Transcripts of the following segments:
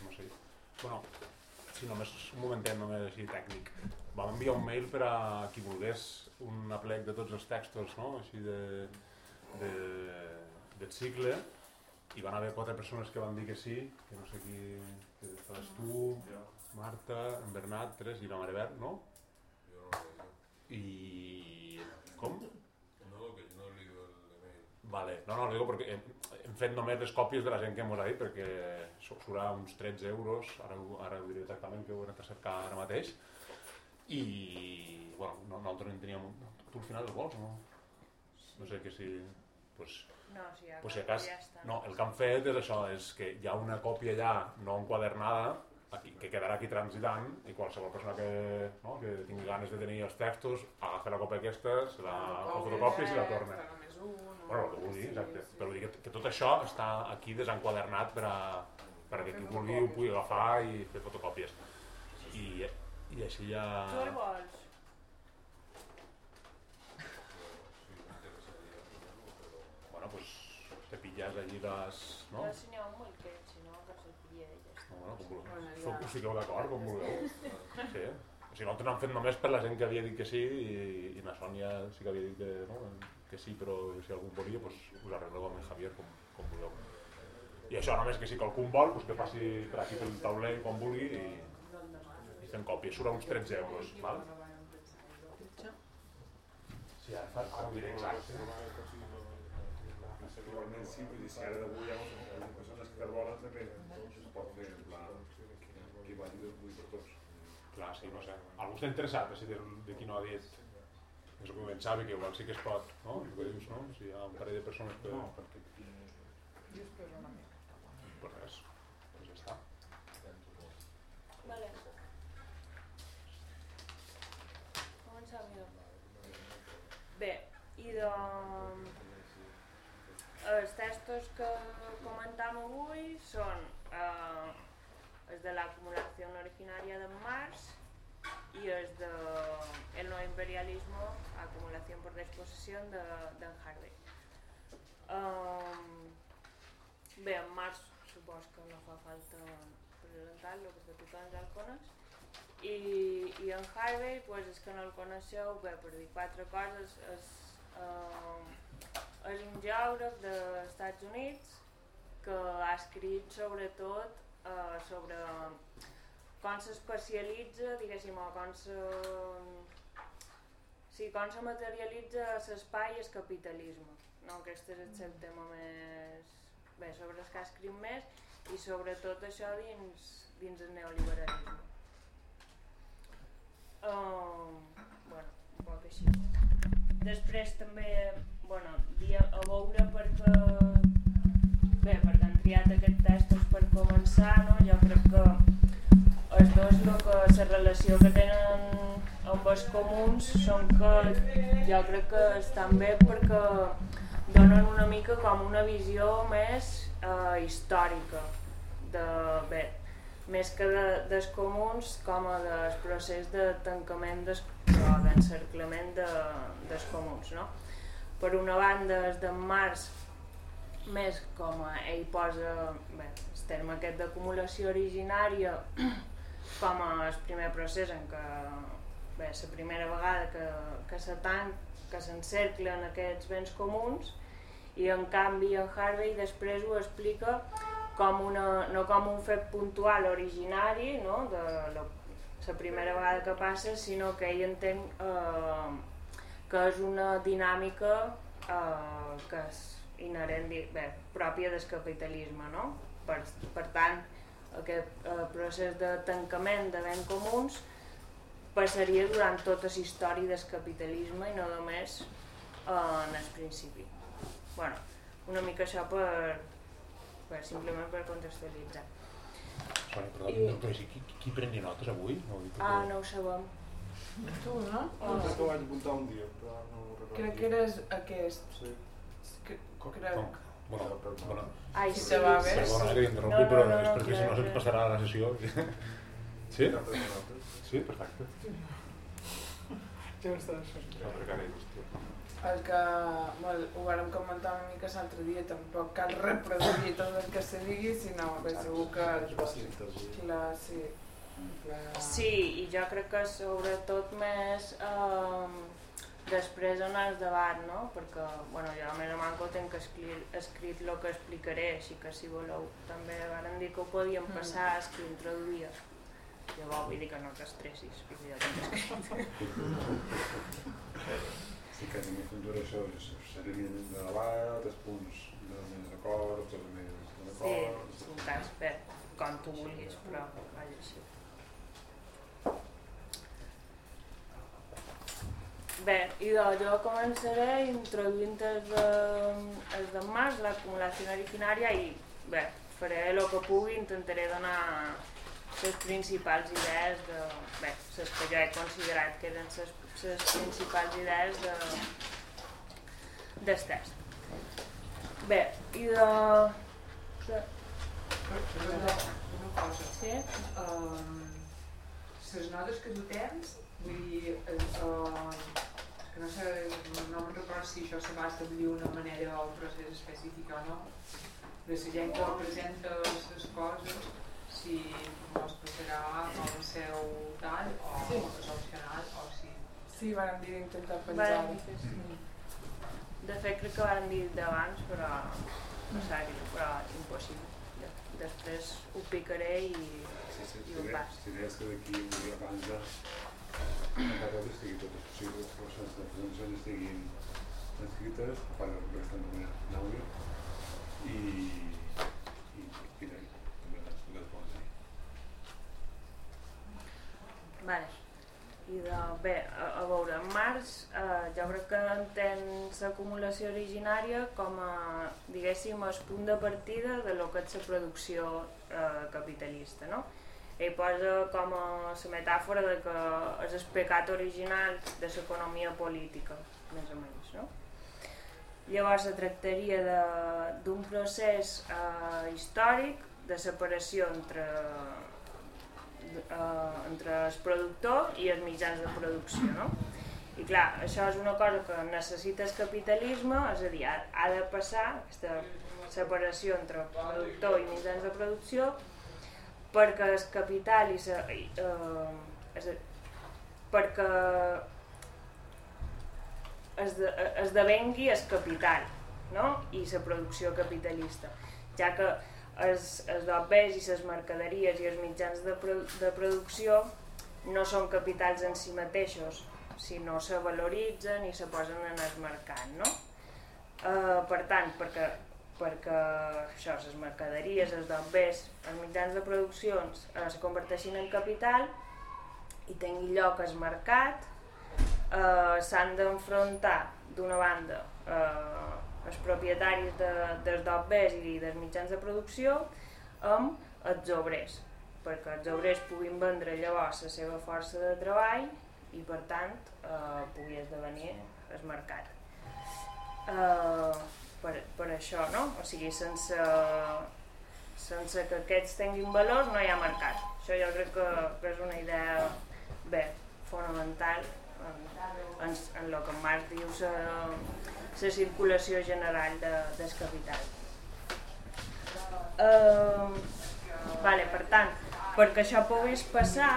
No sé. Bueno, si només un momentet només així tècnic. Vam enviar un mail per a qui volgués un aplec de tots els textos, no? Així de, de, del cicle i van haver quatre persones que van dir que sí, que no sé qui, que estaves tu, Marta, en Bernat, tres i la Maribel, no? Jo no lo digo. I... com? No, que no digo el email. Vale, no, no, digo perquè hem, hem fet només les còpies de la gent que ens ha dit perquè surà uns 13 euros, ara, ara ho diré exactament que ho he anat a cercar ara mateix i, bueno, no, nosaltres en teníem... Tu al final el vols, no? No sé que si... Pues, No, si ja, pues si acas, ja està. no, el que han fet és això, és que hi ha una còpia allà no enquadernada aquí, que quedarà aquí transitant i qualsevol persona que, no, que tingui ganes de tenir els textos agafa la còpia aquesta, se la la fotocòpia i se la torna. Que només un, o Bueno, el que vulgui, exacte. Però vull dir que, que tot això està aquí desenquadernat per a, perquè qui vulgui ho pugui agafar i fer fotocòpies. I, i així ja... Tu el vols? Bueno, pues te pillas allí les... No? Jo si n'hi ha un molt que, si no, que se'l pilla ella. no bueno, com vulgueu. Bueno, ja. us fiqueu d'acord, com vulgueu. Sí. O sigui, nosaltres n'hem fet només per la gent que havia dit que sí i, i la Sònia sí que havia dit que, no, que sí, però si algú volia, pues, us arregleu amb en Javier com, com vulgueu. I això només que si qualcú vol, pues, que passi per aquí pel tauler quan vulgui i, i fem còpia. Surt a uns 13 euros, val? Sí, ara, fa, ara ho diré exacte. Igualment sí, vull dir, si ara d'avui hi ha unes persones que el volen també es pot fer en pla que vagi de vull per tots. Clar, sí, no sé. Algú està interessat a si de, de qui no ha dit és el que Xavi, que igual sí que es pot, no? El que dius, no? Si hi ha un parell de persones que... No. perquè... Jo espero una mica. Pues res, pues ja està. Vale. Comencem jo. Bé, i de... Els textos que comentam avui són eh, els de l'acumulació originaria de Marx i els de El no imperialismo, acumulació por disposició de, de Harvey. Um, bé, en Marx supos que no fa falta presentar-lo perquè tothom ja el coneix. I, i en Harvey, pues, és que no el coneixeu, bé, per dir quatre coses, és, um, és un geògraf dels Estats Units que ha escrit sobretot uh, sobre com s'especialitza, diguéssim, o com se... Sí, com se materialitza l'espai i el capitalisme. No, aquest és el tema més... Bé, sobre el que ha escrit més i sobretot això dins, dins el neoliberalisme. Um, bueno, un poc així. Després també, bueno, dia a veure perquè... Bé, perquè han triat aquests textos per començar, no? Jo crec que els dos lo que la relació que tenen amb els comuns són que jo crec que estan bé perquè donen una mica com una visió més eh, històrica de, bé, més que de, dels comuns com a del procés de tancament des, o d'encerclament de, dels comuns no? per una banda és d'en Marx més com a ell posa bé, el terme aquest d'acumulació originària com el primer procés en què bé, la primera vegada que, que se tanc, que s'encerclen aquests béns comuns i en canvi en Harvey després ho explica com una, no com un fet puntual originari no? de la, la primera vegada que passa sinó que ell entén eh, que és una dinàmica eh, que és inherent, bé, pròpia del capitalisme no? per, per tant aquest eh, procés de tancament de béns comuns passaria durant tota la història del capitalisme i no només eh, en el principi. bueno, una mica això per, per simplement per contextualitzar. Sònia, perdó, I- no, però si, qui, qui prengui notes avui? No, ho Ah, no ho sabem. Tu, no? Oh, crec que ho vaig apuntar un dia, però no ho recordo. Crec que eres aquest. Sí. Que, crec. Com? Bueno, bueno, Ai, sí, te va bé. perdona que t'interrompi, No, no, però no, és no, perquè si no se't passarà la sessió. Sí? Sí, perfecte. Ja està, això. La precària qüestió. El que well, ho vàrem comentar una mica l'altre dia, tampoc cal reproduir tot el que se digui, sinó que segur que... Clar, sí. Clar. Sí, i jo crec que sobretot més eh, després en el debat, no? Perquè, bueno, jo a més a manco tinc escrit, escrit el que explicaré, així que si voleu també van dir que ho podíem Mm. passar, és que ho introduïa. Llavors vull dir que no t'estressis, dir, jo tinc escrit. Sí que també tot això, serien de debat, els punts de més d'acord, els elements de Sí, d'acord... és un cas, bé, com tu vulguis, però vaja, sí. Bé, i de, jo començaré introduint els de, els de Mas, l'acumulació originària, i bé, faré el que pugui, intentaré donar les principals idees de... Bé, les que jo he considerat que eren les, les principals idees de, text. Bé, i de... de Perdona, una cosa. sí? Um, les notes que tu tens, vull dir, uh, no sé, no me'n recordo si això se va establir una manera o un procés específic o no, de la gent que presenta les coses, si mos passarà com el seu tal o Sí. és opcional o si... Sí, vàrem dir d'intentar Varen penjar-ho. De fet, crec que van dir d'abans, però no sabia, però impossible. De- Després ho picaré i... Sí, sí, I si un deies, pas. si deies que d'aquí un dia abans de a tot estigui tot el que les presentacions estiguin escrites, a part que estan en àudio, i, i, i també les, les pots dir. Vale. I de, bé, a, a veure, en març eh, jo crec que entén l'acumulació originària com a, diguéssim, el punt de partida de lo que és la producció eh, capitalista, no? Ell posa com a la metàfora de que és el pecat original de l'economia política, més o menys, no? Llavors se tractaria d'un procés eh, històric de separació entre eh, entre el productor i els mitjans de producció, no? I clar, això és una cosa que necessita el capitalisme, és a dir, ha, ha de passar aquesta separació entre productor i mitjans de producció perquè el capital i i, eh, a, perquè esde, esdevengui el capital no? i la producció capitalista, ja que els, els dobbers i les mercaderies i els mitjans de, pro, de producció no són capitals en si mateixos, sinó se valoritzen i se posen en el mercat, no? Uh, per tant, perquè, perquè això, les mercaderies, els dobbers, els mitjans de producció uh, es converteixin en capital i tingui lloc al mercat, uh, s'han d'enfrontar d'una banda uh, els propietaris de, dels dobbers i dels mitjans de producció amb els obrers, perquè els obrers puguin vendre llavors la seva força de treball i per tant eh, pugui esdevenir el mercat. Eh, per, per això, no? O sigui, sense, sense que aquests tinguin valor no hi ha mercat. Això jo crec que, que és una idea bé, fonamental en, en, en el que en Marx diu la circulació general de, del capital. Uh, vale, per tant, perquè això pogués passar,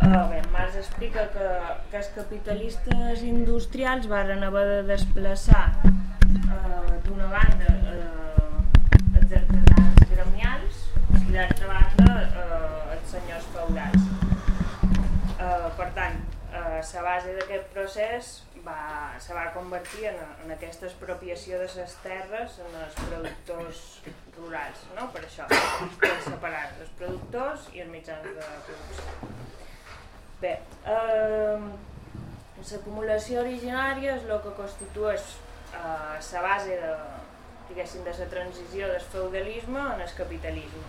uh, bé, Marx explica que, que els capitalistes industrials van haver de desplaçar uh, d'una banda uh, els artesans gremials i d'altra banda uh, els senyors feudals. Uh, per tant, uh, la base d'aquest procés va, se va convertir en, en aquesta expropiació de les terres en els productors rurals, no? per això, per separar els productors i els mitjans de producció. Bé, eh, l'acumulació originària és el que constitueix eh, base de, diguéssim, de la transició del feudalisme en el capitalisme.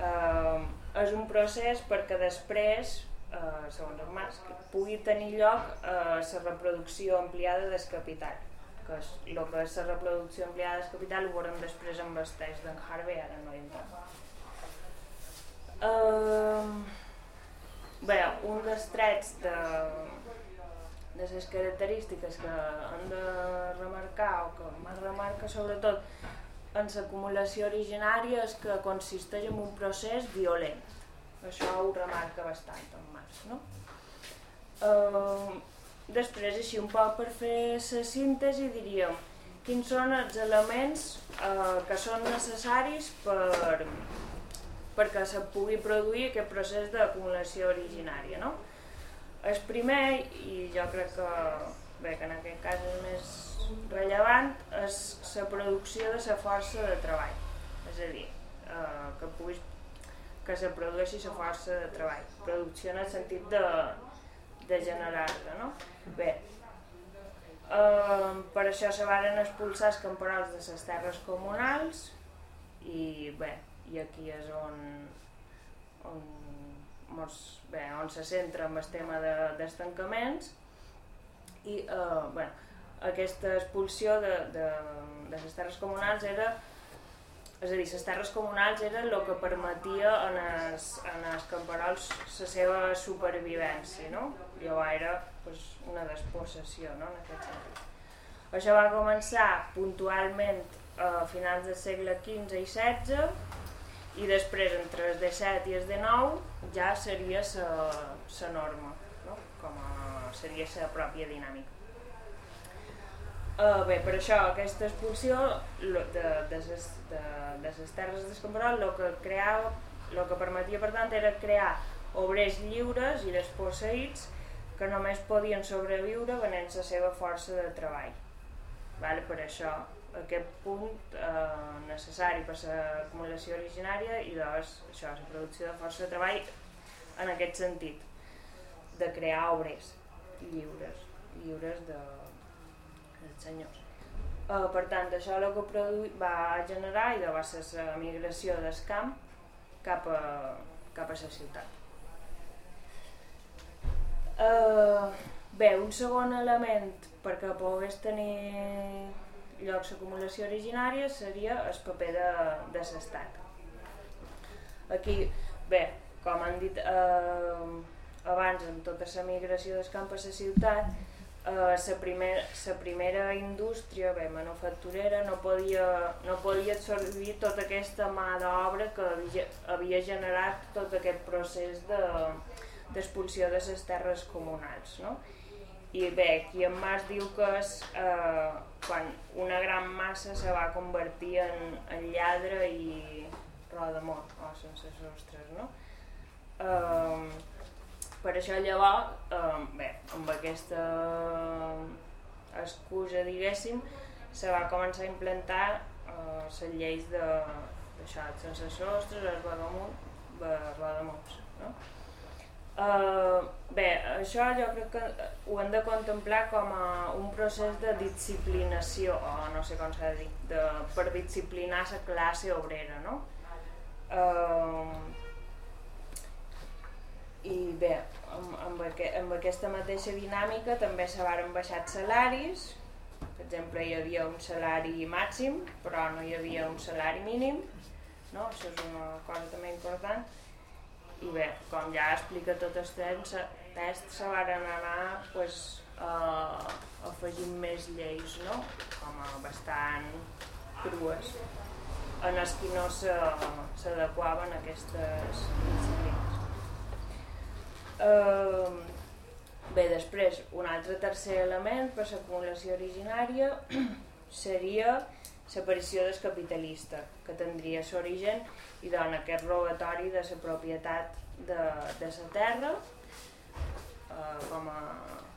Eh, és un procés perquè després eh, segons el Marx, pugui tenir lloc eh, la reproducció ampliada del capital. Que és, el que és la reproducció ampliada del capital ho veurem després amb els text d'en Harvey, ara no hi entrem. Eh, bé, un dels trets de, de les característiques que hem de remarcar o que més remarca sobretot en l'acumulació originària és que consisteix en un procés violent. Això ho remarca bastant en Marx. No? Uh, després, així un poc per fer la síntesi, diríem quins són els elements uh, que són necessaris per, perquè se pugui produir aquest procés d'acumulació originària. No? El primer, i jo crec que, bé, que en aquest cas és més rellevant, és la producció de la força de treball. És a dir, eh, que puguis que se produeixi la força de treball. Producció en el sentit de, de generar-la, no? Bé, eh, per això se varen expulsar els camperols de les terres comunals i bé, i aquí és on, on, mos, bé, on se centra amb el tema de, dels tancaments i eh, bueno, aquesta expulsió de, de, de les terres comunals era és a dir, les terres comunals eren el que permetia en els, en els camperols la seva supervivència, no? Llavors era pues, una despossessió, no?, en aquest sentit. Això va començar puntualment a finals del segle XV i XVI i després entre el XVII i el XIX ja seria la norma, no? com a, seria la pròpia dinàmica. Uh, bé, per això aquesta expulsió de, de, ses, de, de les terres d'escambrol el que creava, el que permetia per tant era crear obrers lliures i desposseïts que només podien sobreviure venent la seva força de treball. Vale? Per això aquest punt eh, necessari per l'acumulació originària i doncs això, la producció de força de treball en aquest sentit, de crear obrers lliures, lliures de, dels senyors. Uh, per tant, això el que produï, va generar i va ser la migració del camp cap a, cap a la ciutat. Uh, bé, un segon element perquè pogués tenir lloc l'acumulació originària seria el paper de, de l'estat. Aquí, bé, com han dit eh, abans amb tota la migració del camp a la ciutat, la uh, primer, primera indústria bé, manufacturera no podia, no podia absorbir tota aquesta mà d'obra que havia, havia generat tot aquest procés d'expulsió de, de les terres comunals. No? I bé, aquí en Mas diu que és eh, quan una gran massa se va convertir en, en lladre i rodamort, o oh, sense sostres, no? Eh, per això llavors, eh, bé, amb aquesta excusa, diguéssim, se va començar a implantar eh, les lleis de, d'això, sense sostres, els vagamunts, no? Uh, bé, això jo crec que ho hem de contemplar com a un procés de disciplinació, o no sé com s'ha de dir, de, per disciplinar la classe obrera, no? Uh, i bé, amb, amb, aqu amb aquesta mateixa dinàmica també se varen baixar salaris, per exemple hi havia un salari màxim però no hi havia un salari mínim, no? això és una cosa també important, i bé, com ja explica tot el temps, test se varen anar pues, uh, afegint més lleis, no? com a bastant crues, en els que no s'adequaven a aquestes disciplines. Uh, bé, després, un altre tercer element per l'acumulació originària seria l'aparició del capitalista, que tindria l'origen i dona aquest robatori de la propietat de, de la terra eh, com, a,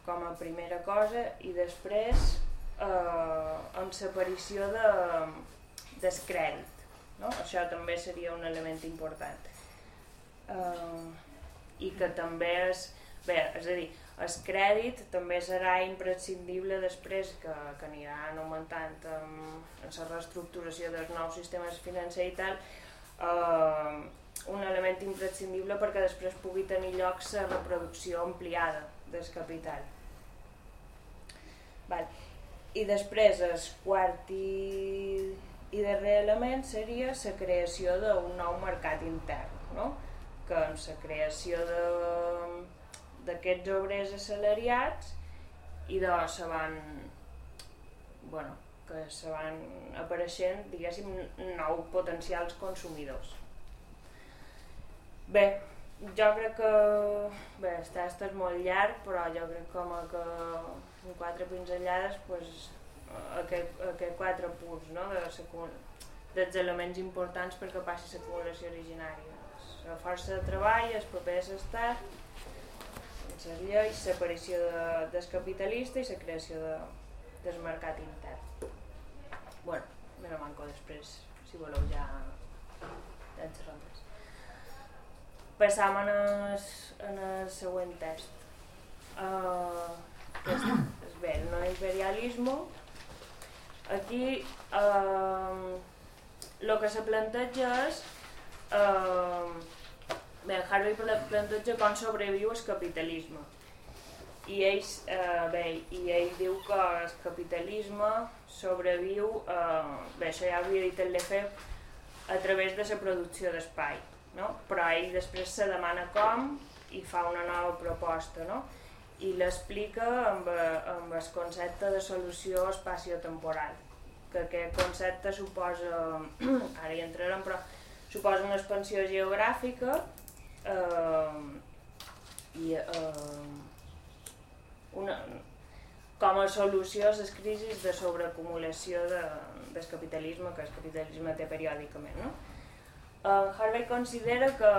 com a primera cosa i després eh, amb l'aparició de, del crèdit. No? Això també seria un element important. Eh, i que també és, bé, és a dir, el crèdit també serà imprescindible després que, que aniran augmentant amb, amb la reestructuració dels nous sistemes financers i tal, eh, un element imprescindible perquè després pugui tenir lloc la reproducció ampliada del capital. Val. I després el quart i, i darrer element seria la creació d'un nou mercat intern. No? que amb la creació d'aquests obrers assalariats i doncs se van bueno, que se van apareixent, diguéssim, nous potencials consumidors. Bé, jo crec que... Bé, el test és molt llarg, però jo crec com a que en quatre pinzellades pues, aquest, aquest quatre punts no? de la, dels elements importants perquè passi l'acumulació originària. La força de treball, el paper de l'estat, les lleis, l'aparició de, del capitalista i la creació de, del mercat intern. Bueno, me la manco després, si voleu ja en rondes. Passam en el, en el següent test. Uh, que és, és bé, el no imperialisme. Aquí uh, el que se planteja és uh, bé, Harvey planteja com sobreviu el capitalisme i ell, eh, bé, i ell diu que el capitalisme sobreviu, eh, bé, això ja havia dit el Lefebvre, a través de la producció d'espai, no? però ell després se demana com i fa una nova proposta, no? i l'explica amb, amb el concepte de solució espaciotemporal, que aquest concepte suposa, ara hi entrarem, però suposa una expansió geogràfica eh, i eh, una, com a solució a les crisis de sobreacumulació de, del capitalisme que el capitalisme té periòdicament. No? Uh, Harvey considera que,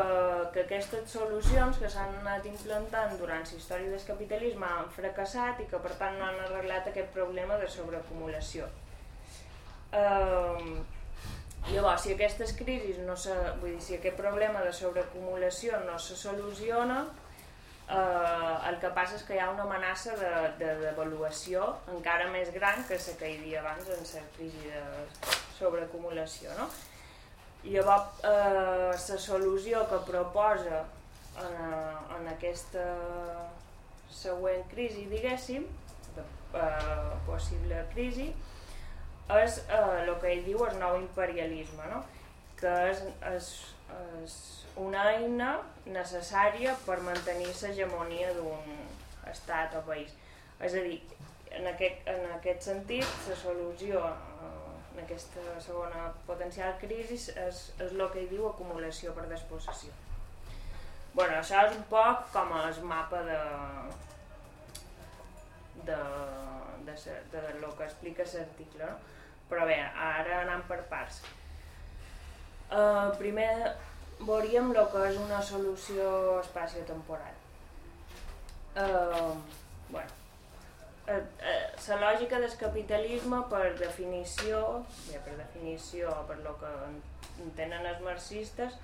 que aquestes solucions que s'han anat implantant durant la història del capitalisme han fracassat i que per tant no han arreglat aquest problema de sobreacumulació. Uh, llavors, si aquestes crisis no se, vull dir, si aquest problema de sobreacumulació no se soluciona, eh, el que passa és que hi ha una amenaça de, devaluació de, encara més gran que la que hi havia abans en la crisi de sobreacumulació. No? Llavors, eh, la solució que proposa en, en aquesta següent crisi, diguéssim, de eh, possible crisi, és eh, el que ell diu el nou imperialisme, no? Que és, és, és una eina necessària per mantenir l'hegemonia d'un estat o país. És a dir, en aquest, en aquest sentit, la solució eh, en aquesta segona potencial crisi és, és el que hi diu acumulació per despossessió. bueno, això és un poc com el mapa de, de, de, de, de lo que explica l'article, no? però bé, ara anem per parts. Uh, primer, veuríem el que és una solució espaciotemporal. Uh, bueno, uh, uh, la lògica del capitalisme per definició, bé, per definició, per lo que entenen els marxistes,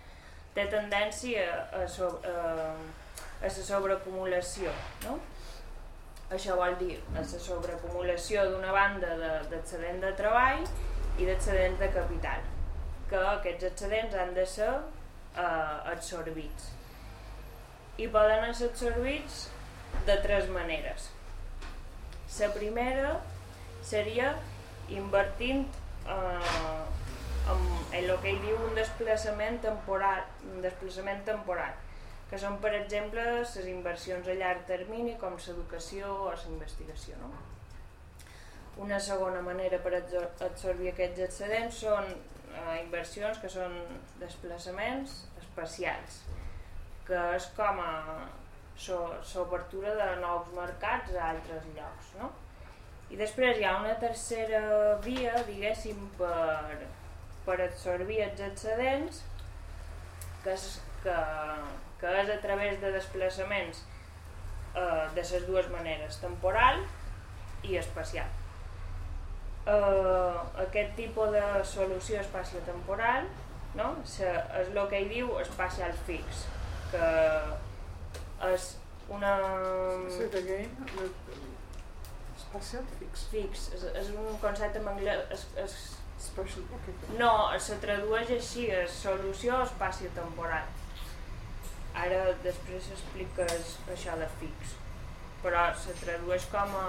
té tendència a, so, a, a la sobreacumulació, no? Això vol dir a la sobreacumulació d'una banda d'excedent de, de treball i d'excedent de capital, que aquests excedents han de ser eh, absorbits. I poden ser absorbits de tres maneres. La primera seria invertint eh, en, el que ell diu un desplaçament temporal, un desplaçament temporal, que són, per exemple, les inversions a llarg termini, com l'educació o la investigació. No? Una segona manera per absorbir aquests excedents són eh, inversions que són desplaçaments espacials, que és com a l'obertura de nous mercats a altres llocs. No? I després hi ha una tercera via, diguéssim, per, per absorbir els excedents, que és, que, que és a través de desplaçaments eh, de les dues maneres, temporal i espacial eh, aquest tipus de solució espaciotemporal no? Se, és el que ell diu espacial fix, que és una... Again, espacial fix. Fix, és, és un concepte en anglès... És, és, Special, okay. No, se tradueix així, és solució espaciotemporal. Ara després expliques això de fix, però se tradueix com a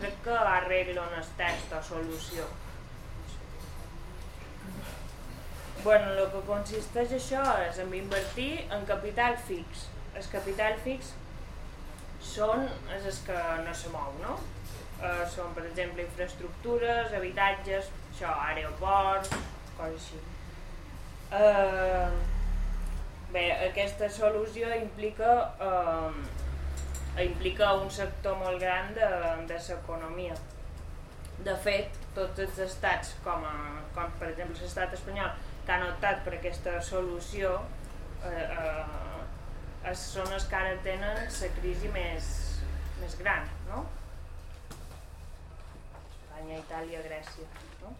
crec que arregla on està aquesta solució. Bueno, el que consisteix això és en invertir en capital fix. El capital fix són els que no se mou, no? Eh, són, per exemple, infraestructures, habitatges, això, aeroports, coses així. Eh, bé, aquesta solució implica, eh, implica un sector molt gran de, de l'economia. De fet, tots els estats, com, a, com per exemple l'estat espanyol, que han optat per aquesta solució, eh, eh, són els que ara tenen la crisi més, més gran, no? Espanya, Itàlia, Grècia, no?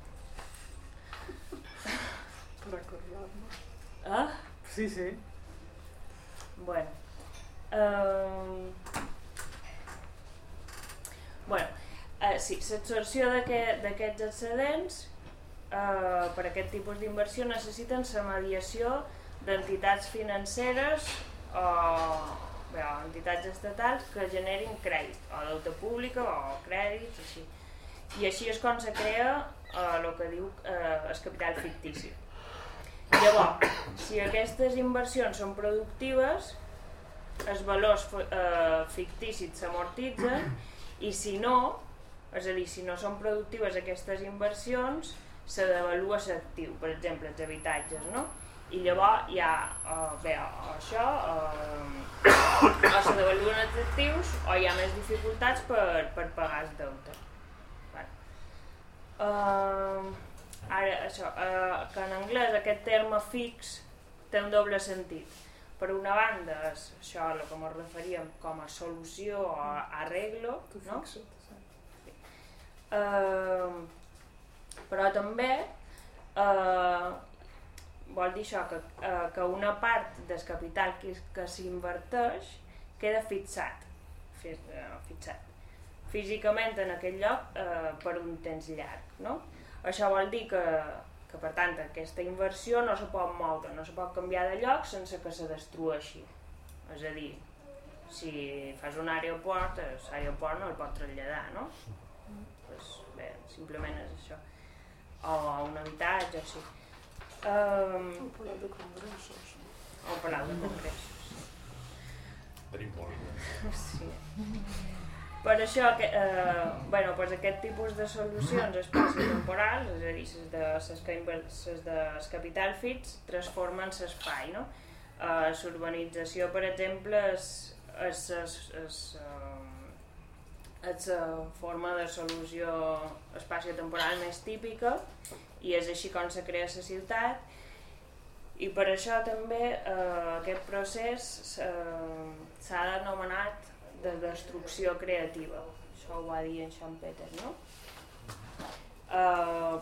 Recordar-nos. Ah, Sí, sí. bueno. Um, bueno, eh, sí, l'absorció d'aquest- d'aquests excedents eh, per aquest tipus d'inversió necessiten la mediació d'entitats financeres o, bé, entitats estatals que generin crèdit, o deute pública o crèdits, així. I així és com se crea eh, el que diu eh, el capital fictici. Llavors, si aquestes inversions són productives, els valors eh, ficticis s'amortitzen i si no, és a dir, si no són productives aquestes inversions, se devalua l'actiu, per exemple, els habitatges, no? I llavors hi ha, eh, bé, això, eh, o se devaluen els actius o hi ha més dificultats per, per pagar els deutes. Vale. Uh, ara, això, uh, que en anglès aquest terme fix té un doble sentit. Per una banda, és això a lo que ens referíem com a solució o a arreglo, Tu no? Uh, però també uh, vol dir això, que, uh, que una part del capital que, que s'inverteix queda fixat, fi, uh, fixat físicament en aquell lloc uh, per un temps llarg. No? Això vol dir que, que, per tant, aquesta inversió no se pot moure, no se pot canviar de lloc sense que se destrueixi. És a dir, si fas un aeroport, l'aeroport no el pot traslladar, no? pues, bé, simplement és això. O a un habitatge, o sí. Um, Hem parlat de congressos. o palau de congressos. Tenim molts. Sí. Per això, que, eh, bueno, pues aquest tipus de solucions espaciotemporals, és a dir, les de, les les de les capital fits, transformen l'espai, no? Eh, L'urbanització, per exemple, és, és, és, és, és la forma de solució espaciotemporal més típica i és així com se crea la ciutat i per això també eh, aquest procés eh, s'ha denomenat de destrucció creativa. Això ho va dir en Schumpeter, no? Uh,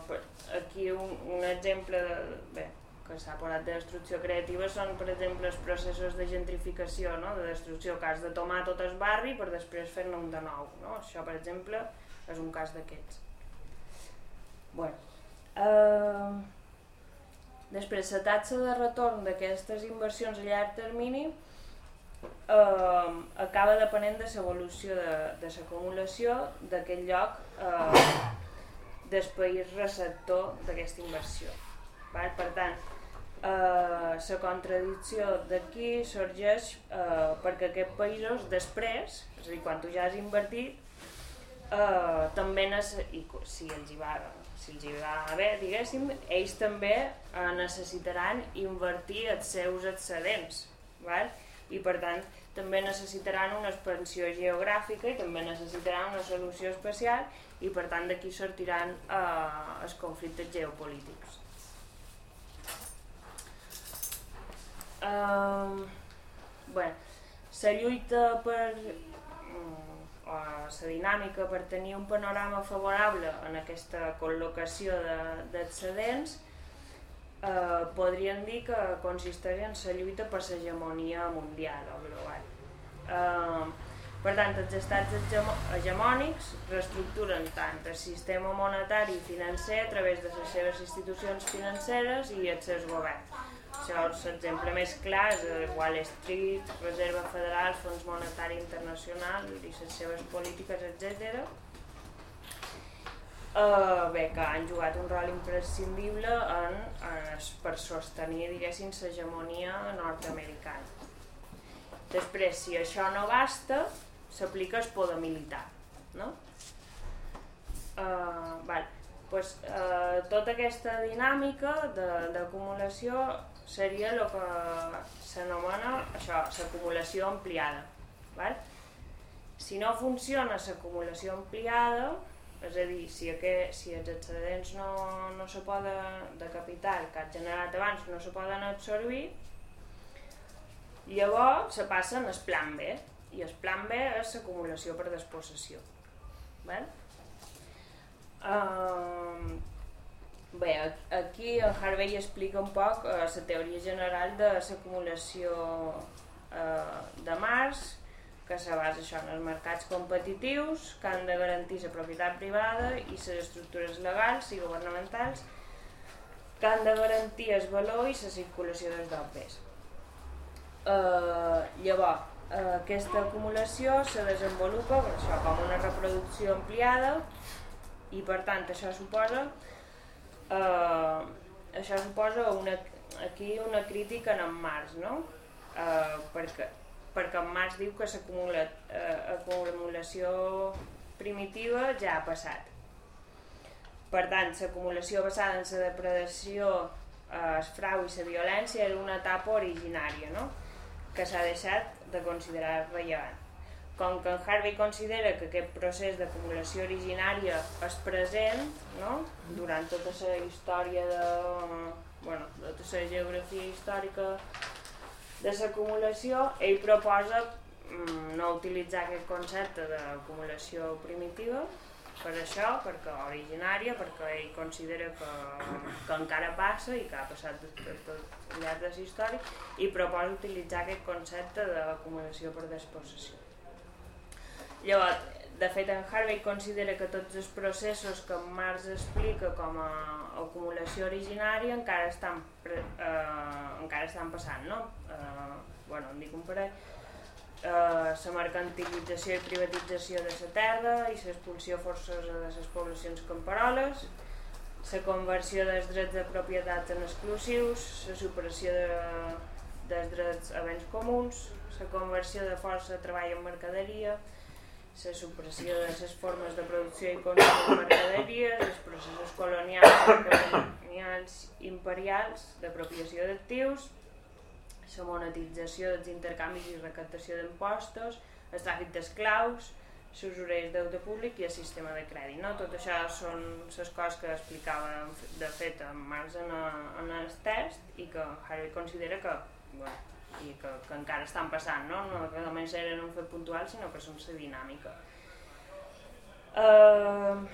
aquí un, un exemple de, bé, que s'ha posat de destrucció creativa són, per exemple, els processos de gentrificació, no? de destrucció, que has de tomar tot el barri per després fer-ne un de nou. No? Això, per exemple, és un cas d'aquests. Bueno, uh, després, la taxa de retorn d'aquestes inversions a llarg termini eh, acaba depenent de l'evolució de, de l'acumulació d'aquest lloc eh, del país receptor d'aquesta inversió. Val? Per tant, eh, la contradicció d'aquí sorgeix eh, perquè aquests països després, és a dir, quan tu ja has invertit, eh, també i si els hi va si els hi va bé, diguéssim, ells també eh, necessitaran invertir els seus excedents, val? I per tant també necessitaran una expansió geogràfica i també necessitaran una solució especial i per tant d'aquí sortiran eh, els conflictes geopolítics. Um, bueno, la lluita per mm, o la dinàmica per tenir un panorama favorable en aquesta col·locació de- d'excedents eh, podríem dir que consisteix en la lluita per l'hegemonia mundial o global. Eh, per tant, els estats hegemònics reestructuren tant el sistema monetari i financer a través de les seves institucions financeres i els seus governs. Això l'exemple més clar és Wall Street, Reserva Federal, Fons Monetari Internacional i les seves polítiques, etc. Uh, bé, que han jugat un rol imprescindible en, en, per sostenir, diguéssim, l'hegemonia nord-americana. Després, si això no basta, s'aplica el poder militar, no? Uh, val. Pues, uh, tota aquesta dinàmica d'acumulació seria el que s'anomena això, l'acumulació ampliada. Val? Si no funciona l'acumulació ampliada, és a dir, si, aquest, si els excedents no, no se poden, de capital que has generat abans no se poden absorbir, llavors se passen al plan B, i el plan B és l'acumulació per despossessió. Val? Um, bé, aquí en Harvey explica un poc eh, la teoria general de l'acumulació eh, de Marx, que se basa això en els mercats competitius, que han de garantir la propietat privada i les estructures legals i governamentals que han de garantir el valor i la circulació dels dobles. Uh, llavors, uh, aquesta acumulació se desenvolupa per això, com una reproducció ampliada i per tant això suposa uh, això suposa una, aquí una crítica en Marx, no? Uh, perquè, perquè en Marx diu que l'acumula- eh, acumulació primitiva ja ha passat. Per tant, l'acumulació basada en la depredació, eh, el frau i la violència era una etapa originària, no? que s'ha deixat de considerar rellevant. Com que en Harvey considera que aquest procés d'acumulació originària és present no? durant tota la història de, bueno, de tota la geografia històrica de l'acumulació, ell proposa mm, no utilitzar aquest concepte d'acumulació primitiva per això, perquè originària, perquè ell considera que, que encara passa i que ha passat tot, tot llarg de la i proposa utilitzar aquest concepte d'acumulació per despossessió. Llavors, de fet, en Harvey considera que tots els processos que Marx explica com a acumulació originària encara estan, eh, encara estan passant, no? Eh, bueno, en dic un parell. Eh, mercantilització i privatització de la terra i l'expulsió forçosa de les poblacions camperoles, la conversió dels drets de propietat en exclusius, la supressió de, dels drets a béns comuns, la conversió de força de treball en mercaderia, la supressió de les formes de producció i consum de mercaderies, els processos colonials, colonials imperials d'apropiació d'actius, la monetització dels intercanvis i recaptació d'impostos, el tràfic d'esclaus, l'usurers deute públic i el sistema de crèdit. No? Tot això són les coses que explicava de fet en Marx en, en el test i que Harry considera que, bueno, i que, que encara estan passant, no? no que només eren un fet puntual, sinó que són la dinàmica. Uh,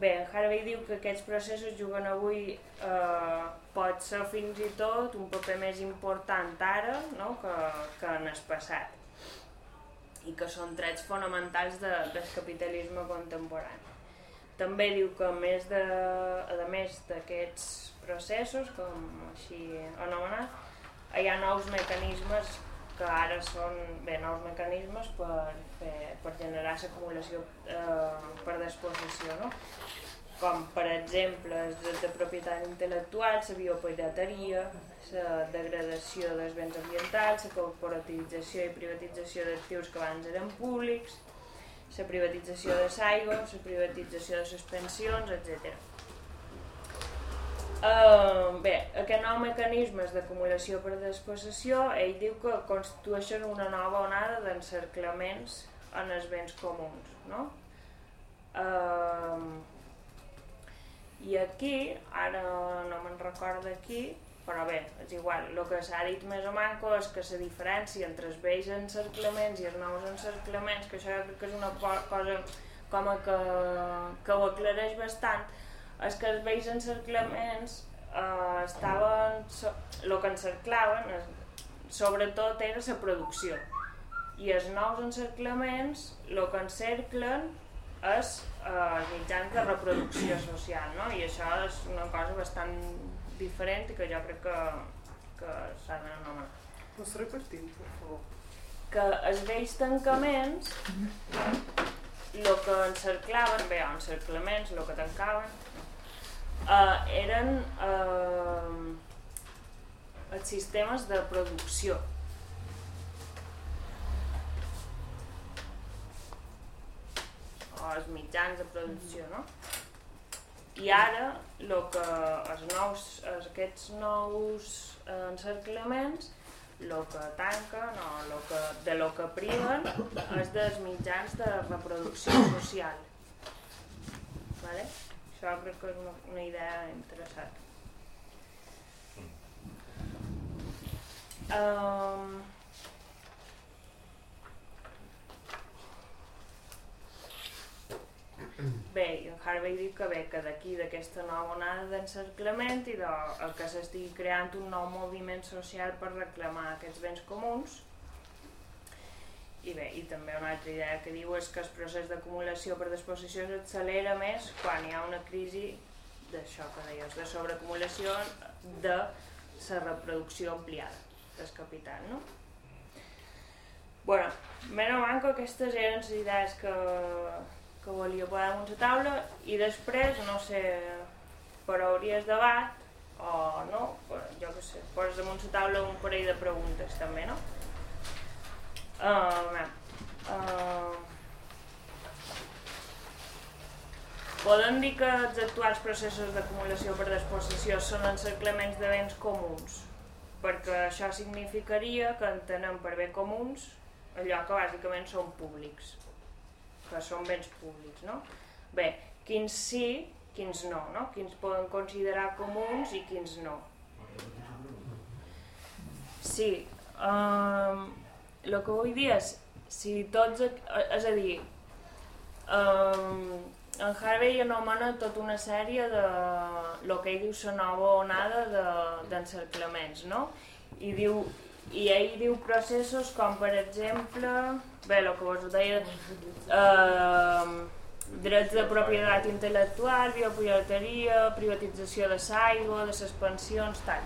bé, Harvey diu que aquests processos juguen avui uh, pot ser fins i tot un paper més important ara no? que, que en el passat i que són trets fonamentals de, del capitalisme contemporani. També diu que a més d'aquests processos, com així anomenat, hi ha nous mecanismes que ara són bé, nous mecanismes per, fer, per generar l'acumulació eh, per despossessió, no? com per exemple els de propietat intel·lectual, la biopirateria, la degradació dels béns ambientals, la corporativització i privatització d'actius que abans eren públics, la privatització de l'aigua, la privatització de les pensions, etc. Uh, bé, aquests nous mecanismes d'acumulació per despossessió, ell diu que constitueixen una nova onada d'encerclaments en els béns comuns, no? Uh, I aquí, ara no me'n recordo aquí, però bé, és igual, el que s'ha dit més o manco és que la diferència entre els vells encerclaments i els nous encerclaments, que això jo crec que és una cosa com a que, que ho aclareix bastant, és que els vells encerclaments eh, estaven, so, el que encerclaven eh, sobretot era la producció i els nous encerclaments el que encerclen és eh, els mitjans de reproducció social no? i això és una cosa bastant diferent i que jo crec que, que s'ha d'anomenar Pots repetir, per favor? que els vells tancaments el que encerclaven, bé, encerclaments, el que tancaven, eh, eren eh, els sistemes de producció. els mitjans de producció, no? I ara, lo que, els nous, aquests nous encerclaments, el que tanquen o lo que, de lo que priven és dels mitjans de reproducció social. Això crec que és una, una idea interessant. Um, Bé, en Harvey diu que bé, que d'aquí, d'aquesta nova onada d'encerclament i de, el que s'estigui creant un nou moviment social per reclamar aquests béns comuns. I bé, i també una altra idea que diu és que el procés d'acumulació per disposició s'accelera més quan hi ha una crisi d'això que deies, de sobreacumulació de la reproducció ampliada del capital, no? Bueno, menys manco aquestes eren les idees que, que volia posar damunt la taula i després, no sé, per hauries debat o no, però jo què sé, poses damunt la taula un parell de preguntes també, no? Uh, uh, podem dir que els actuals processos d'acumulació per disposició són encerclaments de béns comuns, perquè això significaria que entenem per bé comuns allò que bàsicament són públics, que són béns públics, no? Bé, quins sí, quins no, no? Quins poden considerar comuns i quins no. Sí, um, el que vull dir és, si tots, és a dir, um, en Harvey anomena tota una sèrie de el que ell diu la nova onada d'encerclaments, de, no? I diu, i ell diu processos com per exemple, bé, el que vos deia, eh, drets de propietat intel·lectual, biopirateria, privatització de l'aigua, de les pensions, tal.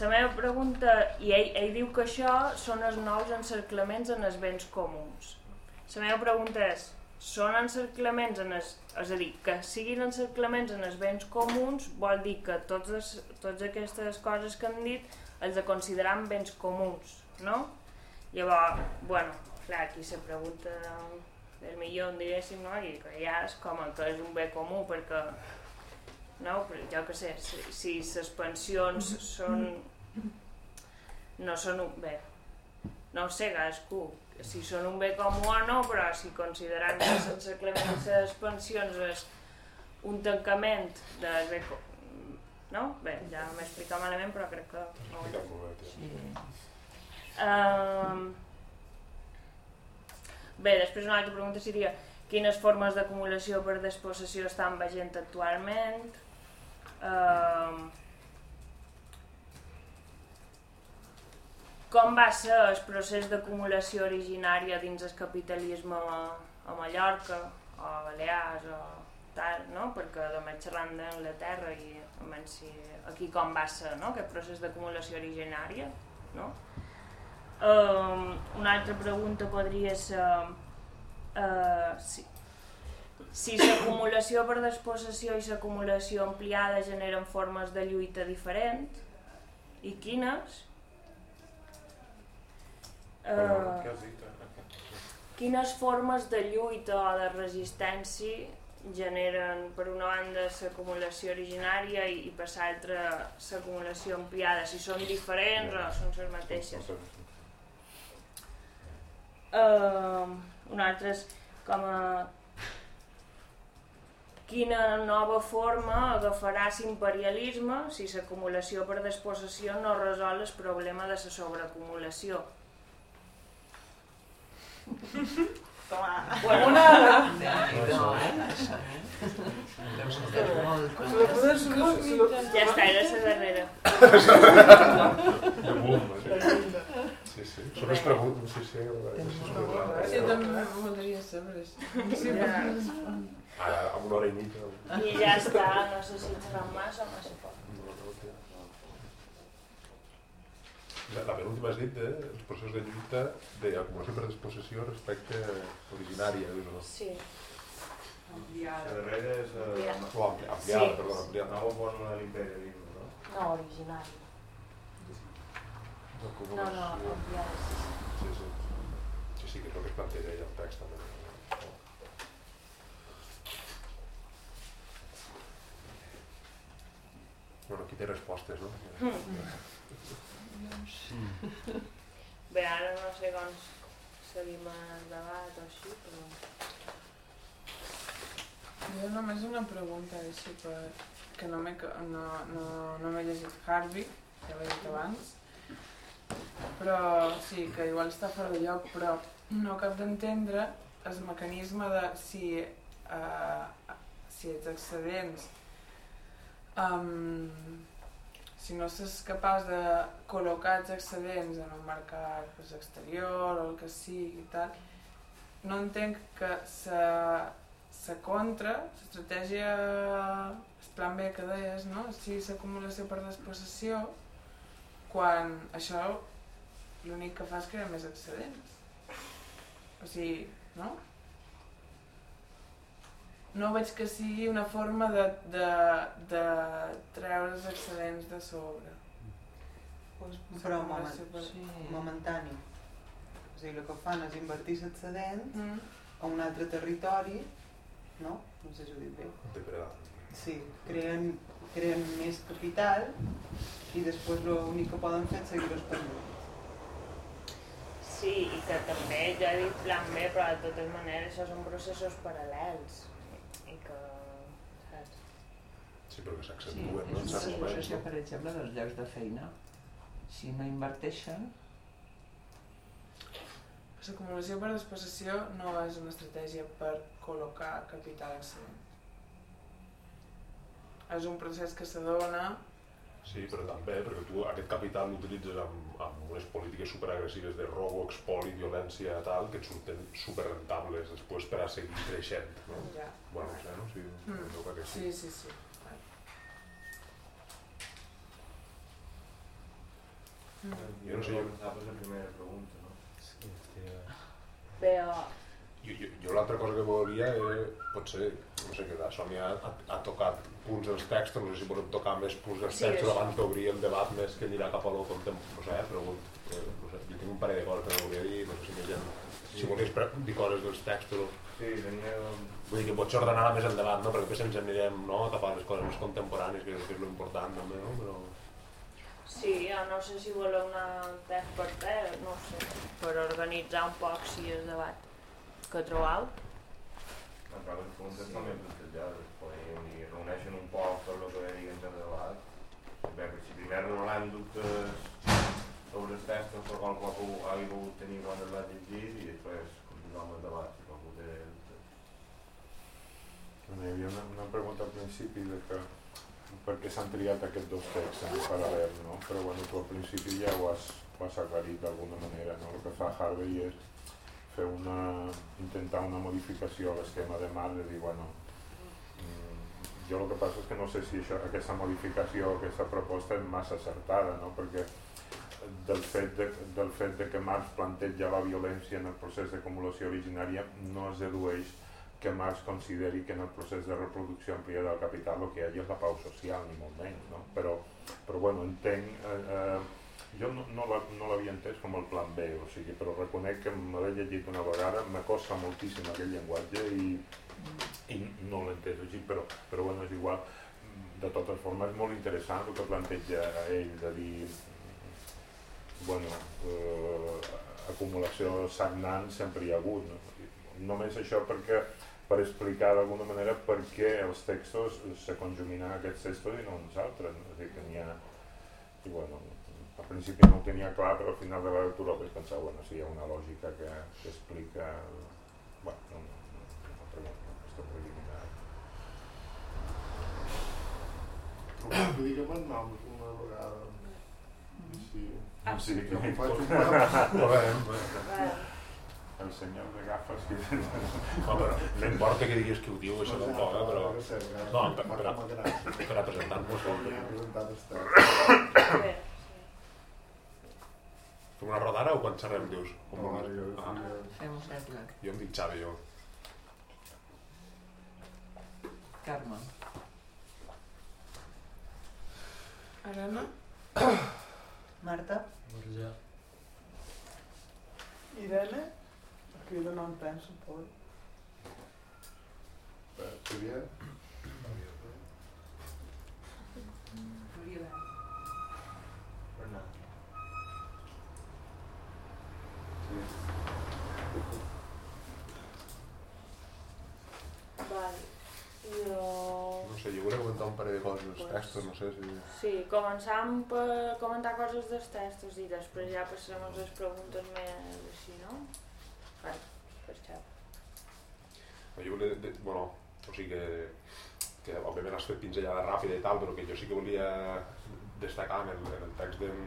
La meva pregunta, i ell, ell diu que això són els nous encerclaments en els béns comuns. La meva pregunta és, són encerclaments en els, és a dir, que siguin encerclaments en els béns comuns vol dir que totes, totes aquestes coses que han dit els de considerar béns comuns, no? Llavors, bueno, clar, aquí se pregunta del millor, diguéssim, no? I que ja és com que és un bé comú, perquè, no? Però jo què sé, si, si les pensions són... no són un bé, no ho sé, cadascú, si són un bé comú o no, però si considerant que sense clements les pensions és un tancament del bé no? Bé, ja m'he explicat malament, però crec que... No sí. Um, bé, després una altra pregunta seria quines formes d'acumulació per despossessió estan veient actualment? Um, com va ser el procés d'acumulació originària dins el capitalisme a Mallorca, o a Balears, o tal, no? perquè només xerrant d'Anglaterra i si aquí com va ser no? aquest procés d'acumulació originària. No? Um, una altra pregunta podria ser uh, si, si l'acumulació per despossessió i l'acumulació ampliada generen formes de lluita diferent i quines? Uh, quines formes de lluita o de resistència generen per una banda l'acumulació originària i, i per l'altra l'acumulació ampliada, si són diferents o són les mateixes. Uh, un altre és com a quina nova forma agafarà l'imperialisme si l'acumulació per despossessió no resol el problema de la sobreacumulació. Toma. Bueno, una... Ja està, era la darrera. Sí, sí. Són les preguntes, sí, sí. Sí, també voldria saber això. Sí, Ara, amb una hora i mitja. I ja està, no sé si serà massa o massa poc. La, la penúltima has dit de, els processos de lluita d'acumulació per disposició respecte originària. No? Sí. La darrera és... Uh, Ampliada. O ampli, ampliada, Sí. perdó, ampliada. nova forma de l'imperialisme, no? No, original. No, no, ampliada. Sí, sí. Sí, sí, que és el que es planteja ell al text també. Bueno, aquí té respostes, no? Mm. Bé, ara no sé com seguim el debat o així, però... Jo només una pregunta així per... que no m'he no, no, no llegit Harvey, ja l'he dit abans, però sí, que igual està fora de lloc, però no cap d'entendre el mecanisme de si, uh, si els excedents um, si no s'és capaç de col·locar els excedents en un mercat pues, exterior o el que sigui i tal, no entenc que sa, sa contra, l'estratègia, el plan B que deies, no? si s'acumulació per despossessió, quan això l'únic que fa és crear més excedents. O sigui, no? No veig que sigui una forma de, de, de treure els excedents de sobre. Pues, però moment, Super- sí. momentani. O sigui, el que fan és invertir l'excedent Mm. a un altre territori, no? No sé si ho dit bé. Sí, creen, creen més capital i després l'únic que poden fer és seguir expandint. Sí, i que també ja he dit plan B, però de totes maneres això són processos paral·lels. I que... Saps? Sí, però que Sí, s'accentuen, és no? En una no? per exemple, dels llocs de feina. Si no inverteixen, L'acumulació per despossessió no és una estratègia per col·locar capital excedent. És un procés que s'adona Sí, però també, perquè tu aquest capital l'utilitzes amb, amb unes polítiques superagressives de robo, expoli, violència, tal, que et surten superrentables després per a seguir creixent, no? ja. Bueno, no sé, no? Sí, Mm. que sí. Sí, sí, sí. Mm. Jo no sé, Jo per la primera pregunta, no? Sí, hòstia. Però... Jo, jo, jo l'altra cosa que volia era, potser, no sé què, la Sònia ha, ha tocat punts dels textos, no sé si podem tocar més punts dels Sí, textos abans d'obrir el debat més que anirà cap a lo contem, no sé, eh, però eh, no sé, jo tinc un parell de coses que volia dir, no sé si més gent, si volies dir coses dels textos, Sí, tenia... vull dir que pots ordenar més el debat, no? perquè després ens anirem no? cap a les coses més contemporànies, que, que és l'important no? però... Sí, jo no sé si voleu anar test per test, no sé, per organitzar un poc si el debat que trobau. Encara les preguntes són ben plantejades, podem dir, reuneixen un poc per lo que diguen del debat. Bé, que si primer revelem dubtes sobre els textos per qual qualcú hagi pogut tenir quan els va llegir i després continuar amb el debat si qualcú té dubtes. Hi havia una, una pregunta al principi de que per què s'han triat aquests dos texts en paral·lel, no? Però bueno, tu al principi ja ho has, ho has aclarit d'alguna manera, no? El que fa Harvey és fer una, intentar una modificació a l'esquema de Marx, de dir, bueno, mm, jo el que passa és que no sé si això, aquesta modificació, aquesta proposta és massa acertada, no? Perquè del fet, de, del fet de que Marx planteja la violència en el procés d'acumulació originària no es dedueix que Marx consideri que en el procés de reproducció ampliada del capital el que hi ha és la pau social, ni molt menys, no? Però, però bueno, entenc... Eh, eh, jo no, no la- no l'havia entès com el plan B, o sigui, però reconec que me l'he llegit una vegada, me costa moltíssim aquell llenguatge i, i no l'he entès així, però, però bueno, és igual. De totes formes, és molt interessant el que planteja ell de dir bueno, eh, acumulació sagnant sempre hi ha hagut. No? Només això perquè per explicar d'alguna manera per què els textos se conjuminen aquests textos i no uns altres. No? És a dir, que n'hi ha... I bueno, al principi no ho tenia clar, però al final de la lectura vaig pensar, bueno, sí, hi ha una lògica que, que explica... Bueno, no, no, no, no no, aquesta preliminar. Digue'm el nom una vegada. Sí. Ah. Sí, que m'ho faig un el senyor de gafes que... No, però no importa que diguis qui ho diu, això tampoc, eh, però... No, per, per, per, per a presentar-nos Bé, Fem una roda ara o quan xerrem, dius? Com No, vulguis. jo, Ah, jo, fem un cercle. jo em dic Xavi, jo. Carme, Arena? Marta? Marjà. Irene? Que jo no en penso, por. Xavier? Jo... No sé, jo volia comentar un parell de coses dels pues, textos, no sé si... Sí, començam per eh, comentar coses dels textos i després ja passarem a les preguntes més així, no? Bé, per xap. Jo volia... Bueno, o sigui que, que òbviament has fet pinzellada ràpida i tal, però que jo sí que volia destacar en el, en el text d'en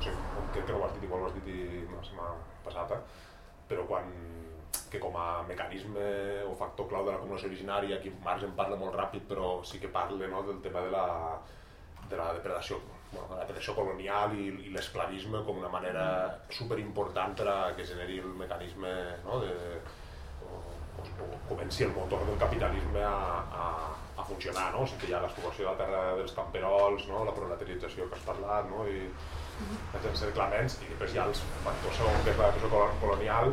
Sé, crec que no ho has dit, igual ho has dit la setmana passada, però quan que com a mecanisme o factor clau de l'acumulació originària, aquí Marx en parla molt ràpid, però sí que parla no, del tema de la, de la depredació, bueno, de la depredació colonial i, i l'esclavisme com una manera superimportant per a que generi el mecanisme no, de, o, o, comenci el motor del capitalisme a, a, a funcionar, no? O sigui que hi ha l'explotació de la terra dels camperols, no? la proletariatzació que has parlat, no? i els encerclaments, i després hi ha els factors segon, que és la col- colonial,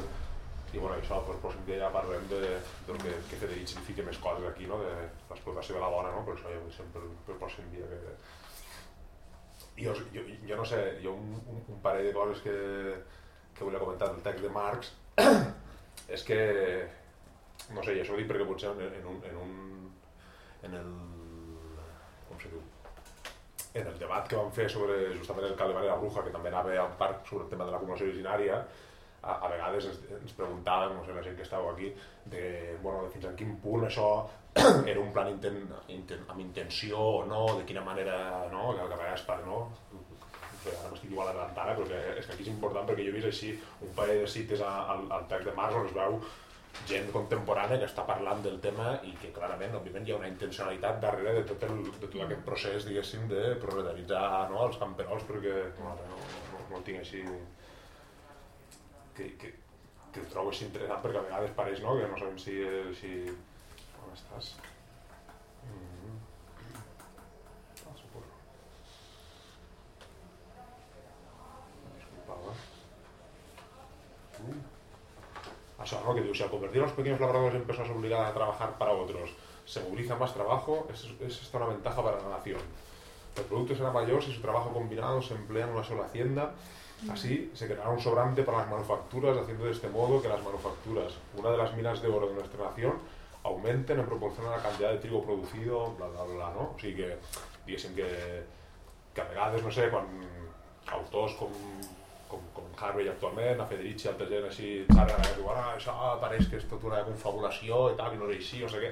i bueno, això, doncs, pròxim dia ja parlem de, del que, que Federic li fica més coses aquí, no? de l'explotació de la dona, no? però això ja ho deixem per, per el pròxim dia. Que... Jo, jo, jo no sé, ha un, un, un parell de coses que, que volia comentar del text de Marx, és que, no sé, i això ho dic perquè potser en, en, un, en, un, en el, en el debat que vam fer sobre justament el calendari de la bruja, que també anava en part sobre el tema de l'acumulació originària, a, a vegades ens, ens preguntàvem, no sé, la gent que estàveu aquí, de, bueno, de fins a quin punt això era un plan inten, inten, amb intenció o no, de quina manera, no, que, que a vegades per, no, ara m'estic igual adelantant, eh, però que, és que aquí és important perquè jo he vist així un parell de cites al, al text de Marx on es veu gent contemporània que està parlant del tema i que clarament, òbviament, hi ha una intencionalitat darrere de tot, el, de tot aquest procés, diguéssim, de proletaritzar no, els camperols, perquè no, no, no, no el tinc així... Que, que, que ho trobo així interessant perquè a vegades pareix no, que no sabem si... si... On estàs? Mm -hmm. Ah. Disculpava. Això, ¿no? Que diu, si al convertir a los pequeños labradores en personas obligadas a trabajar para otros se moviliza más trabajo, es, es esta una ventaja para la nación. El producto será mayor si su trabajo combinado se emplea en una sola hacienda. Así se creará un sobrante para las manufacturas, haciendo de este modo que las manufacturas, una de las minas de oro de nuestra nación, augmenten en proporción a la cantidad de trigo producido, bla, bla, bla, no? O sigui que, diguéssim que, que a vegades, no sé, quan autors com, com, com Harvey actualment, a Federici altra gent així, xerren, eh, diuen, ah, això pareix que és tot una confabulació i tal, i no és així, o sigui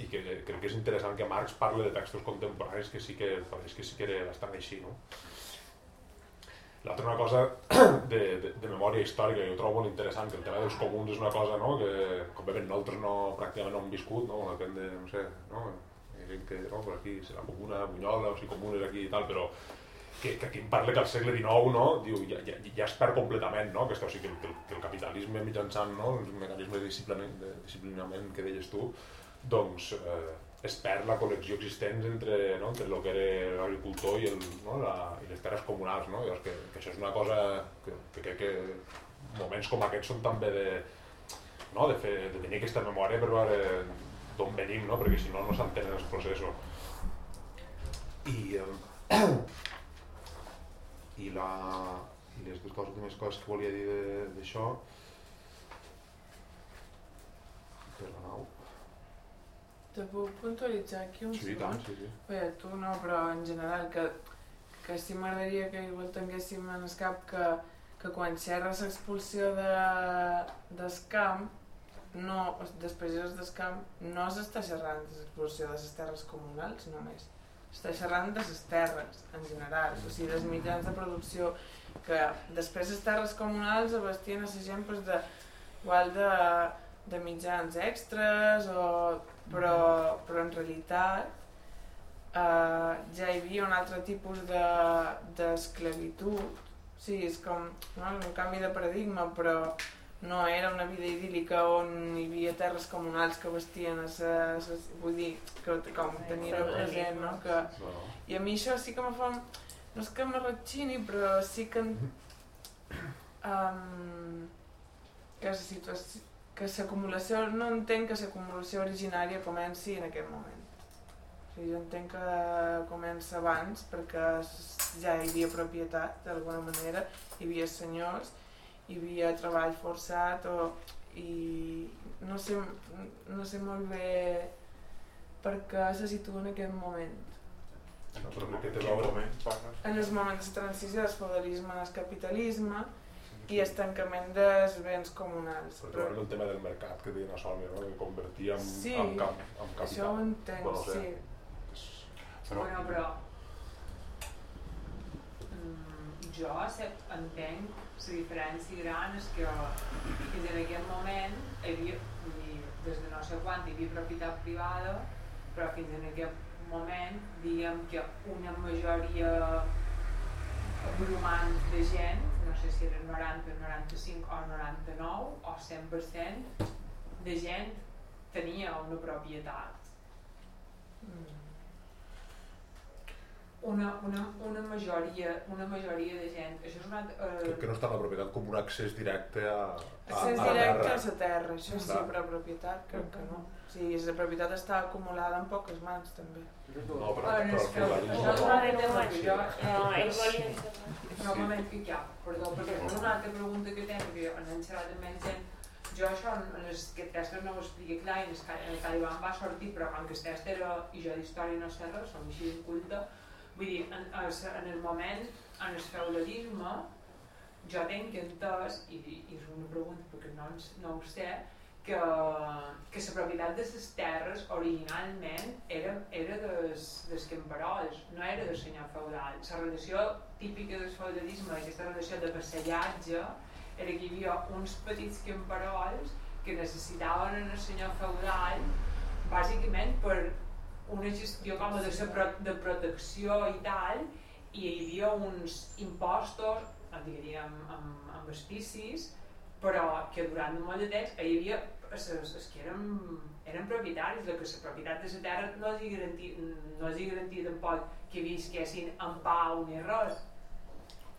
i que crec que és interessant que Marx parli de textos contemporanis que sí que, pareix que sí que era bastant així, no? L'altra una cosa de, de, de memòria històrica que jo trobo molt interessant, que el tema dels comuns és una cosa no, que, com veiem, nosaltres no, pràcticament no hem viscut, no? depèn de, no sé, no? hi ha gent que no, per aquí serà comuna, Bunyola, o sigui, comunes aquí i tal, però que, que aquí em parla que al segle XIX no, diu, ja, ja, ja es perd completament, no? Aquesta, o sigui, que, el, que, el, el capitalisme mitjançant no, els mecanismes de disciplinament, de disciplinament que deies tu, doncs eh, es perd la connexió existent entre, no, entre el que era l'agricultor i, el, no, la, i les terres comunals. No? Llavors que, que això és una cosa que, que crec que moments com aquests són també de, no, de, fer, de tenir aquesta memòria per veure d'on venim, no? perquè si no no s'entenen els processos. I, eh, i, la, i les dues últimes coses que volia dir d'això. Te puc puntualitzar aquí un Sí, segon? tant, sí, sí. Bé, tu no, però en general, que, que sí m'agradaria que igual tinguéssim en el cap que, que quan xerres l'expulsió de, del camp, no, dels pagesos del camp, no s'està xerrant l'expulsió de les terres comunals només. Està xerrant de les terres, en general, o sigui, dels mitjans de producció, que després les terres comunals abastien gent pues, de, igual de, de mitjans extras, o, però, però en realitat eh, ja hi havia un altre tipus de- d'esclavitud. De, sí, és com no, un canvi de paradigma, però no era una vida idíl·lica on hi havia terres comunals que vestien a ses, ses, vull dir, que com tenir-ho present, no? Que, i a mi això sí que me fa... No és que me ratxini, però sí que... Um, que la situació... Que l'acumulació... No entenc que l'acumulació originària comenci en aquest moment. O sigui, jo entenc que comença abans perquè ja hi havia propietat, d'alguna manera, hi havia senyors, hi havia treball forçat o... i no sé, no sé molt bé perquè se situa en aquest moment. No, però En que té quin l'obra. moment? En els moments de transició del feudalisme al capitalisme i el tancament dels béns comunals. Però trobar el tema del mercat que deien a Sònia, no? que convertia en, Sí, en, camp, en capital. Això ho entenc, Bueno, o sigui, sí. és- Però, Bueno, però... Mm, jo entenc la diferència gran és que fins en aquest moment hi havia, des de no sé quan hi havia propietat privada, però fins en aquest moment diguem que una majoria abrumant de gent, no sé si era 90, 95 o 99 o 100% de gent tenia una propietat Mm. Una, una, una, majoria, una majoria de gent. Això és una... que, Eh, que no està en la propietat com un accés directe a, a, Accés a la directe terra. a la terra, això sí, Clar. però propietat crec que no. O sigui, la propietat està acumulada en poques mans, també. No, però, però és el que feudalisme això és no. m'he ja, perdó, perquè és una altra pregunta que tenc, perquè en el xerrat amb ells gent, jo això en, en els, aquest test no ho expliqué clar i en el, en Caliban va sortir, però com que el test era, i jo d'història no sé res, som així d'inculta, vull dir, en, en el moment, en el feudalisme, jo tenc entès, i, i és una pregunta perquè no, no ho sé, que, que la propietat de les terres originalment era, era des, des camperols, no era del senyor feudal. La relació típica del feudalisme, aquesta relació de vassallatge, era que hi havia uns petits camperols que necessitaven en el senyor feudal bàsicament per una gestió com de, pro de protecció i tal, i hi havia uns impostos, diguem, amb, amb espicis, però que durant un molt de temps hi havia els, que eren, eren propietaris, que la propietat de la terra no els garantia, no els garantia tampoc que visquessin en pau ni res.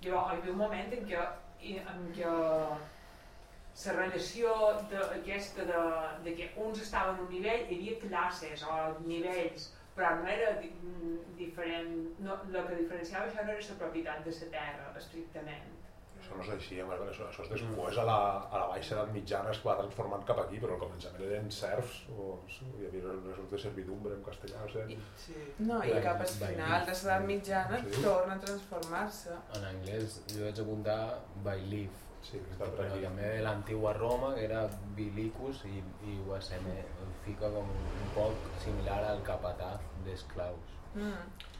Llavors hi havia un moment en què, en què la relació de, aquesta de, de que uns estaven a un nivell, hi havia classes o nivells, però no era di diferent, no, el que diferenciava això no era la propietat de la terra, estrictament. Això no és així, eh? Marc, això, això és després a la, a la baixa edat mitjana es va transformant cap aquí, però al començament eren serfs, o sí, hi havia resultat de servidumbre en castellà, o sigui, Sí. No, i cap al final de l'edat mitjana Sí. torna a transformar-se. En anglès jo vaig apuntar by live, sí, està per però aquí. també de l'antigua Roma, que era Bilicus, i, i USM fica com un poc similar al capataz d'esclaus. Mm.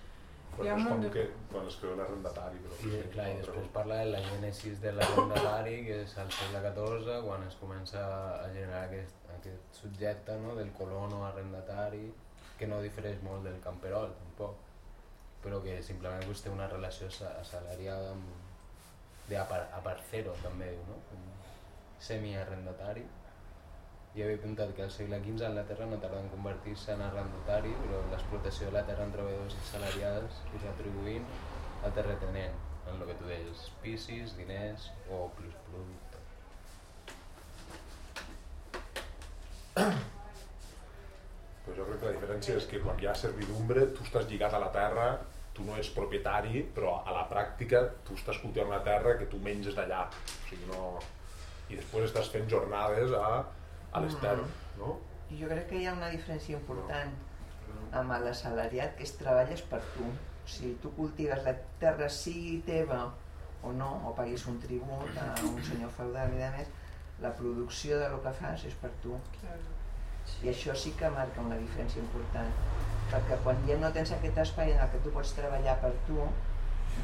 Però és com de- que quan es creu l'arrendatari. Però I, sí, clar, i després parla de la gènesis de l'arrendatari, que és al segle XIV, quan es comença a generar aquest, aquest subjecte no? del colono arrendatari, que no difereix molt del camperol, tampoc, però que simplement té una relació assalariada amb, de apar, aparcero, també diu, no? Semi-arrendatari. Jo havia apuntat que al segle XV a Anglaterra no tarda en convertir-se en arrendatari, però l'explotació de la terra en treballadors assalariats i retribuint al terratenent, en el que tu deies, pisis, diners o plus producte. Però jo crec que la diferència és que quan hi ha servidumbre, tu estàs lligat a la terra, tu no ets propietari, però a la pràctica tu estàs cultivant la terra que tu menges d'allà. O sigui, no... I després estàs fent jornades a, a les terres, no? I jo crec que hi ha una diferència important amb l'assalariat, que és treballes per tu. O sigui, tu cultives la terra, sigui teva o no, o paguis un tribut a un senyor feudal i de més, la producció de lo que fas és per tu. I això sí que marca una diferència important, perquè quan ja no tens aquest espai en el que tu pots treballar per tu,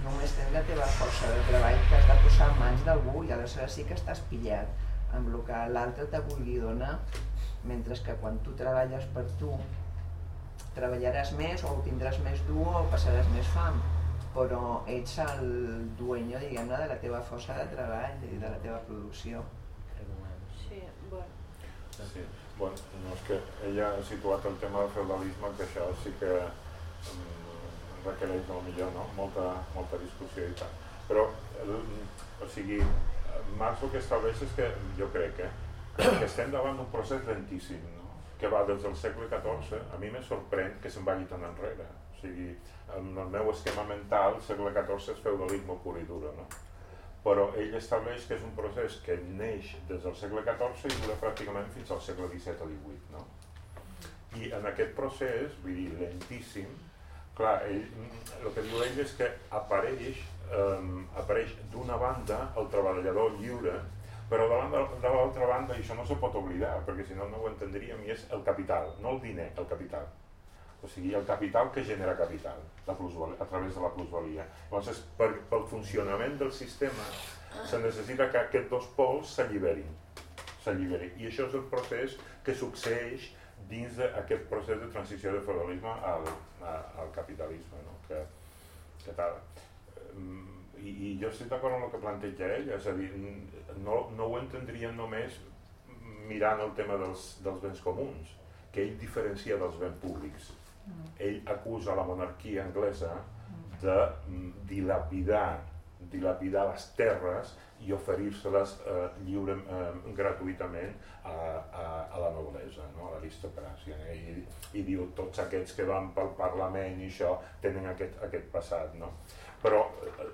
només tens la teva força de treball que has de posar en mans d'algú i aleshores sí que estàs pillat amb el que l'altre te vulgui donar, mentre que quan tu treballes per tu treballaràs més o ho tindràs més dur o passaràs més fam, però ets el dueño, diguem-ne, de la teva força de treball i de la teva producció. Sí, bueno. Sí, bueno, no, és que ella ha situat el tema del feudalisme, que això sí que um, requereix no, millor, no? molta, molta discussió i tal. Però, el, o sigui, Marx el que estableix és que, jo crec, eh, que estem davant d'un procés lentíssim, no? que va des del segle XIV, a mi me sorprèn que se'n vagi tan enrere. O sigui, en el meu esquema mental, segle XIV és feudalisme pur i dura, no? Però ell estableix que és un procés que neix des del segle XIV i dura pràcticament fins al segle XVII o XVIII. No? I en aquest procés, vull dir, lentíssim, clar, ell, el que diu ell és que apareix, um, apareix d'una banda el treballador lliure, però de l'altra banda, i això no se pot oblidar, perquè si no no ho entendríem, i és el capital, no el diner, el capital. O sigui, el capital que genera capital la a través de la plusvalia. Llavors, per, pel funcionament del sistema se necessita que aquests dos pols s'alliberin. s'alliberin. I això és el procés que succeeix dins d'aquest procés de transició del feudalisme al, a, al capitalisme. No? Que, que tal. Em, I, I jo estic d'acord amb el que planteja ell, és a dir, no, no ho entendríem només mirant el tema dels, dels béns comuns, que ell diferencia dels béns públics. Ell acusa la monarquia anglesa de mm, dilapidar, dilapidar les terres i oferir-se-les eh, lliure, eh, gratuïtament a, a, a la noblesa, no? a l'aristocràcia. Eh? I, I diu tots aquests que van pel Parlament i això tenen aquest, aquest passat. No? Però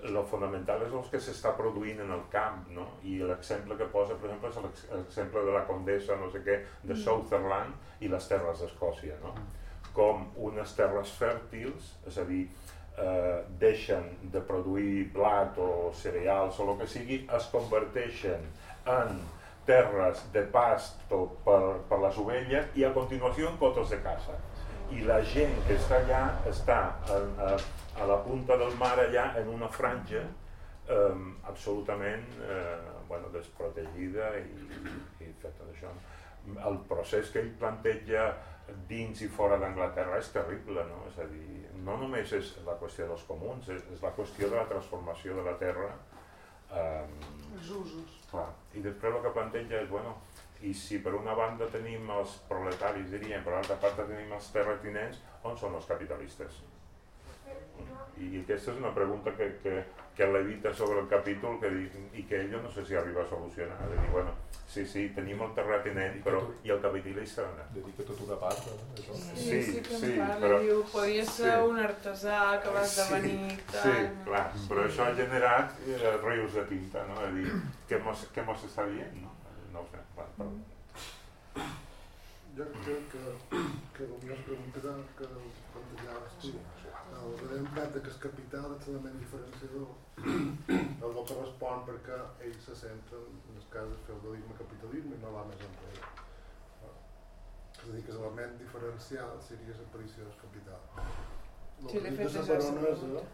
el fonamental és el que s'està produint en el camp, no? i l'exemple que posa, per exemple, és l'ex- l'exemple de la condessa, no sé què, de Sutherland i les terres d'Escòcia. No? Com unes terres fèrtils, és a dir, eh, deixen de produir blat o cereals o el que sigui, es converteixen en terres de pasto per, per les ovelles i a continuació en cotes de caça. I la gent que està allà està a, a, a la punta del mar allà en una franja eh, absolutament eh, bueno, desprotegida i, i fet això. El procés que ell planteja dins i fora d'Anglaterra és terrible, no? És a dir, no només és la qüestió dels comuns, és, és la qüestió de la transformació de la terra. Eh, Els usos. clar. I després el que planteja és, bueno, i si per una banda tenim els proletaris, diríem, per l'altra part tenim els terratinents, on són els capitalistes? I aquesta és una pregunta que, que, que levita sobre el capítol que, di- i que ell no sé si arriba a solucionar. De dir, bueno, sí, sí, tenim el terratinent, però i el capitalista on és? De dir que tot una part, no? Això. Sí, sí, sí, parla, però- diu, podia ser sí. un artesà que va esdevenir Sí, tal. sí, clar, però això ha generat eh, rius de tinta, no? És a dir, què mos, què mos està dient, no? No ho sé, clar, però... Jo crec que, que la meva pregunta era que plantejaves tu. El René Prat de que el capital és l'element diferenciador el que correspon perquè ell se centra en el cas del feudalisme capitalisme i no va més enrere. És a dir, que l'element diferencial seria l'aparició del capital. El Sí, que fet de la baronesa pregunta.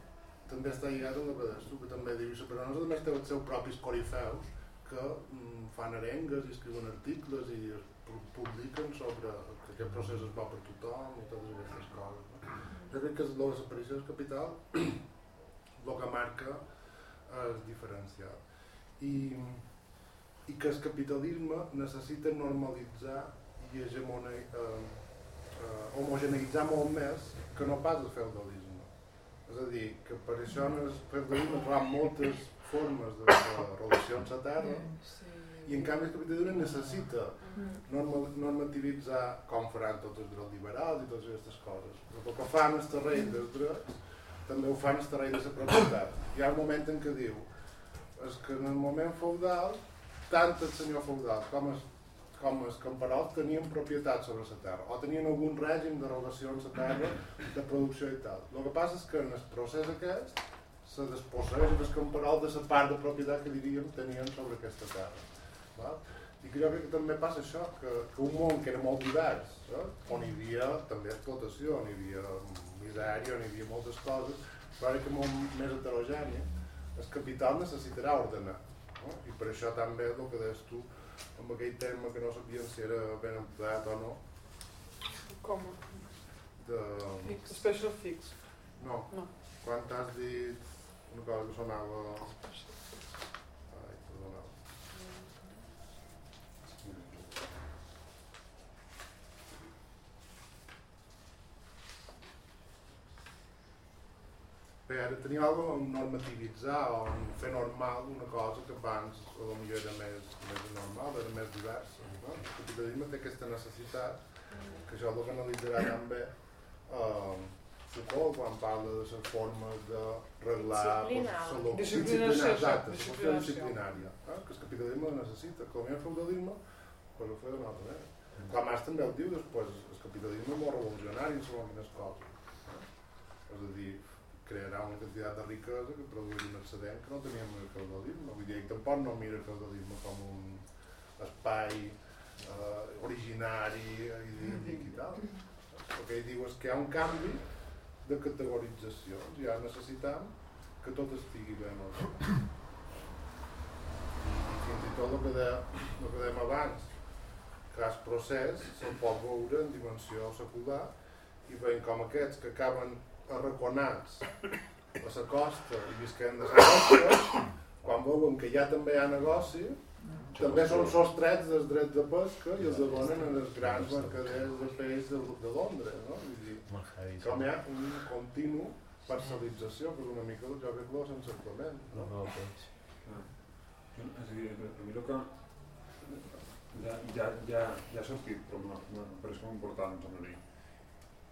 també està lligat a la que que també diu la baronesa també té els seus propis corifeus que mm, fan arengues i escriuen articles i es pu- publiquen sobre que aquest procés és bo per tothom i totes aquestes coses. Jo crec que la desaparició del capital el que marca és diferencial. I, i que el capitalisme necessita normalitzar i hegemoni, eh, eh, homogeneitzar molt més que no pas el feudalisme. És a dir, que per això en el feudalisme trobam moltes formes de, de relacions a terra i en canvi el capitalisme necessita normativitzar com faran tots els drets liberals i totes aquestes coses. Però el que fan el terreny dels drets també ho fan el terreny de la propietat. Hi ha un moment en què diu és que en el moment feudal tant el senyor feudal com els, com els camperols tenien propietat sobre la terra o tenien algun règim de relacions a terra de producció i tal. El que passa és que en el procés aquest se desposseix els camperols de la part de propietat que diríem tenien sobre aquesta terra. Val? I que jo crec que també passa això, que, que un món que era molt divers, eh? on hi havia també explotació, on hi havia misèria, on hi havia moltes coses, però ara que molt més heterogènia, el capital necessitarà ordenar. No? I per això també el que deies tu, amb aquell terme que no sabien si era ben empleat o no, Com? de... Fix, special fix. No, No. quan t'has dit una cosa que sonava... Ai, perdoneu. Bé, ara tenim alguna cosa normativitzar o fer normal una cosa que abans millor era més, més normal, era més diversa. No? El capitalisme té aquesta necessitat, que això és el que analitzarà també eh, Foucault quan parla de les formes de reglar Disciplinar. salut. Disciplinació, exacte, disciplinària. Eh? Que el capitalisme ho necessita, com el feudalisme, pues ho fa d'una altra manera. Clar, Marx també ho diu després, el capitalisme revolucionari en segons quines coses. Eh? És a dir, crearà una quantitat de riquesa que produirà un excedent que no teníem en el feudalisme. Vull dir, tampoc no mira el feudalisme com un espai eh, originari, idíl·lic i tal. El que ell diu és que hi ha un canvi de categoritzacions i ara necessitem que tot estigui bé en el i fins i tot el que, de, el que dèiem abans que el procés se'l pot veure en dimensió secular i veiem com aquests que acaben arraconats a la costa i visquem de la costa quan veuen que ja també hi ha negoci també són sostrets dels drets de pesca i els abonen en els grans mercaders de peix de, de Londres no? Vull dir, com hi ha un continu parcialització que és una mica el joc de clos sense complement no? No, no, és a dir, a mi el que ja, ja, ja, ja s'ha dit, però no, no, em pareix com important a dir.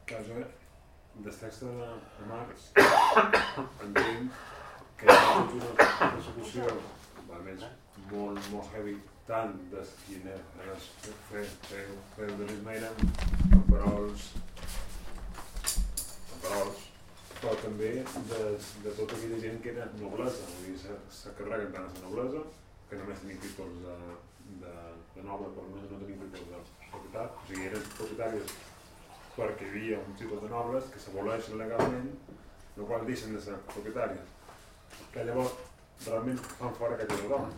Que des text de, de Marx, entenc que hi ha una persecució, almenys molt, molt heavy, tant de quin era el feudalisme eren camperols, camperols, però també de, de tota aquella gent que era noblesa, vull dir, se, se carreguen tant a la noblesa, que només tenien títols de, de, de noble, però només no tenien títols de propietat, o sigui, eren propietaris perquè hi havia un títol de nobles que s'aboleixen legalment, el qual deixen de ser propietaris. Que llavors realment fan fora que tothom.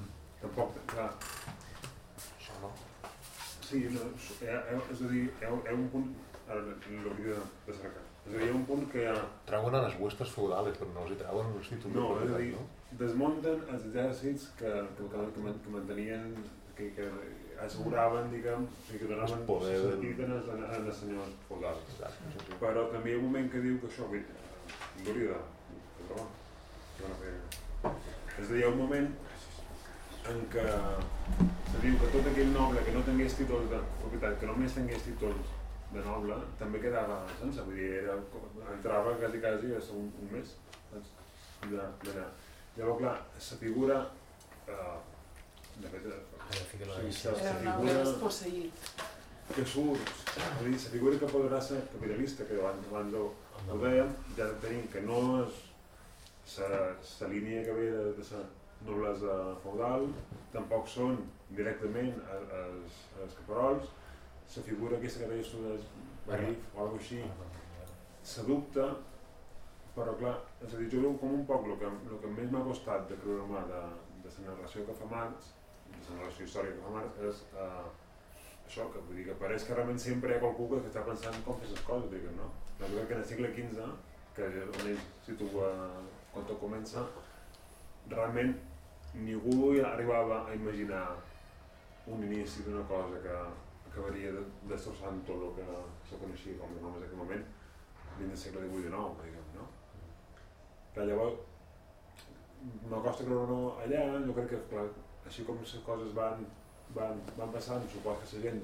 Tampoc, clar, Això no. Sí, no, és, és a dir, hi ha, hi ha un punt, ara diu de cercar, és a dir, hi ha un punt que Treuen a les huestes feudales, però no els hi treuen els títols no, és a dir, no? desmunten els exèrcits que, que, que, que mantenien, que, que asseguraven, diguem, que donaven El poder del- sentit en senyors feudals. Exacte, sí, sí. Però també hi ha un moment que diu que això, vull de, de que a fer. És a dir, hi ha un moment en què se diu que tot aquell noble que no tingués títols de propietat, que només tingués títols de noble, també quedava sense, vull dir, era, entrava quasi quasi a un, un mes saps? de, de, Llavors, clar, la figura, eh, de fet, Era un figura desposseït. que surt, és a dir, la figura que podrà ser capitalista, que abans, abans ho, ho dèiem, ja tenim que no és la línia que ve de, de la noblesa feudal, tampoc són directament el- els, els caperols, la figura aquesta que deies tu del barif o alguna així, s'adopta, però clar, és a dir, jo veu com un poc el que, el que més m'ha costat de creure-me de, de la narració que fa Marx, de la narració històrica fa Marx, és eh, això, que vull dir que pareix que realment sempre hi ha qualcú que està pensant com fer les coses, diguem, no? La veritat que en el segle XV, que on ell situa quan tot comença, realment ningú arribava a imaginar un inici d'una cosa que acabaria de, destrossant tot el que se coneixia com a en aquell moment dins del segle XVIII i XIX, diguem, no? Que llavors m'acosta creure-no allà, jo crec que clar, així com les coses van, van, van passant, supos que la gent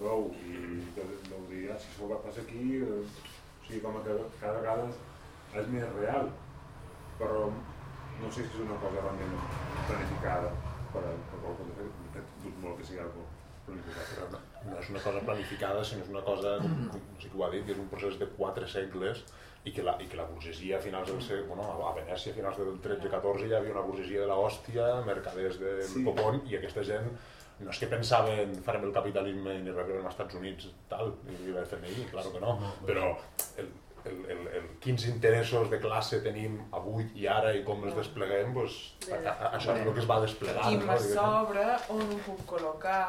veu i deu dir, ah, si això va passar aquí, eh, o sigui, com que cada vegada és més real, però no sé si és una cosa realment planificada per, per qualcú de fet, fet dubto molt que sigui algo planificat. No, és una cosa planificada, sinó és una cosa, com sí que ho ha dit, és un procés de quatre segles i que la, i que la burgesia a finals del segle, bueno, a Venècia a finals del 13-14 ja hi havia una burgesia de la hòstia, mercaders de Sí. copón, i aquesta gent no és que pensaven farem el capitalisme i ni rebrem als Estats Units tal, i l'FMI, claro que no, però el, el, el, el, quins interessos de classe tenim avui i ara i com els despleguem, doncs, a, a, això és el que es va desplegant. I no? me diguem. sobra on ho puc col·locar.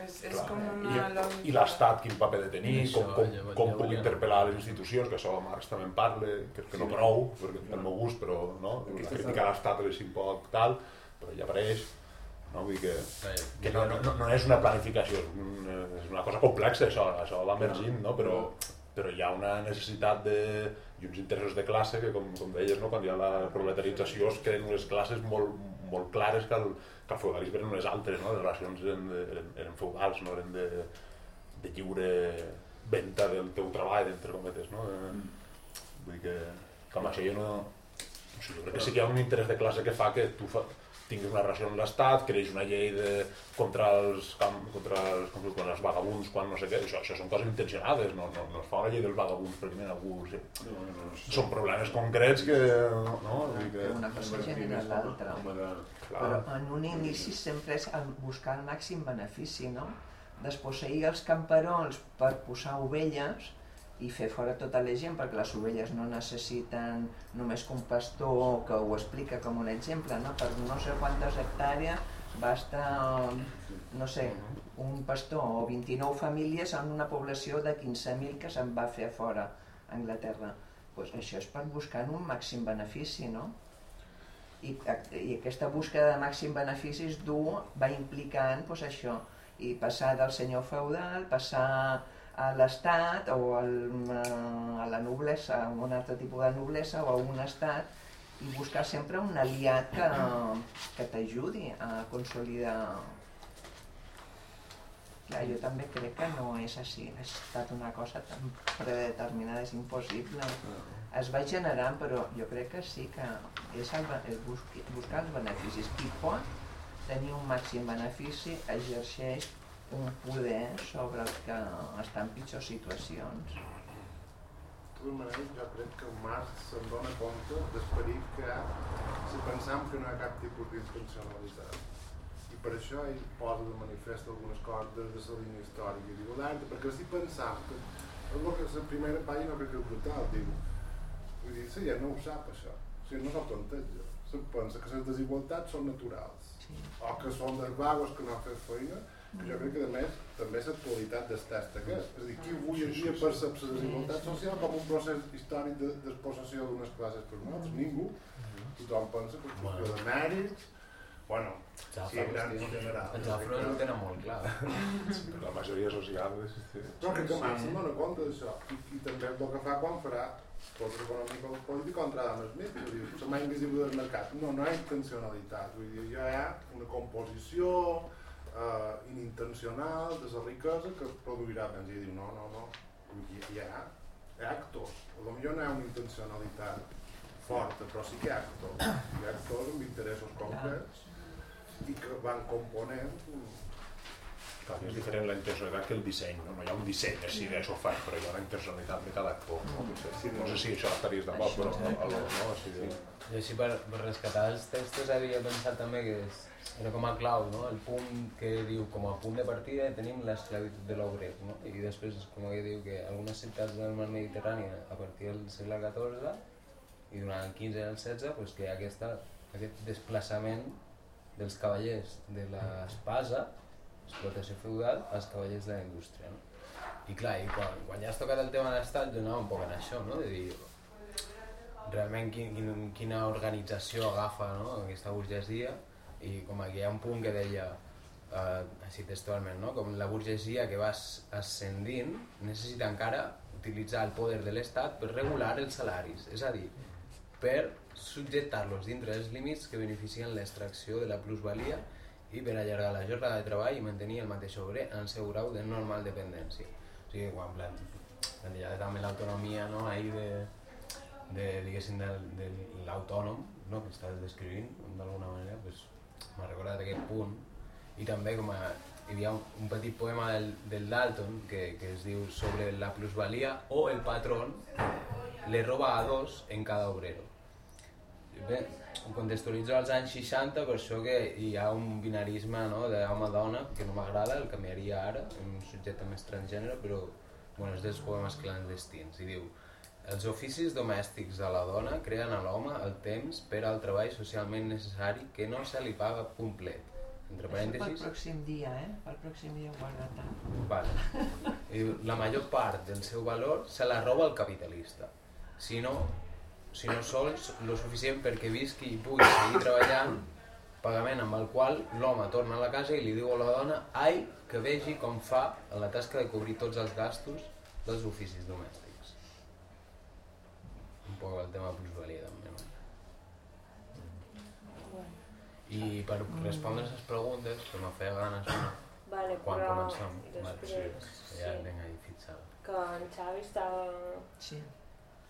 És, és Clar, com una I, lògica. i l'Estat quin paper de tenir, Això, com, com, llavors, com puc interpel·lar les institucions, que això Marx també en parla, que, que no Sí. prou, perquè pel meu gust, però no, Aquesta la crítica a l'Estat és un poc tal, però ja apareix, no? Vull dir que, que no, no, no, no és una planificació, és una, és una cosa complexa això, això va emergint, no? però, però hi ha una necessitat de, i uns interessos de classe que, com, com deies, no? quan hi ha la proletarització es creen unes classes molt, molt clares que el feudalisme eren unes altres, no? les relacions eren, de, eren, eren feudals, no eren de, de lliure venda del teu treball, entre cometes. No? Eh, Vull dir que, que amb això jo no... O sigui, jo crec que sí que hi ha un interès de classe que fa que tu fa, tinguis una relació amb l'Estat, creix una llei de, contra els, camp, contra els, com diu, contra els vagabuns, quan no sé què, això, això són coses intencionades, no, no, no es fa una llei dels vagabuns perquè viene algú... Sí. No, no, no, Són problemes concrets que... No? Vull dir que... Una cosa genera l'altra. Però en un inici sempre és buscar el màxim benefici, no? Desposseir els camperols per posar ovelles i fer fora tota la gent, perquè les ovelles no necessiten només que un pastor que ho explica com un exemple, no? Per no sé quantes hectàrees basta, no sé, un pastor o 29 famílies en una població de 15.000 que se'n va fer fora a Anglaterra. Pues això és per buscar un màxim benefici, no? I, i aquesta búsqueda de màxim beneficis dur va implicant pues, això, i passar del senyor feudal, passar a l'estat o al, a la noblesa, a un altre tipus de noblesa o a un estat i buscar sempre un aliat que, que t'ajudi a consolidar Clar, jo també crec que no és així, ha estat una cosa tan predeterminada, és impossible. Es va generant, però jo crec que sí que és el, el buscar els beneficis. Qui pot tenir un màxim benefici exerceix un poder sobre els que estan en pitjors situacions. De totes maneres, jo crec que Marx se'n dona compte d'esperit que ha si pensam que no hi ha cap tipus d'intencionalitat. I per això ell posa de manifest algunes coses de la línia històrica i diu perquè si pensam que és el que la primera pàgina crec que és brutal, diu vull dir, gent no ho sap això, o sigui, no s'ho planteja. Se pensa que les desigualtats són naturals, Sí. o que són dels vagos que no han fet feina, jo crec que a més també és l'actualitat del test aquest. És a dir, qui avui en dia percep la desigualtat social com un procés històric de despossessió d'unes classes per unes altres? Ningú. Tothom pensa que és qüestió de mèrits, bueno, Ja, sí, en gran general. Els afros ho tenen molt clar. La majoria social... Però crec que se'n dona compte d'això. I, I també el que fa quan farà tot econòmic o polític contra Adam Smith, que diu, la mà invisible del mercat. No, no hi ha intencionalitat. Vull dir, ja hi ha una composició eh, inintencional de la riquesa que produirà. Doncs ell diu, no, no, no. Hi ha, hi ha actors. A lo millor no hi ha una intencionalitat forta, però sí que hi ha actors. Hi ha actors amb interessos concrets i que van component Clar, és diferent la intencionalitat que el disseny, no? No hi ha un disseny així de això ho faig, però hi ha una intencionalitat de cada actor. No, Potser, no sé si això estaries d'acord, però el, el, no, així de... I així per, per rescatar els textos havia pensat també que és, era com a clau, no? El punt que diu com a punt de partida tenim l'esclavitud de l'obrer, no? I després com que diu que algunes ciutats del mar Mediterrani a partir del segle XIV i durant el XV i el XVI pues, que hi ha aquesta, aquest desplaçament dels cavallers de l'espasa, explotació feudal, als cavallers de la indústria. No? I clar, i quan, quan ja has tocat el tema de l'estat, jo anava un poc en això, no? de dir, realment quin, quin, quina organització agafa no? aquesta burgesia i com aquí hi ha un punt que deia eh, així textualment, no? com la burgesia que va as- ascendint necessita encara utilitzar el poder de l'Estat per regular els salaris, és a dir, per subjectar-los dintre dels límits que beneficien l'extracció de la plusvalia i per allargar la jornada de treball i mantenir el mateix obrer en el seu grau de normal dependència. O sigui, quan plan, planteja també l'autonomia no? ahí de, de, diguéssim, de, de l'autònom no? que estàs descrivint d'alguna manera, pues, m'ha recordat aquest punt i també com a, hi havia un, un petit poema del, del Dalton que, que es diu sobre la plusvalía o el patrón le roba a dos en cada obrero. Bé, contextualitzo als anys 60 per això que hi ha un binarisme no, d'home-dona que no m'agrada, el canviaria ara, un subjecte més transgènere, però bueno, és dels poemes clandestins. I diu, els oficis domèstics de la dona creen a l'home el temps per al treball socialment necessari que no se li paga complet. Entre Això pel parèntesis, pròxim dia, eh? Pel pròxim dia ho guarda Vale. I la major part del seu valor se la roba el capitalista. Si no, si no sols lo suficient perquè visqui i pugui seguir treballant, pagament amb el qual l'home torna a la casa i li diu a la dona ai, que vegi com fa la tasca de cobrir tots els gastos dels oficis domèstics. Poc el tema plusvalia també, no? I per respondre a les preguntes, que me feia ganes una, Vale, quan però començam. Vale, sí, després, ja sí, vinc ahí fixada. que en Xavi estava... Sí.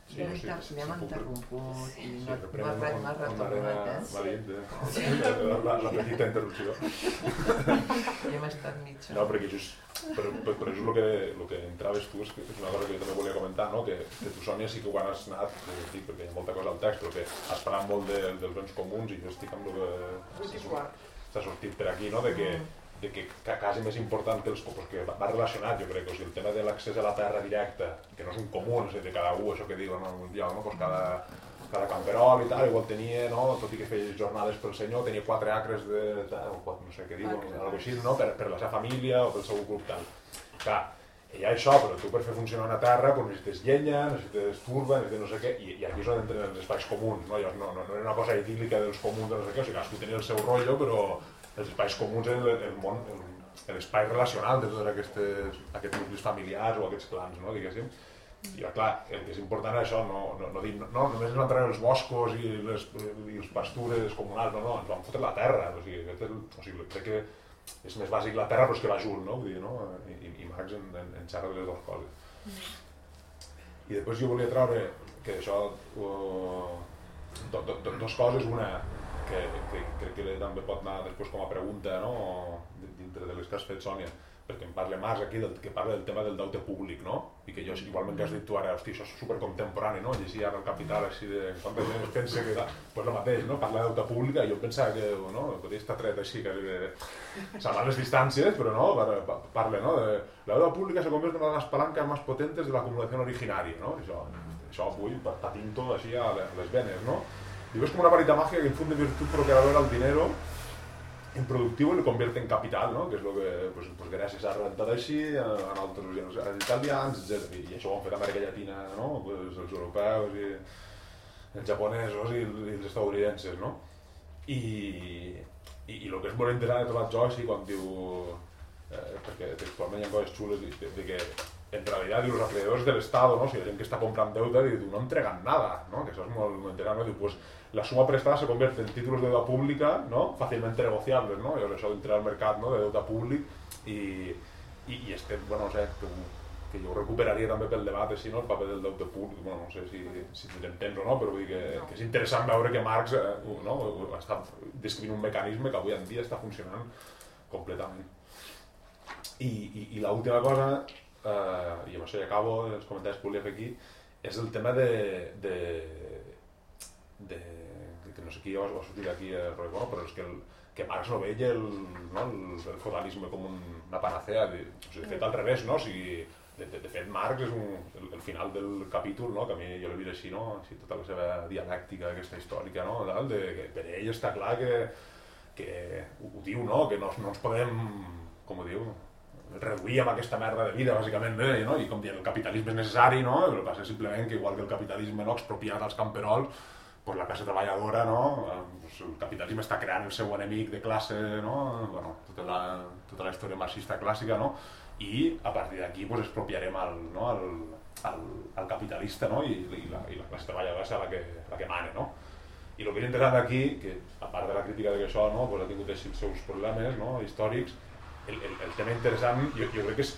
Sí, Ja no, sí, sí, l'hem interromput i Sí, no, no, retornat, Marina eh? dit, eh? la, la, la petita interrupció. Ja hem estat mitja. No, perquè just, per, per, per això el que, el que entraves tu és, que és una cosa que jo també volia comentar, no? que, que tu, Sònia, sí que quan has anat, eh, dic, perquè hi ha molta cosa al text, però que has parlat molt de, dels béns comuns i jo estic amb el que s'ha sortit per aquí, no? de que, de que ca- quasi més important que els pues que va relacionat, jo crec, o sigui, el tema de l'accés a la terra directa, que no és un comú, és a dir, de cada un, això que diuen en un lloc, no? pues cada, cada camperol i tal, igual tenia, no? tot i que feia jornades pel senyor, tenia quatre acres de, o quatre, no sé què diuen, Acres. alguna així, no? per, per la seva família o pel seu grup tal. Clar, hi ha això, però tu per fer funcionar una terra pues, necessites llenya, necessites turba, necessites no sé què, i, i aquí és on entren els espais comuns, no? Llavors, no, no, no era una cosa idíl·lica dels comuns de no sé què, o sigui, cadascú tenia el seu rotllo, però els espais comuns eren el, món, el- l'espai relacional de tots aquests, aquests nuclis familiars o aquests clans, no? diguéssim. I clar, el que és important és això, no, no, no dir, no, només ens van treure els boscos i les, i els pastures comunals, no, no, ens van fotre la terra, o sigui, aquest és, o sigui crec que és més bàsic la terra però és que va junt, no? Vull dir, no? I, i- i Marx en, en, en xerra de les dues coses. I després jo volia treure que això, uh, do, do, do, dos coses, una que, que crec que també pot anar després com a pregunta, no? dintre de les que has fet, Sònia, perquè em parla Marx aquí, del, que parla del tema del deute públic, no? I que jo, igualment que has dit tu ara, hosti, això és supercontemporani, no? Llegir ara el Capital així de... Quanta gent es pensa que... Pues el mateix, no? Parla de deute públic, i jo pensava que, no? Podria estar tret així, que de... salvar les distàncies, però no, Par- pa- parla, no? De, la deuda pública se convierte en una de las palancas más potentes de la acumulación originaria, no? Això, això avui pa- patint tot així a le- les venes, no? Digo, es como una varita mágica que infunde virtud procuradora al dinero improductivo y lo convierte en capital, no? que és el que pues, pues, gràcies a rentar així, en altres els, els italians, etc. I això ho han fet Amèrica Llatina, no? pues, els europeus i els japonesos i, i els estadounidenses, no? I, i, i el que és molt interessant he trobat jo així quan diu, eh, perquè textualment hi ha coses xules de, de, de que en realidad diu, los acreedores del Estado, ¿no? si la gent que està comprant deute, diu, no entregan nada, ¿no? que això és molt, molt interessant, no? diu, pues, la suma prestada se convierte en títulos de deuda pública ¿no? fácilmente negociables, ¿no? Llavors això d'entrar al mercat no? de deute públic i, i, i este, bueno, no sé, que, que jo recuperaria també pel debat així, no? el paper del deute públic, bueno, no sé si, si t'entens o no, però vull dir que, que és interessant veure que Marx eh, no? està descrivint un mecanisme que avui en dia està funcionant completament. I, i, i l'última cosa, eh, i amb això ja acabo, els comentaris que volia fer aquí, és el tema de, de, de que no sé qui ho ha sortit aquí a Roy, bueno, però és que, el, que Marx no veia el, no, el, el feudalisme com un, una panacea, de, o sigui, de fet al revés, no? O sigui, de, de, de fet Marx és un, el, el final del capítol, no? que a mi jo l'he vist així, no? així tota la seva dialèctica aquesta històrica, no? Tal, de, que per ell està clar que, que ho, diu, no? que no, no ens podem, com ho diu, reduir amb aquesta merda de vida, bàsicament, eh? no? i com dient, el capitalisme és necessari, no? el que passa simplement que igual que el capitalisme no, expropiat als camperols, pues la classe treballadora, no? Pues el capitalisme està creant el seu enemic de classe, no? bueno, tota, la, tota la història marxista clàssica, no? i a partir d'aquí pues, expropiarem el, no? el, el, el capitalista no? I, i, la, i la classe treballadora serà la que, la que mane. No? I el que és interessant aquí, que a part de la crítica de que això no, pues, ha tingut els seus problemes no? històrics, el, el, el tema interessant, jo, jo crec que és,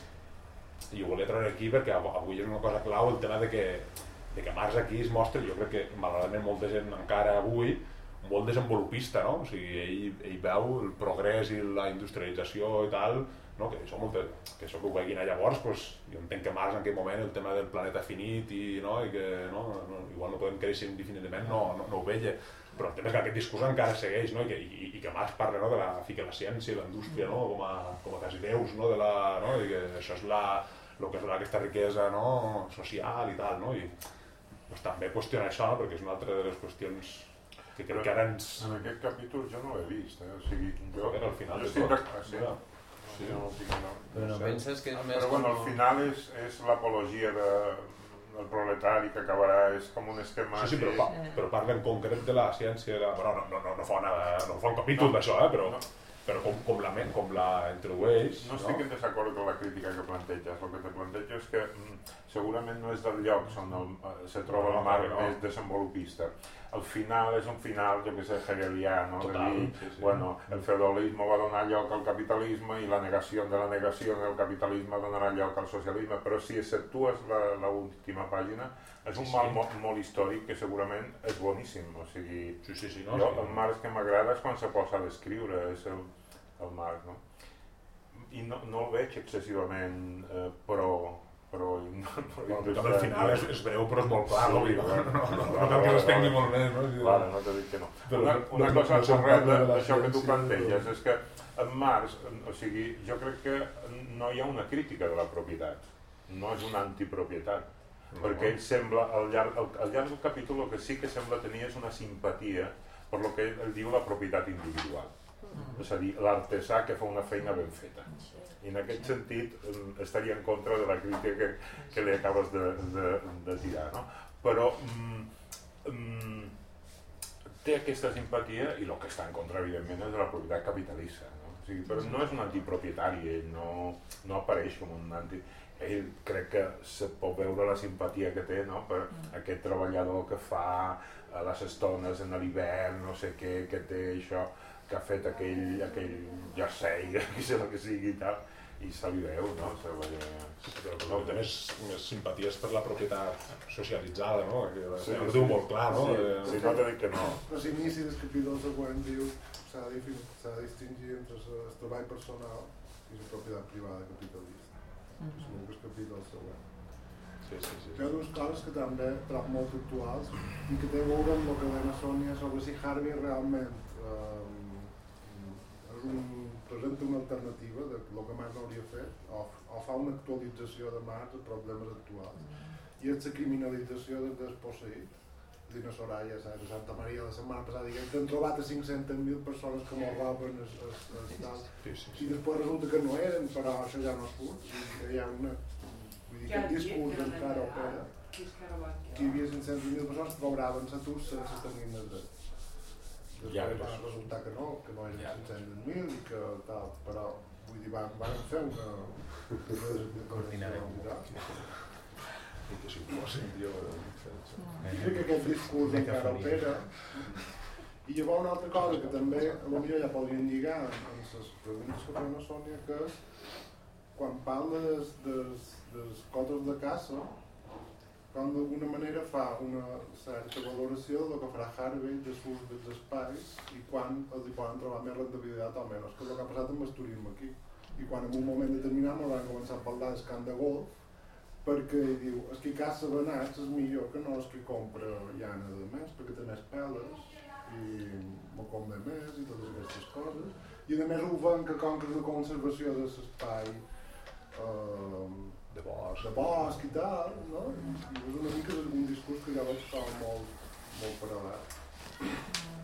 i ho volia treure aquí perquè av- avui és una cosa clau, el tema de que, de que Marx aquí es mostra, jo crec que malauradament molta gent encara avui, molt desenvolupista, no? O sigui, ell, ell veu el progrés i la industrialització i tal, no? que això, molta, que això que ho veguin llavors, pues, jo entenc que Marx en aquell moment el tema del planeta finit i, no? I que no? No, igual no podem créixer indefinidament, no, no, no ho veia, però el tema és que aquest discurs encara segueix, no? I, que, i, i que Marx parla no? de la, fi, la ciència i la indústria no? com, a, com a quasi déus, no? De la, no? I que això és la, el que és la, aquesta riquesa no? social i tal, no? I pues, també qüestiona això, no? perquè és una altra de les qüestions que crec que ara ens... En aquest capítol jo no l'he vist, eh? o sigui, jo... Joder, al final jo de estic tot. ah, sí. Mira. Sí, no, sí, no, Però no penses que és més Però bueno, al final és, és l'apologia de, del proletari que acabarà, és com un esquema... Sí, sí, però, pa, però parla en concret de la ciència, de... Però no, no, no, no, fa, una, no fa un capítol No. d'això, eh? però, però com, com, la, com la introdueix... No estic en desacord amb la crítica que planteges, el que te plantejo és que mm, segurament no és del lloc on el, eh, se troba No, el marc no. més desenvolupista. El final és un final, jo que sé, hegeliano, de Total, dir, sí, sí. bueno, el feudalisme va donar lloc al capitalisme i la negació de la negació del capitalisme donarà lloc al socialisme, però si exceptues la, la última pàgina, és un Sí, mal sí. mo- molt històric que segurament és boníssim, o sigui, Sí, sí, sí, no? jo, sí. el Marx que m'agrada és quan se posa a descriure, és el, el Marx, no? I no, no el veig excessivament eh, pro, pro, no, també al final és, és breu però és molt clar, no? Sí, no, no, no, no cal que s'estengui molt més, no? Vale, no t'he dit que no. Però Una, no- una no- cosa no arrel d'això que tu planteges però- és que en Marx, o sigui, jo crec que no hi ha una crítica de la propietat, no és una antipropietat, perquè ell sembla, al llarg, al, al llarg del capítol el que sí que sembla tenir és una simpatia per lo que ell, ell diu la propietat individual, és a dir, l'artesà que fa una feina ben feta. I en aquest sentit estaria en contra de la crítica que, que li acabes de, de, de tirar, no? Però mm, mm, té aquesta simpatia i el que està en contra, evidentment, és de la propietat capitalista. No? O sigui, però no és un antipropietari, ell no, no apareix com un anti... Ell crec que se pot veure la simpatia que té no? per aquest treballador que fa a les estones en l'hivern, no sé què, que té això, que ha fet aquell, aquell jersei, que sé el que sigui i tal, i se li veu, no? Se li... Però el que té més, més simpaties per la propietat socialitzada, no? Que Sí, sí, ho sí. diu molt clar, no? Sí, sí, no t'he dit que no. A l'inici del capítol següent diu s'ha de, de distingir entre el treball personal i la propietat privada capitalista. És el que és capítol següent. Sí, sí, sí. Hi ha dues coses que també trobo molt actuals i que té a veure amb el que deia Sònia sobre si Harvey realment eh, és un, presenta una alternativa de lo que Marx hauria fet o, o fa una actualització de Marx als problemes actuals i és la criminalització dels desposseïts Dina Soraya, saps, de Santa Maria la setmana passada diguem que han trobat a 500.000 persones que molt roben es, es, es, tal. Sí, sí, i sí. després resulta que no eren però això ja no es que hi ha una vull dir, Ja, aquest discurs encara opera que que hi havia 500.000 persones que cobraven l'atur sense tenir més dret. Ja, va però- resultar que no, que no eren Ja. 500.000 i que tal, però vull dir, van, van fer una... una Coordinada. I que s'imposin, tio. I crec que aquest discurs encara opera. I llavors una altra cosa que també a lo millor ja podrien lligar amb les preguntes que feia la Sònia, que és quan parla des, des, des cotes de caça, quan d'alguna manera fa una certa valoració del que farà Harvey de l'ús dels espais i quan els hi poden trobar més rendibilitat o menys, que és el que ha passat amb el turisme aquí. I quan en un moment determinat ens van començar a parlar del camp de golf, perquè diu, el que caça venats és millor que no el que compra llana de més, perquè té més peles i m'ho convé més i totes aquestes coses. I a més ho fan que com que és una conservació de l'espai eh, De bosc. de bosc i tal, no? I és una mica un discurs que ja que fa molt, molt paral·lel.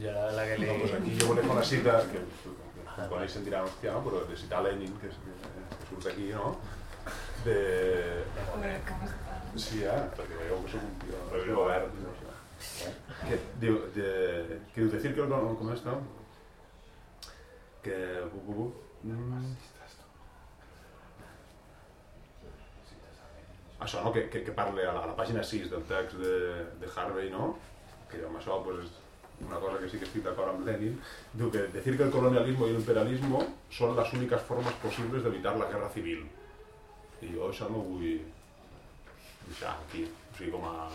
Jo era la que li... No, pues aquí jo volia fer una cita, que, que quan ells sentiran hòstia, no? però de citar Lenin, que, que, que surt aquí, no? De... Sí, eh? Perquè veieu que soc un tio... Robert. Eh? Que diu, de, que diu, decir que el no, com és, no? Que... Bu, bu, bu, mm, això, no? Que, que, que parla a la, a la pàgina 6 del text de, de Harvey, no? Que amb això pues, és una cosa que sí que estic d'acord amb Lenin, diu que decir que el colonialismo imperialismo son las únicas formas posibles de evitar la guerra civil. I jo això no vull deixar aquí, o sigui, com a,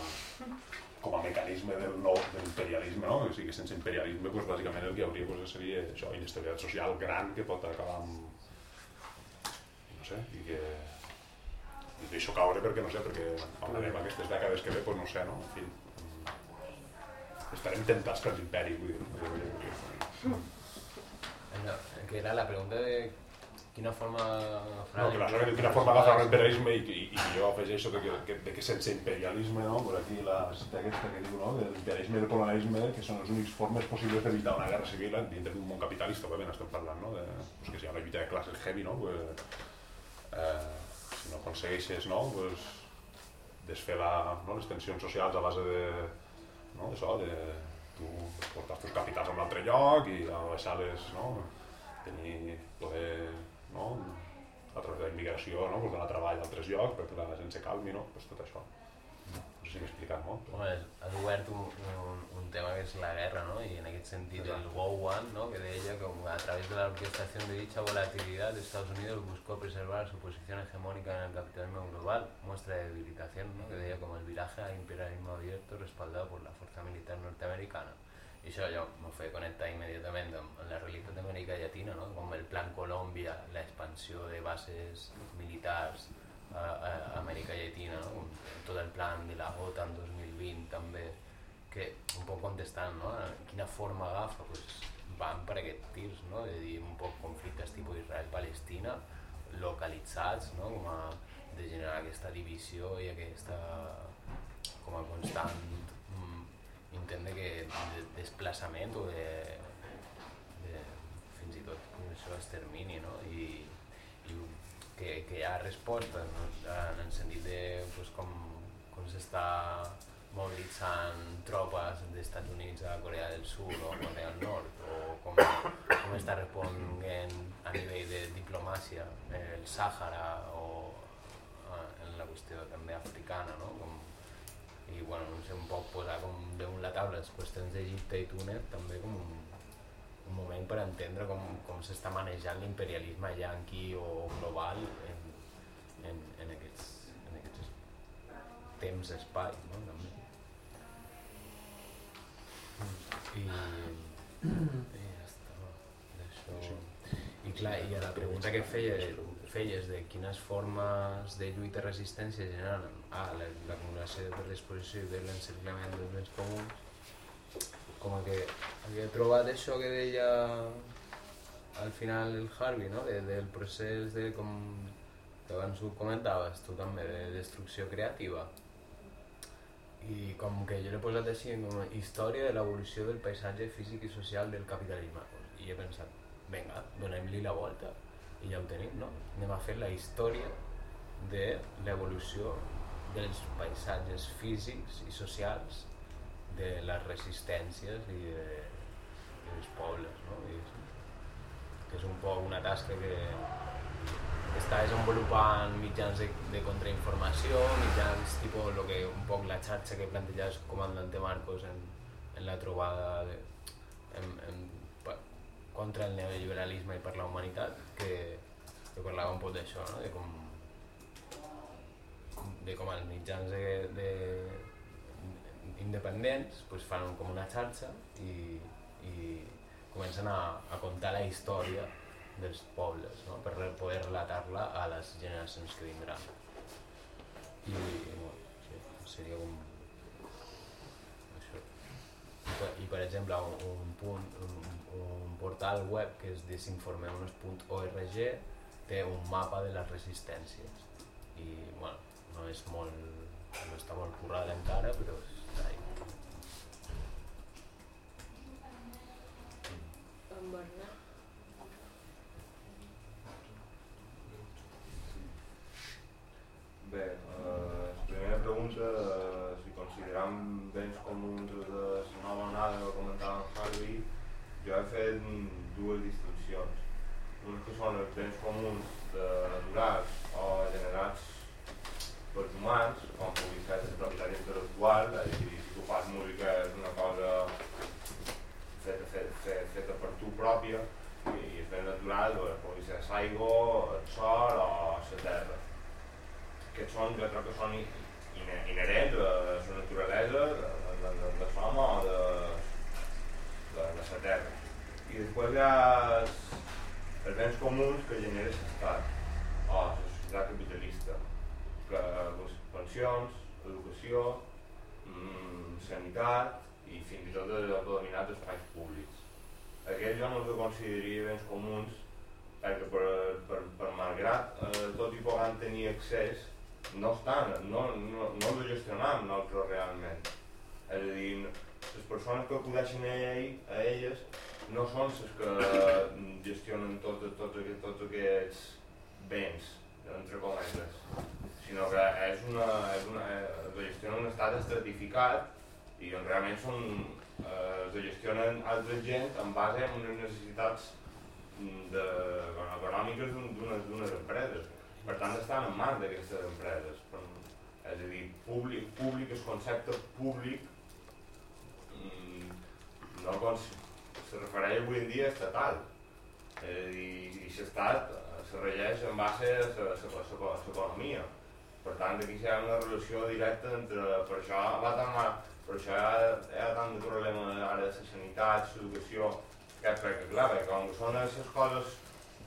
com a mecanisme del nou de l'imperialisme, no? O sigui, sense imperialisme, pues, bàsicament el que hauria pues, seria això, inestabilitat social gran que pot acabar amb... no sé, i que i deixo caure perquè no sé, perquè on anem aquestes dècades que ve, pues no sé, no? En fi, estarem tentats per l'imperi, vull dir. No, que era la pregunta de quina forma No, clar, de quina forma agafar l'imperialisme i, i, i jo afegeixo que, que, que, que sense imperialisme, no? per aquí la cita aquesta que diu, no? de l'imperialisme i el colonialisme, que són les úniques formes possibles d'evitar una guerra civil dintre d'un món capitalista, òbviament estem parlant, no? de, pues que si hi ha una lluita de classes heavy, no? Pues, eh, si no aconsegueixes no? pues, desfer la, no? les tensions socials a base de, no? Això, de tu portar els teus capitals a un altre lloc i a baixar les, no? tenir, poder, no? a través de la immigració, no? pues donar treball a altres llocs perquè la gent se calmi, no? pues tot això. Si m'he explicat molt. Home, has obert un, un, un tema que és la guerra, ¿no? Y en aquest sentit el Gowan, ¿no? que deia que a través de la orquestación de dicha volatilidad Estados Unidos buscó preservar su posición hegemónica en el capitalismo global, muestra de debilitación, ¿no? que deia com el viraje al imperialismo abierto respaldado por la fuerza militar norteamericana. I això jo m'ho feia connectar immediatament amb la realitat d'Amèrica Llatina, no? com el Plan Colòmbia, l'expansió de bases militars a, a Amèrica Llatina, no? Tot el plan de la OTAN 2020 també, que un poc contestant, no? quina forma agafa, pues, van per aquest tirs, no? de dir un poc conflictes tipus Israel-Palestina, localitzats, no? com a de generar aquesta divisió i aquesta com a constant intent de, que, de desplaçament o de, de fins i tot això extermini no? I, i que, que hi ha resposta no? en el sentit de pues, com, com s'està mobilitzant tropes dels Estats Units a Corea del Sud o a Corea del Nord o com, com està responent a nivell de diplomàcia el Sàhara o en la qüestió també africana no? com, i bueno, no sé, un poc posar com damunt la taula les qüestions d'Egipte i Túnez també com un, un moment per entendre com, com s'està manejant l'imperialisme yanqui o global en, en, en, aquests, en aquests temps-espai, no? També. I, i ja està, d'això. I clar, i a la pregunta que feia, feies de quines formes de lluita i resistència generen ah, l'acumulació per l'exposició i per l'encerclament dels béns comuns, com que havia trobat això que deia al final el Harvey, no? de, del procés de, com que abans ho comentaves tu també, de destrucció creativa. I com que jo l'he posat així com a història de l'evolució del paisatge físic i social del capitalisme. I he pensat, vinga, donem-li la volta i ja ho tenim, no? Anem a fer la història de l'evolució dels paisatges físics i socials de les resistències i de, dels pobles, no? I és, que és un poc una tasca que està desenvolupant mitjans de, de contrainformació, mitjans tipus lo que un poc la xarxa que planteja el comandante Marcos en, en la trobada de, en, en, contra el neoliberalisme i per la humanitat, que, que parlava un poc d'això, no? de com de com els mitjans de, de, independents pues, fan com una xarxa i, i comencen a, a contar la història dels pobles no? per poder relatar-la a les generacions que vindran. I, bueno, sí, seria com això. I per exemple, un, un, punt, un, un portal web que és desinformeunos.org té un mapa de les resistències i bueno, no és molt, no està molt currada encara, però està ahí. En Bernat. Bé, eh, la primera pregunta, eh, si consideram béns comuns de la nova onada que comentava en Harvey, jo he fet dues distincions. Unes que són els béns comuns de naturals o generats pels humans, com pugui ser la propietat intel·lectual, és a dir, si tu fas música és una cosa feta, feta, feta, feta per tu pròpia i, i és ben natural, doncs, pugui ser l'aigua, el sol o la terra. Aquests són, jo crec que són inherents a la naturalesa de, l'home o de, de, de la terra. I després hi ha els, els béns comuns que genera l'estat o la societat capitalista que les pensions, educació, mmm, sanitat i fins i tot els denominats espais públics. aquells jo no els consideraria béns comuns perquè per, per, per malgrat eh, tot i poden tenir accés no estan, no, no, no els gestionam nosaltres realment. És a dir, les persones que acudeixen a, ell, a elles no són les que gestionen tots tot, tot, tot aquests béns, entre cometes, sinó que és una, és una, eh, gestionen un estat estratificat i realment són, eh, es gestionen altra gent en base a unes necessitats de, econòmiques d'unes empreses. Per tant, estan en mans d'aquestes empreses. És a dir, públic, públic, el concepte públic mm, no com se refereix avui en dia estatal. És a dir, i l'estat se regeix en base a l'economia. Per tant, aquí hi ha una relació directa entre... Per això va tan mal, per això hi ha, hi ha tant de problema ara de la sanitat, l'educació, que, clar, perquè com que són les coses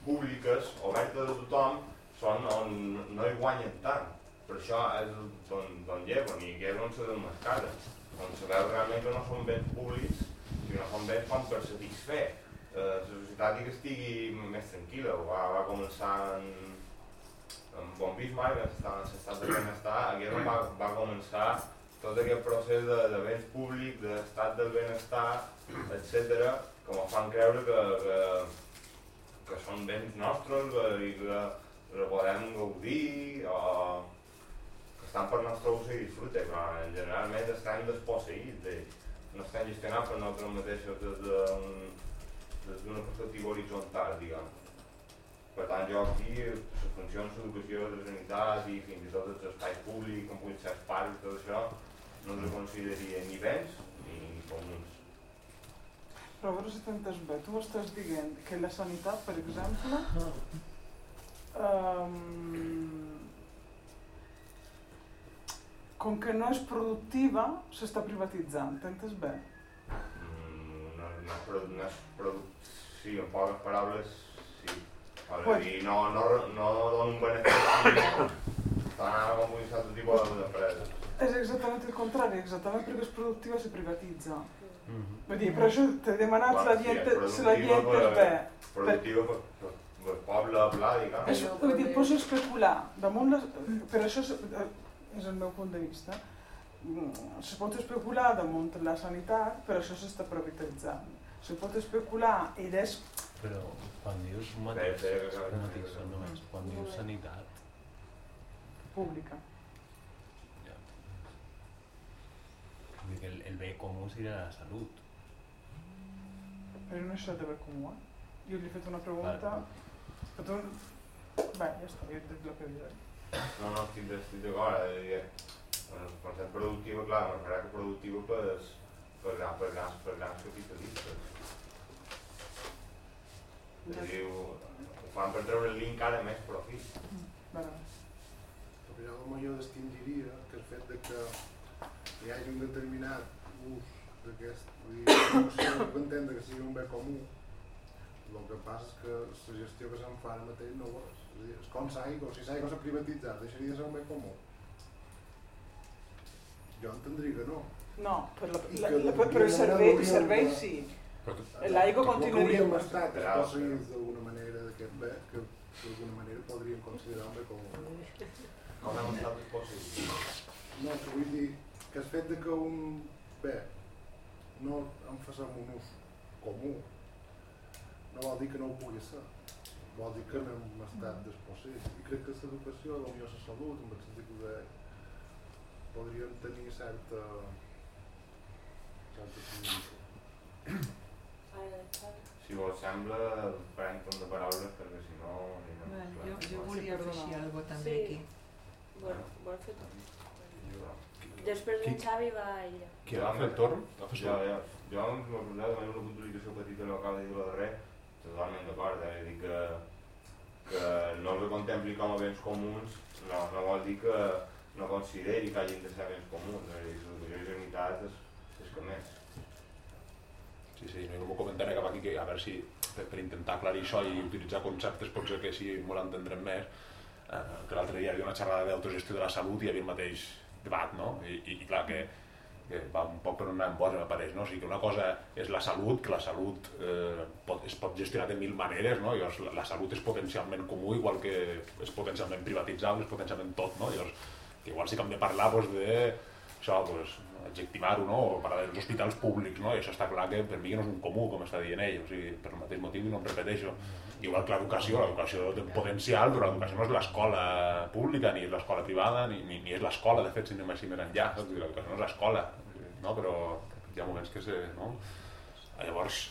públiques, obertes a tothom, són on no hi guanyen tant. Per això és on, on lleven i aquí és on se desmascara. On se veu realment que no són béns públics, sinó són béns com per satisfer eh, la societat que estigui més tranquil·la. Va, va començar en, en Bon Bismarck, en l'estat de benestar, aquí va, va començar tot aquest procés de, de béns públics, d'estat del benestar, etc que m'ho fan creure que, que, que són béns nostres que, i que, que podem gaudir o que estan per nostre ús i disfrute, però generalment estan desposseïts d'ells. No estan gestionats per nosaltres mateixos des d'una de, des perspectiva horitzontal, diguem. Per tant, jo aquí, les funcions d'educació, de sanitat i fins i tot els espais públics, com puguin ser els parcs tot això, no els consideraria ni béns ni comuns. Però a veure si t'entens bé, tu estàs dient que la sanitat, per exemple, um, com que no és productiva, s'està privatitzant, t'entens bé? Mm, no, no, és no és. Sí, en poques paraules, sí. Pues... dir, no, no, no dona un benefici tant ara com un altre tipus d'empreses. És exactament el contrari, exactament perquè és productiva se privatitza. Mm -hmm. Vull dir, però això t'he demanat si la dieta, si la dieta és bé. Productiva per, per, per poble pla, diguem. És, vull dir, pots especular damunt les... Per això és, és el meu punt de vista. Mm, se pot especular damunt la sanitat, però això s'està privatitzant. Se pot especular i des... Però quan dius mateix, mateix només, quan dius sanitat... Pública. Vull dir el, el bé comú seria la salut. Però no és de bé comú, eh? Jo li he fet una pregunta... Vale. Tu... Bé, ja està, jo he dit el que diré. No, no, estic, estic d'acord. Eh, bueno, el concepte productiu, clar, me farà que productiu per, per, per, per, grans, per grans capitalistes. És a dir, ho, fan per treure el link encara més profit. Mm, bueno. Però jo jo distingiria que el fet de que hi hagi un determinat ús d'aquest, no no entendre que sigui un bé comú, el que passa és que la gestió que se'n fa ara mateix no ho és. És, dir, és com l'aigua, si l'aigua s'ha privatitzat, deixaria de ser un bé comú. Jo entendria que no. No, però, la, la, la, però el servei, el servei sí. L'aigua continuaria... Hauríem estat posseïts d'alguna manera d'aquest bé, que d'alguna manera podríem considerar un bé comú. Com hem estat posseïts? No, vull dir, que el fet de que un bé no en facem un ús comú no vol dir que no ho pugui ser. Vol dir que no hem estat despossits. I crec que l'educació, la millor la salut amb aquest tipus de podrien tenir certa certa similitud. Si vos sembla prenc un de paraules perquè si no... no. Jo, jo volia afegir alguna cosa també sí. aquí bueno, vol fer tot Després d'en Xavi va ella. Qui va fer el torn? Va fer ja, ja. Jo em recordava també una puntualització petita no cal dir la darrer, totalment d'acord, eh? dir que, que no els contempli com a béns comuns no, no vol dir que no consideri que hagin de ser béns comuns, eh? dir, l'educació i unitat és, és que més. Sí, sí, no m'ho comentaré cap aquí, que a veure si per, per intentar aclarir això i utilitzar conceptes potser que sí molt entendrem més, eh, que l'altre dia hi havia una xerrada d'autogestió de la salut i hi havia el mateix debat, no? I, i, i clar que que va un poc per on em posa, m'apareix, no? O sigui que una cosa és la salut, que la salut eh, pot, es pot gestionar de mil maneres, no? Llavors, la, la salut és potencialment comú, igual que és potencialment privatitzable, és potencialment tot, no? Llavors, que igual sí que hem de parlar doncs, de, això, doncs, adjectivar-ho, no? o parlar dels hospitals públics, no? i això està clar que per mi no és un comú, com està dient ell, o sigui, per el mateix motiu no em repeteixo. Igual que l'educació, l'educació té un potencial, però l'educació no és l'escola pública, ni és l'escola privada, ni, ni, ni és l'escola, de fet, si anem així més enllà, l'educació no és l'escola, no? però hi ha moments que se... No? Llavors,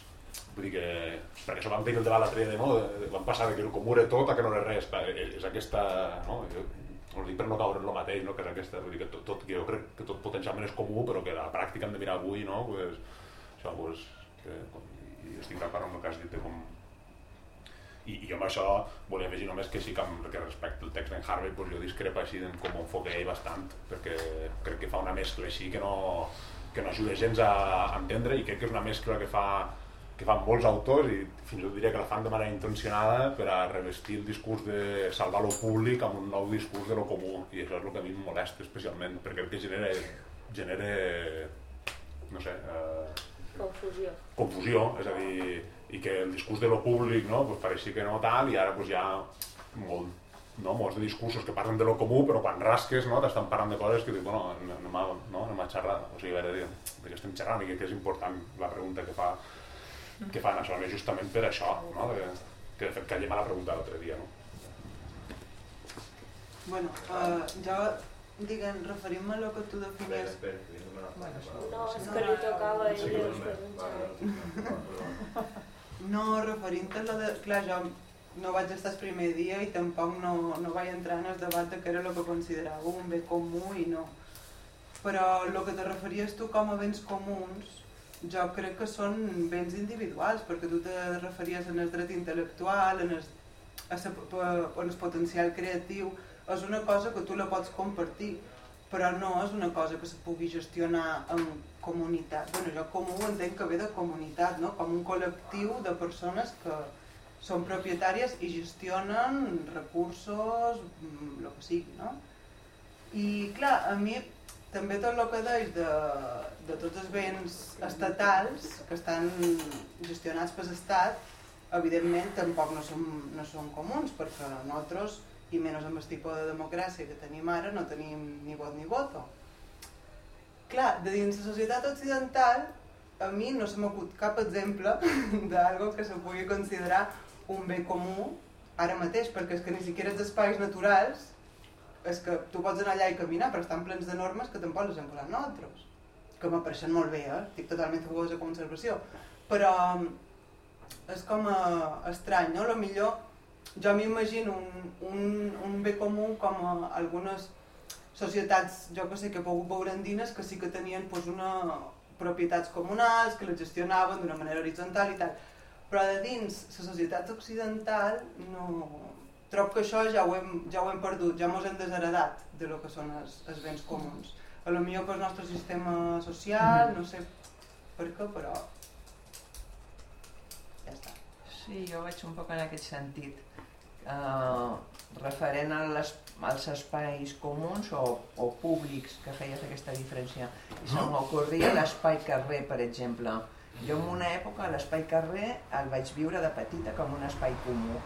vull dir que... Per això vam tenir el debat l'altre dia, no? vam passar de que comú era tot a que no era res, és aquesta... No? Jo, ho dic per no caure en el mateix, no? que és aquesta, vull dir que tot, tot, que jo crec que tot potencialment és comú, però que la pràctica hem de mirar avui, no? Pues, això, pues, que, com, i estic d'acord amb el que has dit de com, i, i amb això volia afegir només que sí que, amb, que respecte al text d'en Harvey pues jo discrepo així en com ho enfoca ell bastant perquè crec que fa una mescla així que no, que no ajuda gens a, a entendre i crec que és una mescla que fa que fan molts autors i fins i tot diria que la fan de manera intencionada per a revestir el discurs de salvar lo públic amb un nou discurs de lo comú. I això és el que a mi em molesta especialment perquè el que genera, genera no sé eh, confusió. confusió, és a dir i que el discurs de lo públic no, pues pareixia que no tal i ara pues, hi ha molt, no, molts de discursos que parlen de lo comú però quan rasques no, t'estan parlant de coses que dius, bueno, anem a, no, anem a xerrar o sigui, a veure, de què estem xerrant i que, que és important la pregunta que fa que fan això, no? justament per això, no? que, que de fet que me l'ha preguntat l'altre dia. No? Bueno, uh, jo, diguem, referint-me a lo que tu definies... No, és que li tocava a ell després No, referint-te a la de... Clar, jo no vaig estar el primer dia i tampoc no, no vaig entrar en el debat de què era el que considerava un bé comú i no. Però el que te referies tu com a béns comuns, jo crec que són béns individuals, perquè tu te referies en el dret intel·lectual, en el, en el potencial creatiu, és una cosa que tu la pots compartir, però no és una cosa que se pugui gestionar en comunitat. Bueno, jo com ho entenc que ve de comunitat, no? com un col·lectiu de persones que són propietàries i gestionen recursos, el que sigui. No? I clar, a mi també tot el que deix de, de tots els béns estatals que estan gestionats per l'Estat, evidentment tampoc no són, no són comuns, perquè nosaltres, i menys amb el tipus de democràcia que tenim ara, no tenim ni vot ni voto. Clar, de dins la societat occidental, a mi no se m'acut cap exemple d'algo que se pugui considerar un bé comú ara mateix, perquè és que ni siquiera els espais naturals és que tu pots anar allà i caminar, però estan plens de normes que tampoc les hem posat nosaltres. Que m'apareixen molt bé, eh? estic totalment a favor de conservació. Però mm, és com a, estrany, no? Lo millor, jo m'imagino un, un, un bé comú com a algunes societats, jo que sé, que he pogut veure andines, que sí que tenien pues, una propietats comunals, que les gestionaven d'una manera horitzontal i tal. Però de dins la societat occidental no, trob que això ja ho hem, ja ho hem perdut, ja mos hem desheredat de lo que són els, els béns comuns. A lo millor pel nostre sistema social, no sé per què, però ja està. Sí, jo vaig un poc en aquest sentit. Uh, referent a les, als espais comuns o, o públics, que feies aquesta diferència. I se m'ocorria l'espai carrer, per exemple. Jo en una època l'espai carrer el vaig viure de petita com un espai comú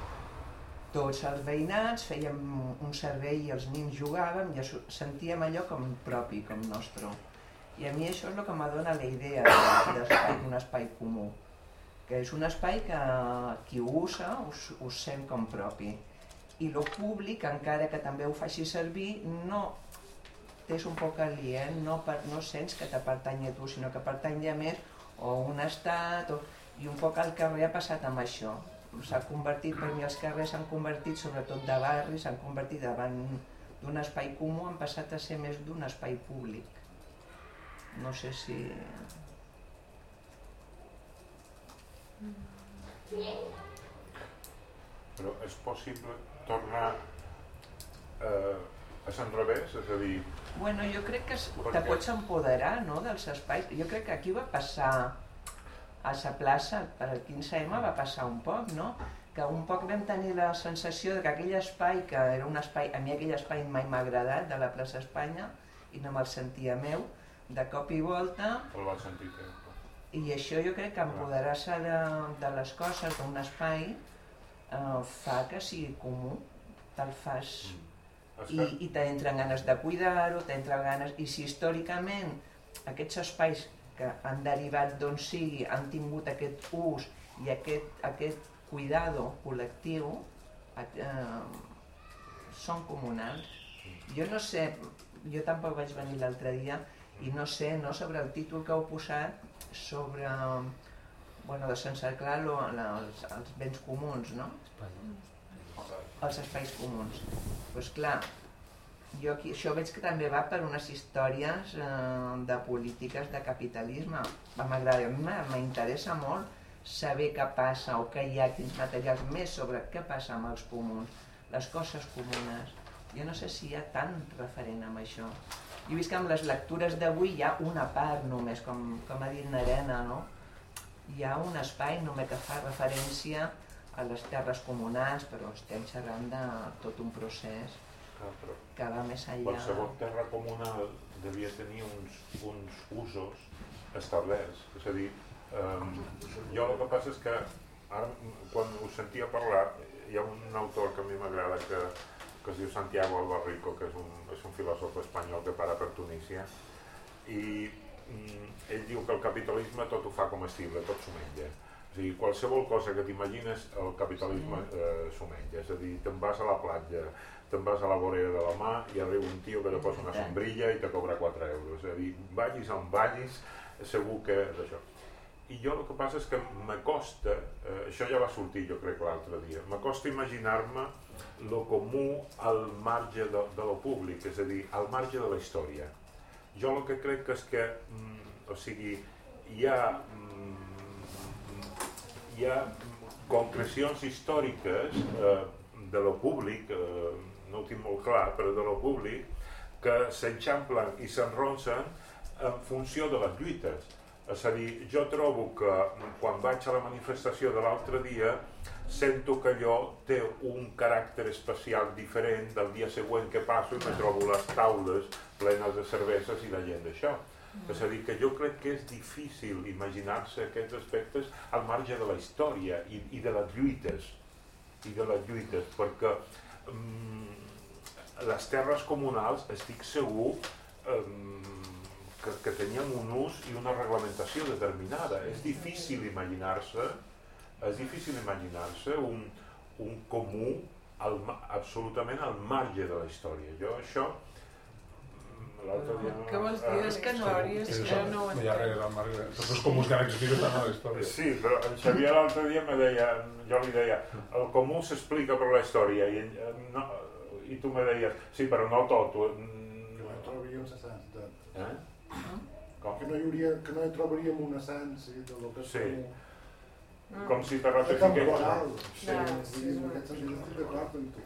tots els veïnats fèiem un servei i els nins jugàvem i sentíem allò com propi, com nostre. I a mi això és el que m'adona la idea d'un espai comú, que és un espai que qui ho usa us, us sent com propi. I el públic, encara que també ho faci servir, no t'és un poc aliè, no, per, no sents que t'apertany a tu, sinó que pertany a més o un estat, o, i un poc al carrer ha passat amb això s'ha convertit, per mi els carrers s'han convertit, sobretot de barri, s'han convertit davant d'un espai comú, han passat a ser més d'un espai públic. No sé si... Però és possible tornar eh, a Sant Revés? És a dir... Bueno, jo crec que te pots empoderar no, dels espais. Jo crec que aquí va passar a la plaça, per al 15M va passar un poc, no? que un poc vam tenir la sensació de que aquell espai, que era un espai, a mi aquell espai mai m'ha agradat, de la plaça Espanya, i no me'l sentia meu, de cop i volta El vaig sentir que... i això jo crec que empoderar-se de, de les coses d'un espai eh, fa que sigui comú, te'l fas És i, i t'entren ganes de cuidar-ho, t'entren ganes... I si històricament aquests espais que han derivat d'on sigui han tingut aquest ús i aquest, aquest cuidado col·lectiu, eh, són comunals. Jo no sé, jo tampoc vaig venir l'altre dia i no sé no, sobre el títol que heu posat sobre bueno, de s'encerclar lo- la- els, els béns comuns, no? els espais comuns. Doncs pues clar, jo aquí, això veig que també va per unes històries eh, de polítiques de capitalisme. M'interessa molt saber què passa o què hi ha, quins materials més sobre què passa amb els comuns, les coses comunes. Jo no sé si hi ha tant referent amb això. Vist que amb les lectures d'avui hi ha una part només, com, com ha dit Narena, no? Hi ha un espai només que fa referència a les terres comunals, però estem xerrant de tot un procés ah, que va més enllà. qualsevol terra comunal devia tenir uns, uns usos establerts. És a dir, um, jo el que passa és que ara, quan us sentia parlar, hi ha un autor que a mi m'agrada que, que es diu Santiago Albarrico, que és un, és un filòsof espanyol que para per Tunísia, i mm, ell diu que el capitalisme tot ho fa comestible, tot s'ho menja. A dir, qualsevol cosa que t'imagines, el capitalisme eh, s'ho menja. És a dir, te'n vas a la platja, te'n vas a la vorera de la mà i arriba un tio que te posa una sombrilla i te cobra 4 euros. És a dir, vallis on vallis, segur que és això. I jo el que passa és que m'acosta, eh, això ja va sortir jo crec l'altre dia, m'acosta imaginar-me lo comú al marge de, de lo públic, és a dir, al marge de la història. Jo el que crec és que, mm, o sigui, hi ha, mm, hi ha concrecions històriques eh, de lo públic, eh, no ho tinc molt clar, però de lo públic, que s'enxamplen i s'enronsen en funció de les lluites. És a dir, jo trobo que quan vaig a la manifestació de l'altre dia sento que allò té un caràcter especial diferent del dia següent que passo i me trobo les taules plenes de cerveses i la gent d'això. És a dir, que jo crec que és difícil imaginar-se aquests aspectes al marge de la història i, i de les lluites, i de les lluites, perquè mm, les terres comunals estic segur mm, que, que tenien un ús i una reglamentació determinada. És difícil imaginar-se és difícil imaginar-se un, un comú al, absolutament al marge de la història. Jo això mm, l'altre dia... Què vols dir? eh, És que no, és Sí, que no ho no hi ha entenc. res al marge. Tots els comuns que han existit estan a la història. Sí, però en Xavier l'altre dia me deia, jo li deia, el comú s'explica per la història i, ell, eh, no, i tu me deies, sí, però no tot. tu- Que no trobaríem l'essència. Eh? Com? Que no hi, hauria, que no hi trobaríem una essència de lo que és Sí. comú. Com si te És ratifiqués. en.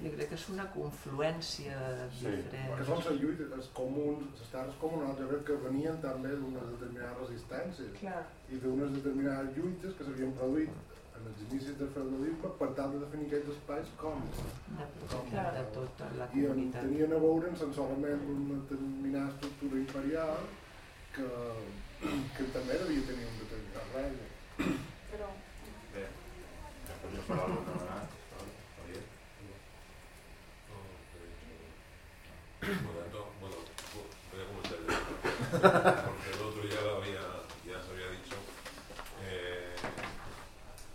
Jo crec que és una confluència Sí. Que diferent. són les lluites, els comuns, les terres comunals, jo crec que venien també d'unes determinades resistències Clar. i d'unes determinades lluites que s'havien produït en els inicis del feudalisme per tal de definir aquests espais com. De propietat de tota la I en, comunitat. tenien a veure amb solament una determinada estructura imperial que, que també devia tenir un determinat règim. Però Bé, després jo farà alguna vegada. Javier. momento, bueno, voy a comentar yo, porque el otro ya, lo había, ya se había dicho. Eh,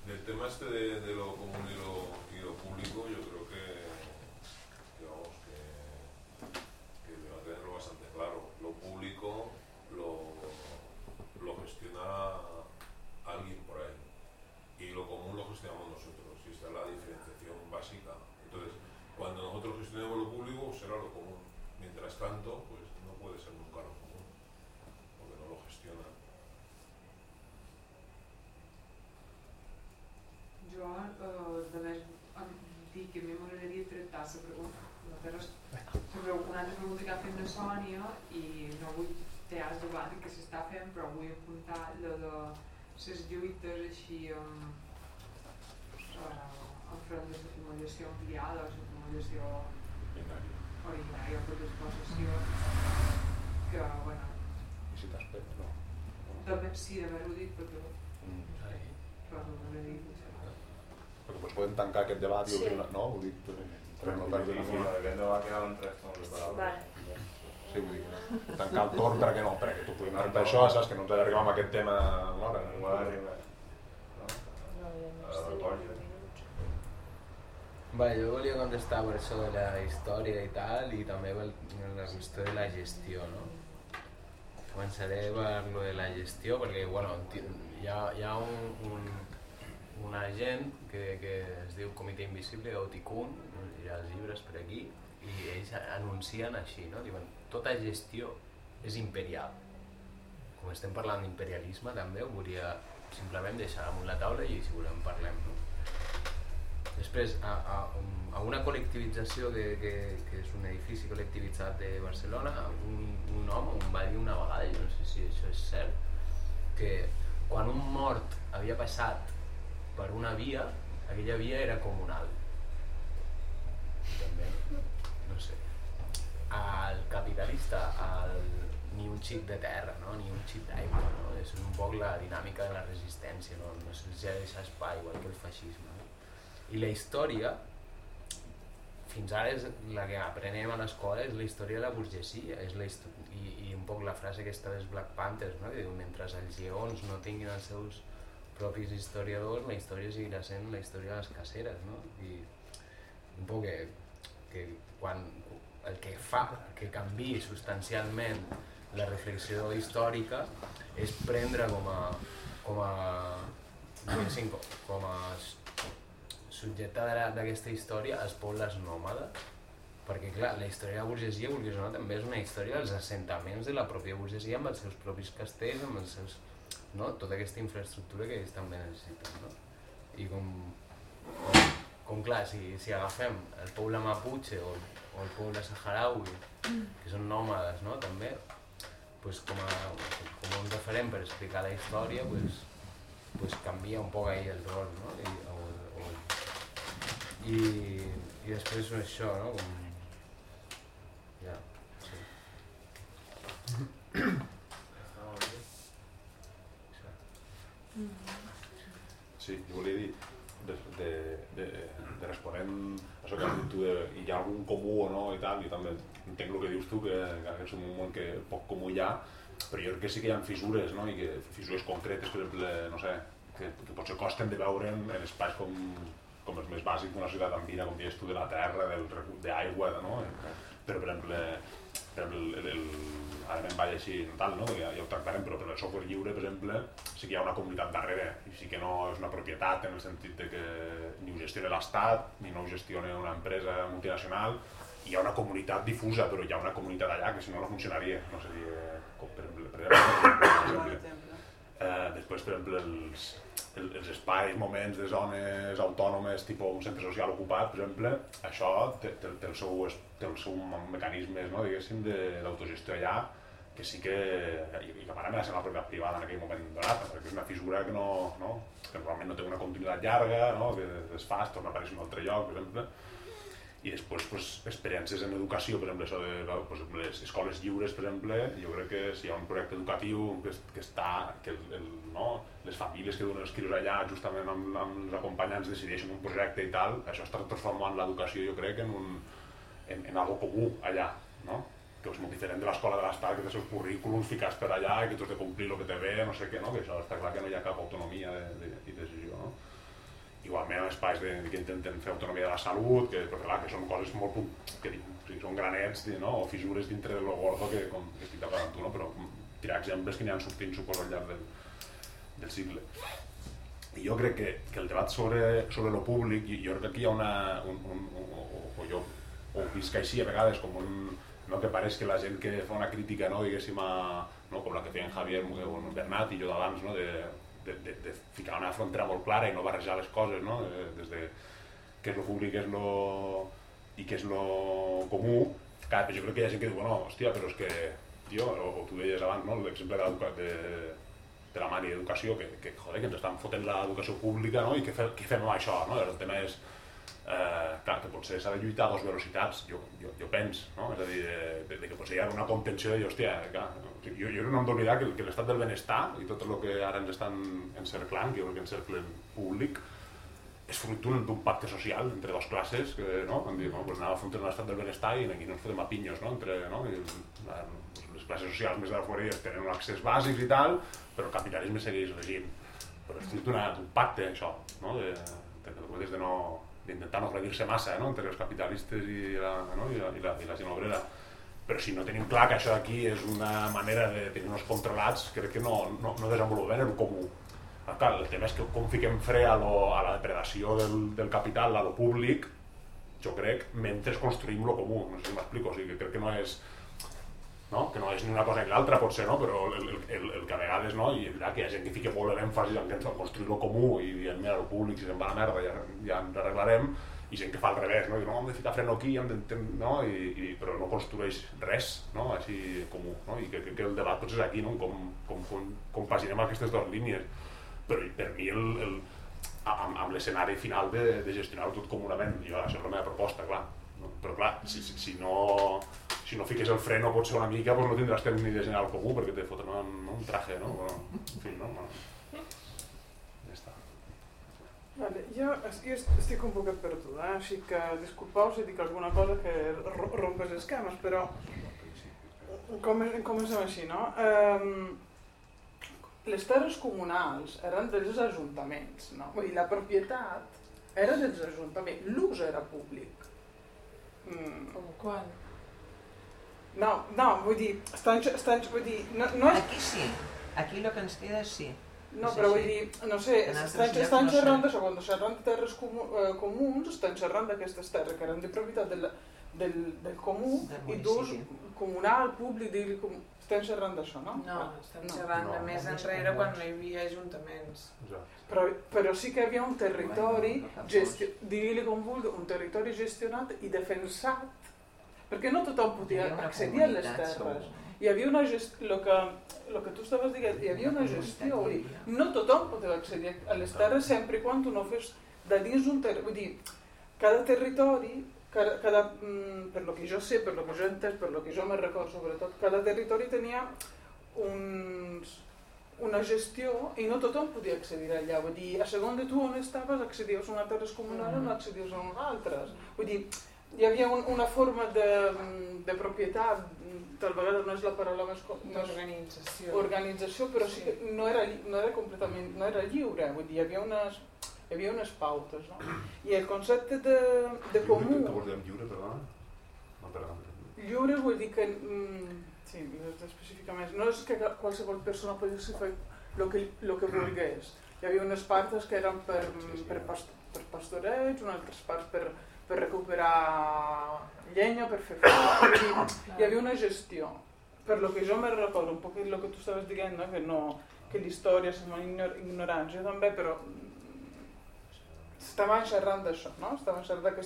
del tema este de, de lo común y lo, y lo público, yo creo que, que vamos, que, que debe tenerlo bastante claro. Lo público lo, lo gestiona alguien por ahí y lo común lo gestionamos nosotros. Y esta es la diferenciación básica. Entonces, cuando nosotros gestionemos lo público, será lo común. Mientras tanto, pues no puede ser nunca lo común, porque no lo gestiona. Jo, eh, només em dic que a mi m'agradaria tractar la la terra, sobre una altra pregunta que ha fet la Sònia i no vull el debat que s'està fent, però vull apuntar lo de les lluites així um, uh, enfront de la formulació ampliada o la formulació originària per l'exposició que, bueno, si t'aspectes, no. També, sí, d'haver-ho dit, perquè... Mm. Però no. Perquè doncs podem tancar aquest debat i Sí. obrir una... No, ho dic per, per no perdre Sí, ningú. aquest debat quedava en tres tones de. Sí, vull dir, tancar el torn perquè no, perquè tu puguem comentar això, saps, que no ens allarguem amb aquest tema una hora. No ha arribat. No. Vale, jo volia contestar per això de la història i tal, i també per la qüestió de la gestió, no? Començaré per lo de la gestió, perquè, bueno, hi ha, hi ha un, un, una gent que, que es diu Comitè Invisible, Oticun, hi ha els llibres per aquí, i ells anuncien així, no? Diuen, tota gestió és imperial. Com estem parlant d'imperialisme, també ho volia simplement deixar damunt la taula i si volem parlem, no? Després, a, a, a una col·lectivització que, que, que és un edifici col·lectivitzat de Barcelona, un, un home em va dir una vegada, jo no sé si això és cert, que quan un mort havia passat per una via, aquella via era comunal. També, no sé. Al capitalista, al, ni un xic de terra, no? ni un xic d'aigua. No? És un poc la dinàmica de la resistència, no, no se'ls ha de deixar espai, igual que el feixisme. No? I la història, fins ara és la que aprenem a l'escola és la història de la burgesia és la i, i un poc la frase aquesta dels Black Panthers no? que diu mentre els lleons no tinguin els seus propis historiadors la història seguirà sent la història de les caceres no? i un poc que, que quan el que fa que canvi substancialment la reflexió històrica és prendre com a, com a, com, a subjecte d'aquesta història els pobles nòmades perquè clar, la història de la burgesia no, també és una història dels assentaments de la pròpia burgesia amb els seus propis castells, amb els seus, no? tota aquesta infraestructura que ells també necessiten. No? I com, com, com clar, si, si agafem el poble Mapuche o, o el poble Saharaui, que són nòmades no? també, pues com, a, com un referent per explicar la història, pues, pues canvia un poc ahí el rol, no? I, o, o, i, i després això, no? Com... Ja, sí. Sí, jo volia dir, de, de, de, de responent a això que has dit tu, de, hi ha algun comú o no i tal, i també entenc el que dius tu, que, que és un món que poc comú hi ha, però jo crec que sí que hi ha fissures, no? i que fissures concretes, per exemple, no sé, que, que potser costen de veure en, en espais com, com els més bàsics d'una ciutat ambina, com deies tu, de la terra, del d'aigua, no? però per exemple, per exemple el, el, ara me'n vaig així tal, no? ja, ja ho tractarem, però per el software lliure, per exemple, sí que hi ha una comunitat darrere i sí que no és una propietat en el sentit de que ni ho gestiona l'Estat, ni no ho gestiona una empresa multinacional, hi ha una comunitat difusa, però hi ha una comunitat allà que si no no funcionaria, no sé com per per exemple, per exemple Eh, després, per exemple, els, el, els espais, moments de zones autònomes, tipus un centre social ocupat, per exemple, això té, té, té, el, seu, té el seu mecanismes, no, diguéssim, d'autogestió allà, que sí que, i, i que para la seva propietat privada en aquell moment donat, perquè és una fissura que, no, no, que normalment no té una continuïtat llarga, no, que es fa, es torna a aparèixer en un altre lloc, per exemple, i després pues, experiències en educació, per exemple, això de pues, les escoles lliures, per exemple, jo crec que si hi ha un projecte educatiu que, que està, que el, el, no, les famílies que donen els quilos allà, justament amb, amb els acompanyants, decideixen un projecte i tal, això està transformant l'educació, jo crec, en, un, en, en algo comú allà, no? que és molt diferent de l'escola de l'Estat, que té els seus currículums ficats per allà que tu has de complir el que te ve, no sé què, no? que això està clar que no hi ha cap autonomia de, de, i decisió. No? Igualment en espais de, que intenten fer autonomia de la salut, que, però clar, que són coses molt que o són granets no? o fissures dintre de lo gordo que, com, que estic parlant tu, no? però tirar exemples que n'hi han sortint suposo al llarg del, del cicle. I jo crec que, que el debat sobre, sobre lo públic, jo crec que aquí hi ha una... Un, un, un, o, o jo ho visc així a vegades com un, no, que pareix que la gent que fa una crítica, no, diguéssim, a, no, com la que feien Javier o Bernat i jo d'abans, no, de, de, de, de ficar una frontera molt clara i no barrejar les coses, no, de, des de què és lo públic és lo, i què és lo comú, clar, però jo crec que hi ha gent que diu, bueno, hòstia, però és que, tio, o, o tu deies abans, no, l'exemple de, de, de la mani d'educació, que, que, joder, que ens estan fotent l'educació pública, no, i què, fe, què fem amb això, no, el tema és, eh, clar, que potser s'ha de lluitar a dues velocitats, jo, jo, jo penso, no? És a dir, de, de, de que potser hi ha una contenció de dir, hòstia, clar, jo, jo no hem d'oblidar que, que l'estat del benestar i tot el que ara ens estan encerclant, que jo que encerclen públic, és fruit d'un pacte social entre dues classes que no? Van dir, no, pues anava un estat del benestar i aquí no ens fotem a pinyos no? entre no? I, la, les classes socials més desfavorides tenen un accés bàsic i tal, però el capitalisme segueix regint. Però és fruit d'un pacte, això, no? de, de, de, de no d'intentar no fredir-se massa no? entre els capitalistes i la, no? I, la, i, la, i la gent obrera. Però si no tenim clar que això d'aquí és una manera de tenir-nos controlats, crec que no, no, no desenvolupem el comú. Ah, Clar, el tema és que com fiquem fre a, lo, a la depredació del, del capital, a lo públic, jo crec, mentre construïm lo comú. No sé si m'explico, o sigui, que crec que no és no? que no és ni una cosa ni l'altra potser, no? però el, el, el, que a vegades no? i veritat que hi ha gent que fica molt l'èmfasi en construir lo comú i dient, mira, el públic, si se'n va la merda ja, ja ens arreglarem, i gent que fa al revés, no? I, no, hem de ficar freno aquí, de, no? I, i, però no construeix res no? així comú, no? i que, que, que el debat potser és aquí, no? com, com, com, com paginem aquestes dues línies, però per mi el, el, amb, amb l'escenari final de, de gestionar-ho tot comunament, jo, això és la meva proposta, clar, no? però clar, si, si, si, no, si no fiques el freno potser una mica, doncs no tindràs temps ni de generar el comú perquè te foten un, un traje, no? Bueno, en fi, no? Bueno. Vale, jo, jo est- estic un poquet perduda, eh? així que disculpeu si dic alguna cosa que ro- romp els esquemes, però com, comencem així, no? Um, les terres comunals eren dels ajuntaments, no? Vull dir, la propietat era dels ajuntaments, l'ús era públic. Mm. Com quan? No, no, vull dir, estan, estan, vull dir, no, no és... Aquí sí, aquí lo que ens queda sí. No, però vull dir, no sé, estan, estan xerrant d'això, quan xerran de terres comu, eh, comuns, estan xerrant d'aquestes terres que eren de propietat del, del, del comú Del i d'ús comunal, públic, dir com... estem xerrant d'això, no? No, estem no. xerrant de No, més només enrere quan no hi havia ajuntaments. Exacte. Però, però sí que hi havia un territori, gestio, digui-li com vulgui, un territori gestionat i defensat, perquè no tothom podia accedir a les terres. segur. Hi havia una gestió, lo que, lo que tu estaves dient, hi havia una gestió, vull dir, no tothom podia accedir a les terres sempre quan tu no fes de dins un territori, vull dir, cada territori, cada, cada, mm, per lo que jo sé, per lo que jo he entès, per lo que jo me recordo sobretot, cada territori tenia uns, una gestió i no tothom podia accedir allà, vull dir, a segon de tu on estaves accedies a una terres comunal o no accedies a unes altres, vull dir, hi havia un, una forma de, de propietat, tal vegada no és la paraula més, més D'organització. organització, però sí que no era, no era completament, no era lliure, vull dir, hi havia unes, hi havia unes pautes, no? I el concepte de, de comú, Què amb lliure, perdona? No, perdona. lliure vull dir que, mm, sí, específicament, no és que qualsevol persona pogués fer el que, lo que volgués. Hi havia unes parts que eren per, per, past, per pastoreig, unes altres parts per, per recuperar llenya, per fer foc, hi havia una gestió. Per lo que jo me recordo, un poc el que tu estaves dient, no? que, no, que l'història és una ignor ignorants, jo també, però mm, estaven xerrant d'això, no? estaven xerrant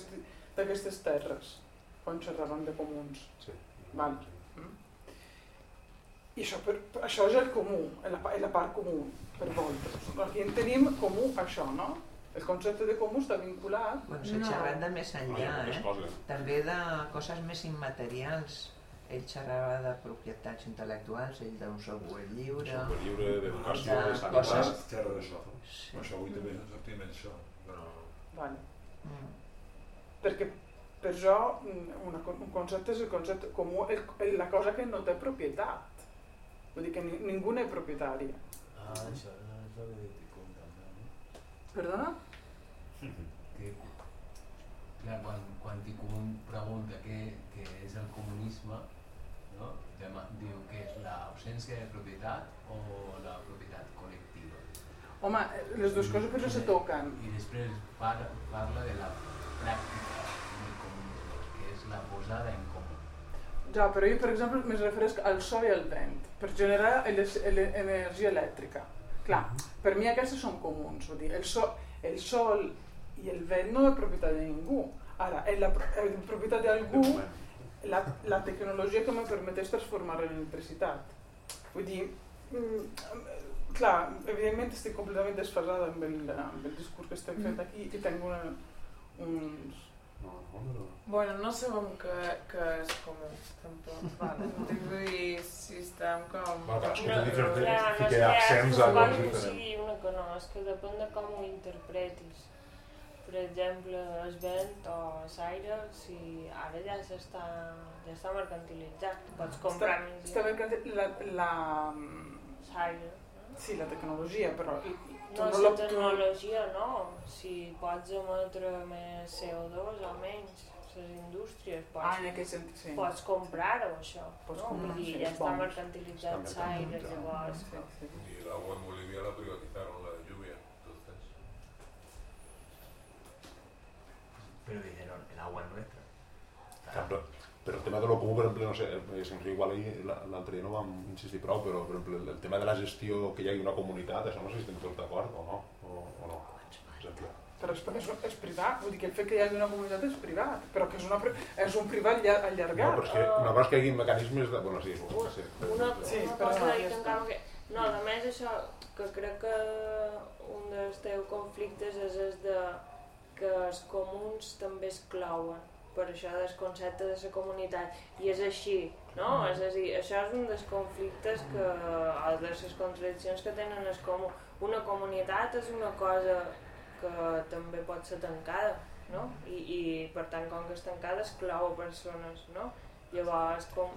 d'aquestes terres, quan xerraven de comuns. Sí. Val. I això, per, per, això és el comú, és la, la part comú per vosaltres. Aquí en tenim comú això, no? El concepte de comú està vinculat. Bueno, s'ha No. xerrat de més No, enllà, moltes eh? coses. També de coses més immaterials. Ell xerrava de propietats intel·lectuals, ell d'un software lliure. Software lliure, d'educació, de de sanitat... coses- Xerra d'això. Sí. Això avui també sortim això. Però... Vale. Mm. Perquè per jo mm, una, un concepte és el concepte comú, el, el, la cosa que no té propietat. Vull dir que ni, ningú n'és propietari. Ah, això és el que no? Perdona? Que, clar, quan, quan com- pregunta què, què és el comunisme, no? Dema, diu que és l'ausència de propietat o la propietat col·lectiva. Home, les dues coses però se toquen. I després parla, parla de la pràctica del comunisme, que és la posada en comú. Ja, però jo, per exemple, me refereix al sol i al vent, per generar energia elèctrica. Clar, per mi aquests són comuns, vull dir, el sol, el sol i el vent no és propietat de ningú. Ara, és la, és propietat d'algú la, la tecnologia que me permeteix transformar en electricitat. Vull dir, mm, clar, evidentment estic completament desfasada amb el, amb el discurs que estem fent aquí i tinc una, uns. Bueno, no sabem què, què és comú, tampoc. Vale. Vull dir, si estem com... Va, cadascú No, té diferents clar, no fica és que accents a que diferents. sigui una que no, és que depèn de com ho interpretis. Per exemple, el vent o l'aire, si ara ja s'està ja està mercantilitzat, pots comprar més Està bé que la... la... Sí, la tecnologia, però... i- i No, la- la tecnologia no, si pots emetre més CO2 o menys, les indústries, pots, Ah, en aquest sentit, sí. pots comprar-ho això, Pots no? comprar, sí, ja està mercantilitzat l'aire, llavors... Sí, sí. Y el agua en Bolivia la privatizaron, la de lluvia. Entonces, Pero dijeron, el agua es nuestra. Clar, però, el tema de lo comú, per exemple, no sé, eh, se'ns diu igual l'altre dia no vam insistir prou, però per exemple, el tema de la gestió que hi hagi una comunitat, això no sé si estem tots d'acord o no, o, o no, per exemple. Però és, és, és privat, vull dir que el fet que hi hagi una comunitat és privat, però que és, una, és un privat llar- No, allargat. però és que una cosa és que hi hagi mecanismes de... Bueno, sí, Una, sí. una, Sí, una però cosa que tancava que... No, a més això, que crec que un dels teus conflictes és el de que els comuns també es clauen per això del concepte de la comunitat i és així, no? És a dir, això és un dels conflictes que, o de les contradiccions que tenen els comú. Una comunitat és una cosa que també pot ser tancada, no? I, i per tant, com que és tancada, es clau a persones, no? Llavors, com...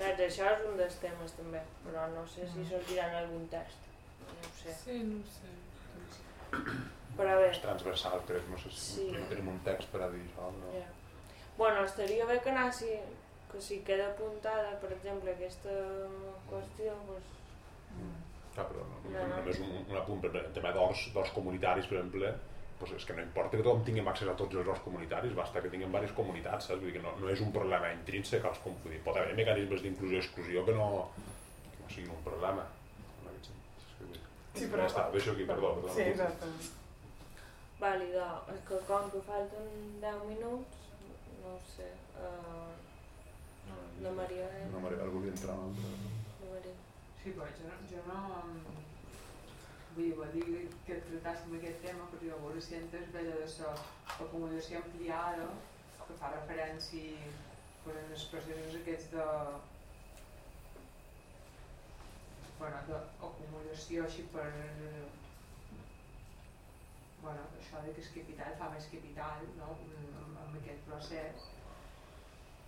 Saps, això és un dels temes també, però no sé si sortirà en algun test, no ho sé. Sí, no ho sé. Però bé, És transversal, crec, no sé si Sí. no tenim un text per a dir això. No? ja. Bueno, estaria bé que anassi, que si queda apuntada, per exemple, aquesta qüestió, doncs... Clar, però no, No, no. només un, un apunt, per tema d'horts comunitaris, per exemple, doncs és que no importa que tothom tinguem accés a tots els horts comunitaris, basta que tinguem diverses comunitats, saps? Vull dir que no, no és un problema intrínsec als com, dir, pot haver mecanismes d'inclusió i exclusió que no, que no siguin un problema. Sí, però- Ja està, ho deixo aquí, perdó. perdó Sí, exacte. Vàlida, és que com que falten 10 minuts, no ho sé, uh, la Maria... eh? No, Maria, volia entrar en altre... La Maria. Sí, però jo, no- jo no... Vull dir, va dir que tractàssim aquest tema perquè a veure si entes veia de la acomodació ampliada que fa referència per als processos aquests de bueno, d'acomodació així per bueno, això de que el capital fa més capital no? amb, amb aquest procés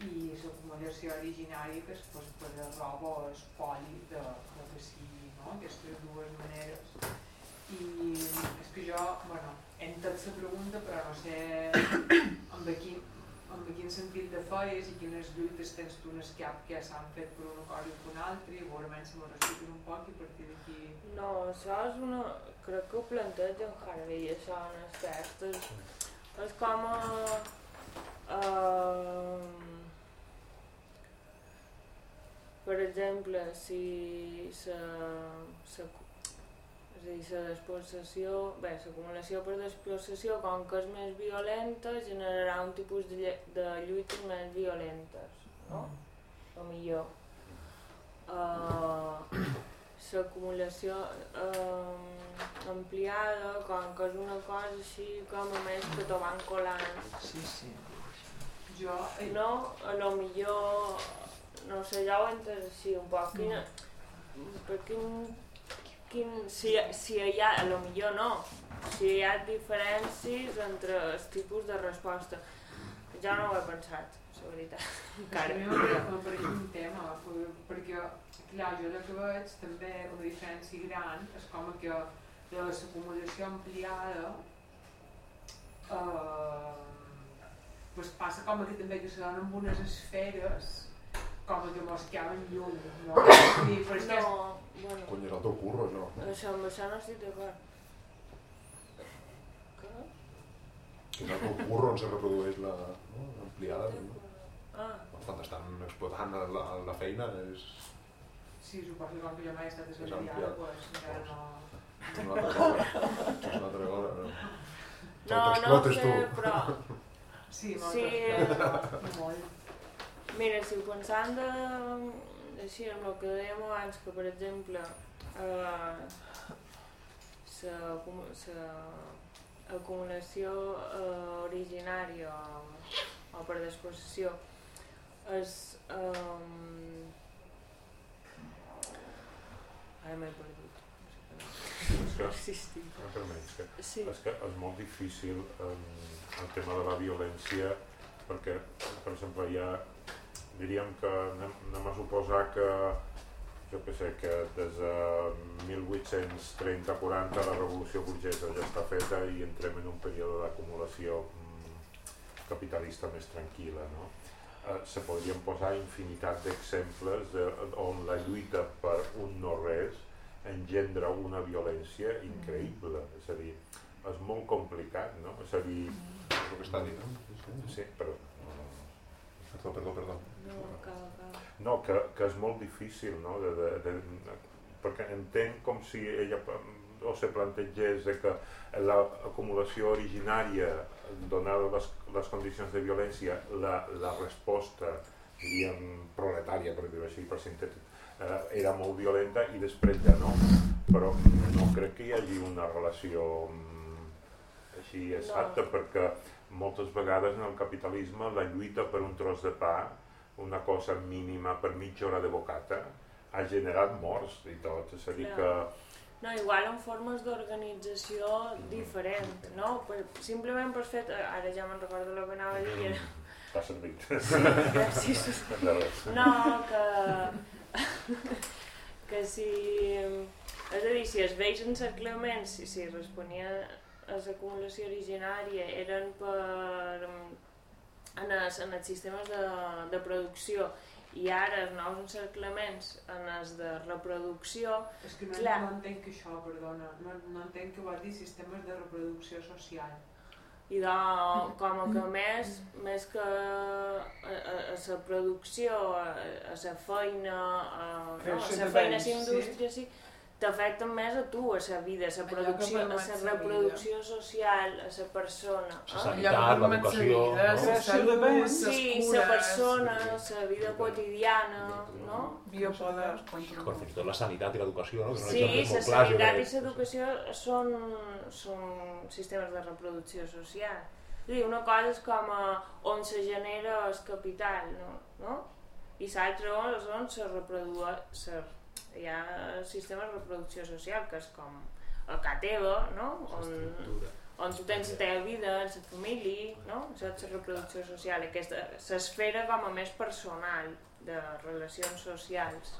i l'acomodació originària que és pues, per la roba o espoli de, de que sigui, no? aquestes dues maneres i és que jo, bueno, he entès la pregunta però no sé amb quin, amb quin sentit de feies i quines lluites tens tu en el cap que s'han fet per una cosa i per una altra i veurement si m'ho expliques un poc i a partir d'aquí No, això és una... Crec que ho planteja en Harvey, això en els textos. És com a... Uh, per exemple, si sa, sa, és a dir, la despossessió, bé, l'acumulació per despossessió, com que és més violenta, generarà un tipus de, de lluites més violentes, no? O millor. Uh, l'acumulació eh, ampliada, com que és una cosa així com a més que t'ho van colant. Sí, sí. jo No, a lo millor, no sé, ja ho entès així un poc. Quina, per quin, quin, si, si hi ha, a lo millor no, si hi ha diferències entre els tipus de resposta. Ja no ho he pensat, la veritat, encara. A mi m'apareix m'apareix un tema, per- perquè, clar, jo el que veig també una diferència gran és com que de l'acomodació ampliada eh, pues passa com que també que se donen unes esferes com que mos quedaven lluny, no? Però és que No, bueno, és el teu curro, això. això, amb això no estic d'acord. Què? Que és el teu curro on se reprodueix la no? ampliada. No? Ah, Quan estan explotant la, la feina és Sí, suposo que que jo mai he estat És desviada, ampliat. pues, encara no... una altra cosa. És una altra cosa. No? no, no ho T'explotes sé, tu. però... Sí, molt. Sí, Sí, molt. Mira, si ho pensant de, així amb el que dèiem abans, que per exemple eh, l'acumulació eh, originària o, o per despossessió és... Um... Ara m'he perdut. És que, Sí, sí. no permets, que, Sí. és que és molt difícil um, el tema de la violència perquè, per exemple, hi ha, diríem que anem, anem a suposar que jo què sé, que des de 1830-40 la revolució burgesa ja està feta i entrem en un període d'acumulació mm, capitalista més tranquil·la, no? Eh, se podrien posar infinitat d'exemples de, on la lluita per un no-res engendra una violència increïble, és a dir, és molt complicat, no? És a dir... És el que està dient, no? Sí, però... Perdó, perdó, perdó. No, que, que és molt difícil, no? De, de, de, perquè entenc com si ella o se plantegés de que l'acumulació originària, donada les, les condicions de violència, la, la resposta, diríem, proletària, per dir-ho així, per sintetitzar, eh, era molt violenta i després ja no. Però no crec que hi hagi una relació mm, així exacta, No. perquè moltes vegades en el capitalisme la lluita per un tros de pa, una cosa mínima per mitja hora de bocata, ha generat morts i tot. És a dir que No, igual en formes d'organització diferent, no? Per, simplement per fet, ara ja me'n recordo el que anava a dir, era... t'ha servit. Sí. De res. No, que... que si... És a dir, si els vells encerclaments, si, si responia a l'acumulació originària, eren per... en els, en els sistemes de, de producció i ara els nous encerclaments en els de reproducció És que no, Clar. no entenc això, perdona, no, no entenc què vol dir sistemes de reproducció social. i de, com que més, més que a, a, a la producció, a, a la feina, a, no, a la feina, a la indústria, sí, t'afecten més a tu, a la vida, a la producció, a la reproducció social, a la persona. La sanitat, l'educació, Sí, la persona, la vida quotidiana, no? biopoder, fins i tot la sanitat i l'educació, no? Sí, la sanitat i l'educació són, són sistemes de reproducció social. Dir, una cosa és com a on se genera el capital, no? no? I l'altra és on se reprodueix, hi ha sistemes de reproducció social, que és com a casa teva, no? On, on tu tens la teva vida, la família, no? Això és la reproducció social, aquesta, l'esfera com a més personal de relacions socials.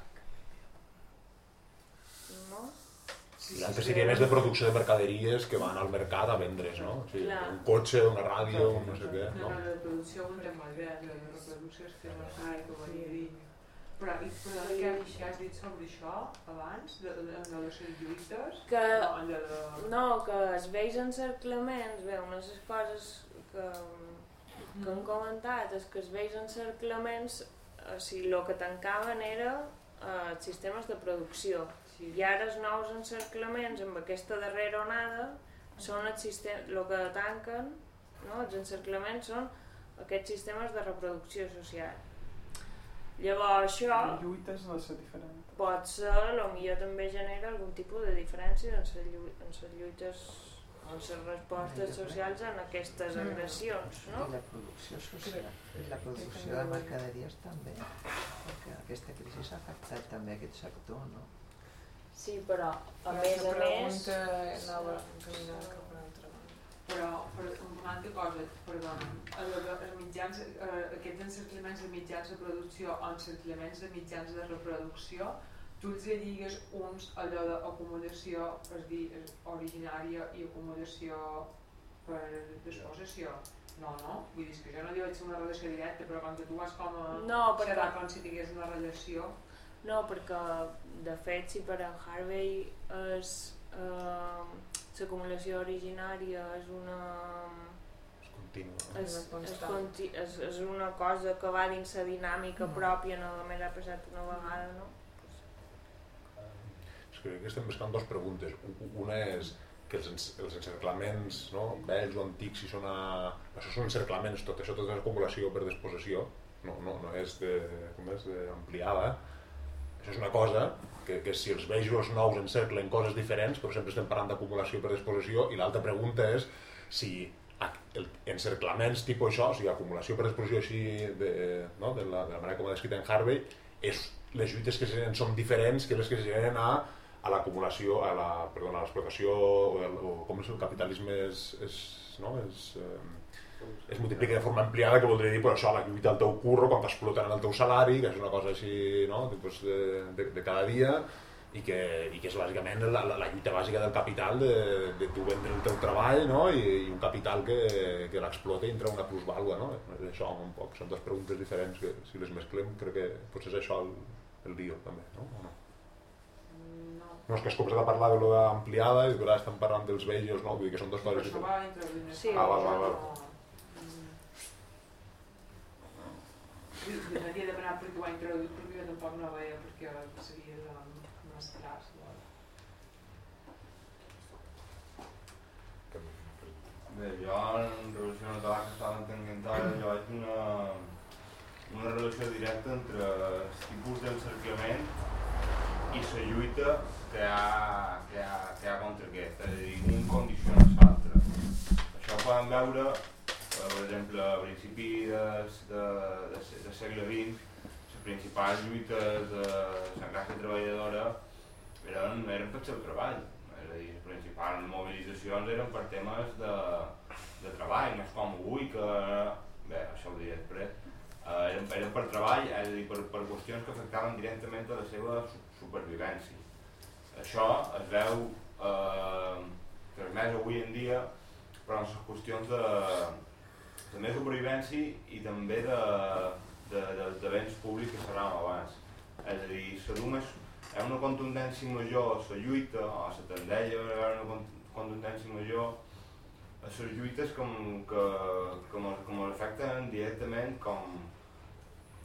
No? I l'altre seria més de producció de mercaderies que van al mercat a vendre's, no? O sigui, un cotxe, una ràdio, un no sé què, No, no? la producció ho entenc molt bé, la reproducció és que no sé què volia dir. Però, i, però què, què has dit sobre això abans, de, de, de, de les lluites? Que, No, de, de... no, que es veig encerclaments, bé, una de les coses que, que hem comentat és que es veig encerclaments, o sigui, el que tancaven era eh, els sistemes de producció. Sí. I ara els nous encerclaments, amb aquesta darrera onada, són el, sistema, el que tanquen, no? els encerclaments són aquests sistemes de reproducció social. Llavors això lluites de ser diferent. pot ser, potser també genera algun tipus de diferència en les llu en les lluites en les respostes socials en aquestes agressions, no? I la producció social, i la producció de mercaderies també, perquè aquesta crisi ha afectat també aquest sector, no? Sí, però a La més a més... pregunta anava encaminada cap Però, per una altra cosa, perdona, el, els mitjans, eh, aquests encerclaments de mitjans de producció o encerclaments de mitjans de reproducció, tu els lligues uns allò d'acumulació, és dir, originària i acumulació per despossessió. No, no? Vull dir que jo no que és una relació directa, però que tu vas com a... No, perquè- Serà com si tingués una relació. No, perquè de fet si per en Harvey és eh, l'acumulació originària és una És continu. no? és, és, conti és, és una cosa que va dins la dinàmica pròpia, no només ha passat una vegada, no? És que aquí estem buscant dues preguntes. Una és que els, els encerclaments no, vells o antics, si són a... Això són encerclaments, tot això, tota és acumulació per despossessió, no, no, no és, de, com és de ampliada. Això és una cosa que, que si els els nous encerclen coses diferents, però sempre estem parlant d'acumulació per despossessió, i l'altra pregunta és si encerclaments tipus això, o sigui, acumulació per expressió així de, no? de, la, de la manera com ha descrit en Harvey, és les lluites que se generen són diferents que les que se generen a, a l'acumulació, a la, perdona, a l'explotació o, o com és el capitalisme és, és, no? és, eh, es multiplica de forma ampliada, que voldria dir pues, això, la lluita al teu curro, quan t'exploten el teu salari, que és una cosa així no? pues, de, de, de cada dia, i que, i que és bàsicament la, la, la lluita bàsica del capital de, de tu vendre el teu treball no? I, i un capital que, que l'explota i entra una plusvàlua no? és això un poc, són dues preguntes diferents que si les mesclem crec que potser és això el, el lío també, no? O no? No. No, és que has començat a parlar de lo d'ampliada i ara estem parlant dels vellos, no? Vull dir que són dues Però coses això va entre. Sí. Ah, val, val, val. Mm. M'havia demanat perquè ho ha introduït perquè jo tampoc no veia perquè seria de mesclar Bé, jo en relació amb el debat que estàvem tenint ara, jo veig una, una relació directa entre el tipus d'encerclament i la lluita que hi ha, que hi ha, que hi ha contra aquest, és a dir, un condiciona l'altre. Això ho podem veure, per exemple, a principi de, de, de, de segle XX, les principals lluites de la classe treballadora eren, eren per el treball, és a dir, les principals mobilitzacions eren per temes de, de treball, no és com avui que, bé, això ho diré després, eh, eren, eren per treball, és a dir, per, per qüestions que afectaven directament a la seva su- supervivència. Això es veu eh, transmès avui en dia, però en les qüestions de, també de supervivència i també de, de, de, de béns públics que seràvem abans. És a dir, la és, ha una contundència major a la lluita, a la tendella, ha una con- contundència major a les lluites com, que, com, com afecten directament com,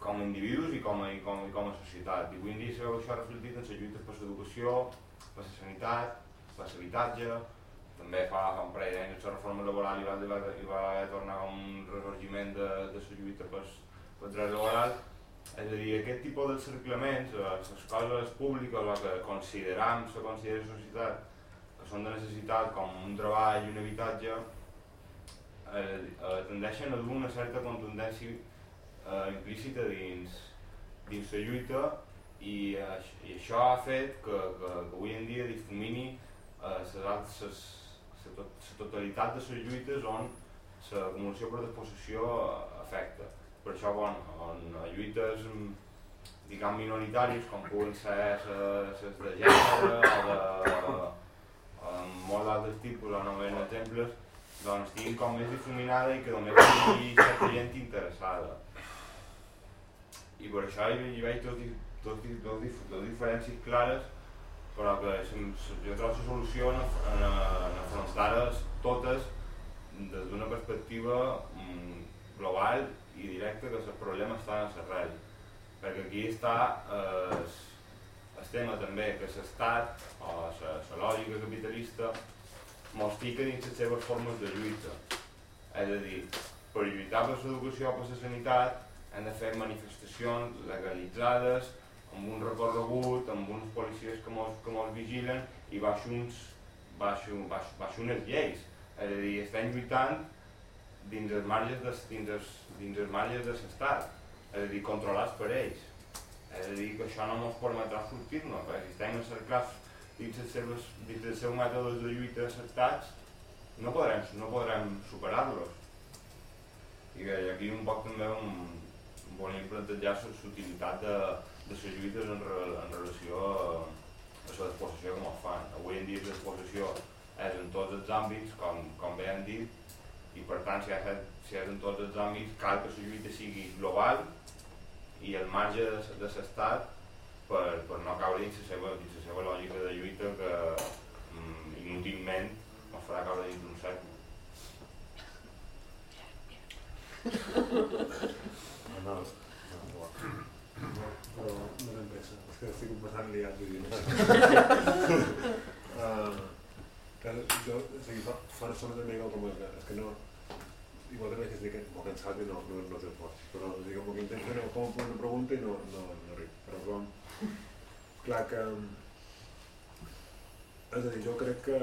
com a individus i com a, i com, i com a societat. I avui en dia se això reflectit en les lluites per l'educació, per la sanitat, per l'habitatge, també fa, fa un parell d'anys la reforma laboral i va, i va, va tornar a un ressorgiment de, de la lluita per, per dret laboral. És a dir, aquest tipus d'encerclaments, eh, les coses públiques, el que consideram, se considera societat, que són de necessitat, com un treball i un habitatge, eh, eh, tendeixen a dur una certa contundència eh, implícita dins, dins la lluita i, eh, i això ha fet que, que, que avui en dia difumini eh, ses altres, la la totalitat de les lluites on l'acumulació per despossessió afecta. Per això, en eh, lluites diguem minoritàries com puguen ser les de gènere o de o molt d'altres tipus, o no veiem exemples, doncs estiguin com més difuminada i que només hagi certa gent interessada. I per això hi, veig dos, dos, dos, dif- dos diferències clares, però que jo trobo la solució en, en, en afrontar-les totes des d'una perspectiva mm, global i directa que el problema està en l'arrel. Perquè aquí està eh, el tema també que l'estat o la lògica capitalista mos fica dins les seves formes de lluita. És a dir, per lluitar per l'educació o per la sanitat hem de fer manifestacions legalitzades, amb un recorregut, amb uns policies que mos, que mos vigilen i baix uns, baix, baix, baix unes lleis. És a dir, estem lluitant dins els marges de, dins els, marges de l'estat, és a dir, controlats per ells. És a dir, que això no ens permetrà sortir-nos, perquè si estem encerclats dins els seus, dins els seus mètodes de lluita acceptats, no podrem, no podrem superar-los. I aquí un poc també un, volem plantejar la utilitat de, de les lluites en, re, en relació a, a la disposició que ens fan. Avui en dia la disposició és en tots els àmbits, com, com bé han dit, i per tant si és, si és en tots els àmbits cal que la lluita sigui global i el marge de, l'estat per, per no caure dins la seva, dins la seva lògica de lluita que mm, inútilment ens farà caure dins d'un. No, no, no, però no anem pressa, és que estic bastant liat, vull dir, no sé. uh, que jo, o sigui, fa, fa una estona també com que, és que no, igual que veig que estic molt cansat i no, no, no té força, però sigui, com que intento fer com una pregunta i no, no, no arribo, però com, clar que, és a dir, jo crec que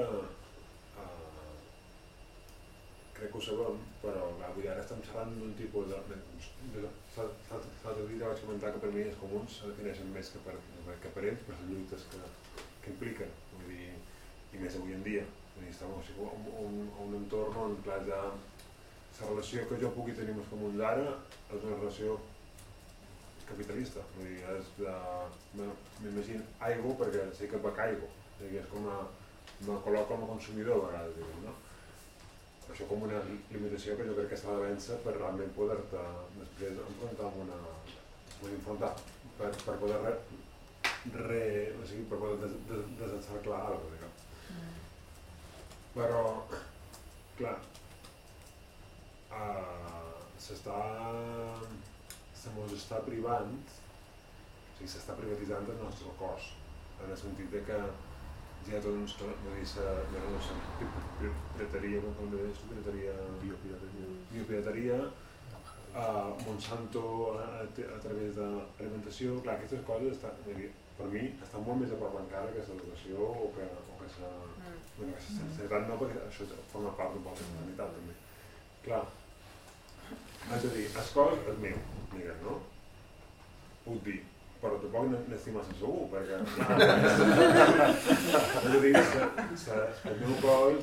crec que ho sabem, però avui ara estem xerrant d'un tipus de... dos dies vaig comentar que per mi els comuns se defineixen més que per, que per ells, per les lluites que, que impliquen, vull dir, i més avui en dia. Vull dir, estem o sigui, un, un, un entorn on, clar, ja la relació que jo pugui tenir amb els comuns ara és una relació capitalista, vull dir, és de... m'imagino aigua perquè sé que becaigo, o sigui, és com a... me col·loco com a consumidor a vegades, diuen, no? Això com una limitació que jo crec que s'ha de vèncer per realment poder-te després enfrontar amb una... Vull enfrontar, per, per poder re, re, o sigui, per poder des, des, desencerclar alguna cosa, diguem. Però, clar, uh, s'està... se mos està privant, o sigui, s'està privatitzant el nostre cos, en el sentit de que ja doncs, no dir, sa, no, no sé, pirateria, com deies tu, pirateria... Biopirateria. Biopirateria, uh, Monsanto a, a, a través d'alimentació, clar, aquestes coses estan, dir, per mi estan molt més a prop encara que l'educació o que, o que la... Mm. Bueno, sanitat no, perquè això forma part d'un poc de la sanitat també. Clar, és a dir, el cos és meu, diguem, no? Puc dir, però tampoc n'estic massa segur, perquè... és a dir, el meu cos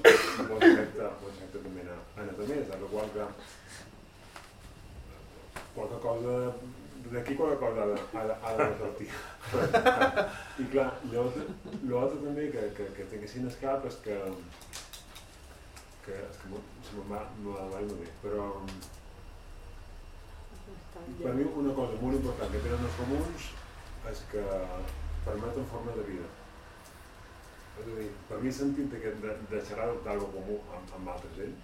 ho afecta, ho afecta també a, a les altres, amb la qual que qualque cosa d'aquí qualque cosa ha de, ha de, sortir. I clar, l'altre també que, que, que tinguessin el cap és que que és que se me'n va, no va mai bé, però per mi una cosa molt important que tenen els comuns és que permeten formes de vida. És a dir, per mi el sentit de, de, de xerrar d'algo comú amb, amb altra gent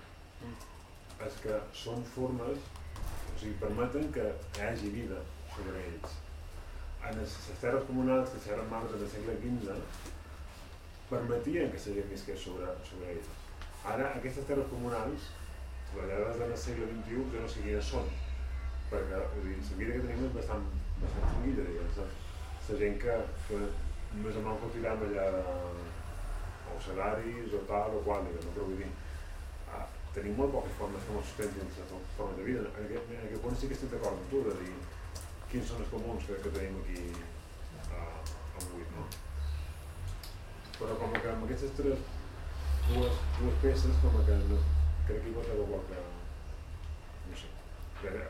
és que són formes, o sigui, permeten que, que hi hagi vida sobre ells. En les terres comunals que s'eren mals en el segle XV permetien que la gent visqués sobre, sobre ells. Ara aquestes terres comunals, treballades en el segle XXI, ja no sé quines són, perquè dir, la vida que tenim és bastant, bastant xunguilla, diguem, la gent que, que més o menys continuem allà o salaris o tal o qual, no? però vull dir, ah, tenim molt poques formes que ens sustentin la forma de vida. En aquest, en aquest punt sí que estic d'acord amb tu, de dir quins són els comuns que, que tenim aquí uh, avui, no? Però com que amb aquestes tres dues, dues peces, com que no, crec que hi pot haver qualque... no sé, espero,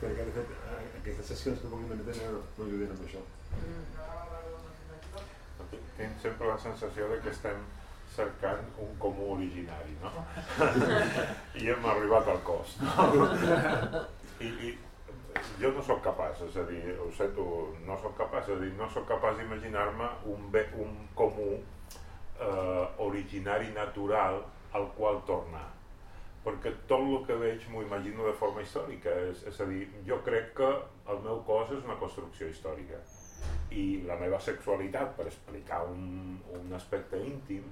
que de fet aquestes sessions que puguin venir no, no ajudin amb això. Tinc sempre la sensació de que estem cercant un comú originari, no? I hem arribat al cos, no? I, i jo no sóc capaç, és a dir, ho sento, no sóc capaç, és a dir, no sóc capaç d'imaginar-me un, bé, un comú eh, originari natural al qual tornar perquè tot el que veig m'ho imagino de forma històrica, és, és a dir, jo crec que el meu cos és una construcció històrica i la meva sexualitat, per explicar un, un aspecte íntim,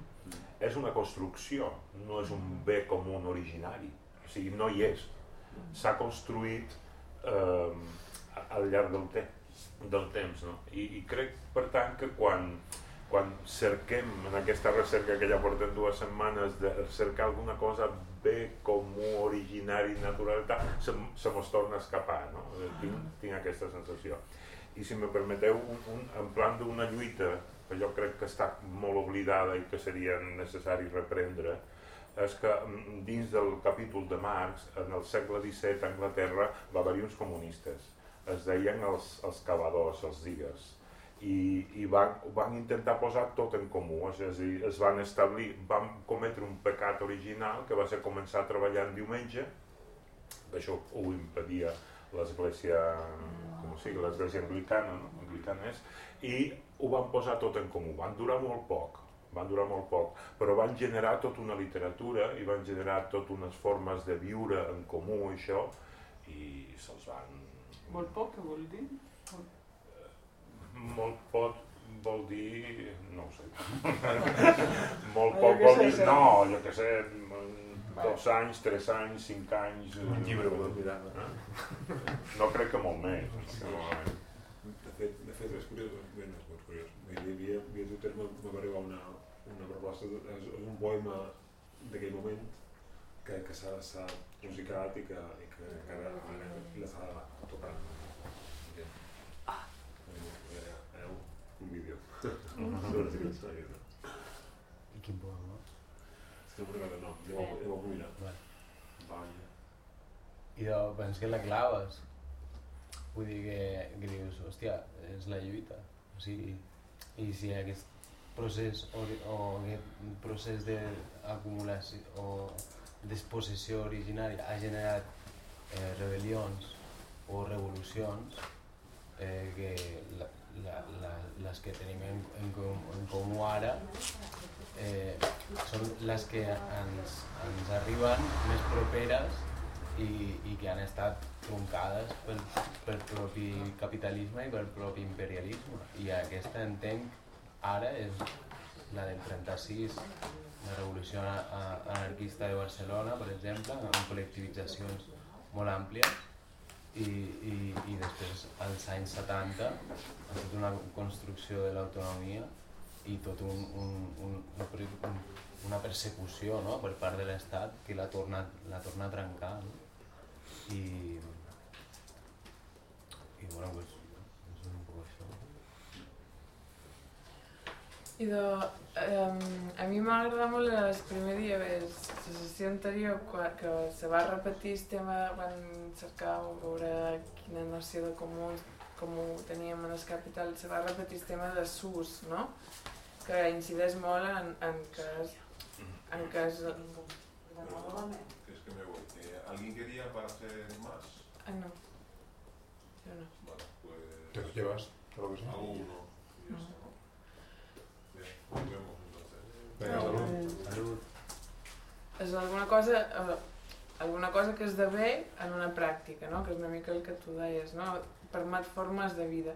és una construcció, no és un bé comú originari, o sigui, no hi és. S'ha construït eh, al llarg del, te del temps, no? I, I crec, per tant, que quan, quan cerquem en aquesta recerca que ja portem dues setmanes de cercar alguna cosa bé comú, originari, natural, se, se mos torna a escapar, no? Tinc, tinc aquesta sensació. I si me permeteu, un, un, en plan d'una lluita que jo crec que està molt oblidada i que seria necessari reprendre, és que mm, dins del capítol de Marx, en el segle XVII a Anglaterra va haver-hi uns comunistes. Es deien els, els cavadors, els digues i, i van, van intentar posar tot en comú, és a dir, es van establir, van cometre un pecat original que va ser començar a treballar en diumenge, això ho impedia l'església, com sigui, l'església anglicana, no? anglicana és, i ho van posar tot en comú, van durar molt poc, van durar molt poc, però van generar tota una literatura i van generar totes unes formes de viure en comú, això, i se'ls van... Molt poc, què vol dir? molt pot vol dir... no ho sé. molt poc vol dir... No, jo què sé, dos anys, tres anys, cinc anys... Un llibre ho. Eh? No crec que molt més. De fet, de fet és curiós, bé, no és curiós. Hi havia, havia dut me, me va arribar una, una proposta, és, és un poema d'aquell moment que, que s'ha s'ha musicat i que, i que, que ara, l'està tocant. Bé. Eh, eh, un vídeo. la. I quin poema? Primera no, jo, jo ho. Vale. Vale. I que la claves. Vull dir que, que dius, hòstia, és la lluita. O sigui, i si aquest procés o, o aquest procés d'acumulació o disposició originària ha generat eh, rebel·lions o revolucions eh, que la, la, la, les que tenim en, en, com, en comú ara eh, són les que ens, ens arriben més properes i, i que han estat truncades pel, pel propi capitalisme i pel propi imperialisme. I aquesta entenc ara és la del 36, la revolució anarquista de Barcelona, per exemple, amb col·lectivitzacions molt àmplies, i, i, i després als anys 70 ha estat una construcció de l'autonomia i tot un, un, un, un, una persecució no? per part de l'Estat que l'ha tornat, l'ha tornat a trencar no? i, i bueno, pues, és un poc això. I um, a mi m'ha agradat molt el primer dia, bé, la sessió anterior, quan, que se va repetir el tema quan cercàvem veure quina noció de comú, com ho teníem en el capital, se va repetir el tema de SUS, no? Que incideix molt en, en que és, en que és, Que es que me voy. Eh, ¿Alguien quería para hacer más? ah, no, jo no. Vale, pues. ¿Te lo llevas? ¿Te lo que sea? Hago uno. y ya está, ¿no? Bien, nos vemos entonces. Venga, salud. Salud. és alguna cosa, eh, alguna cosa que esdevé en una pràctica, no? que és una mica el que tu deies, no? permet formes de vida.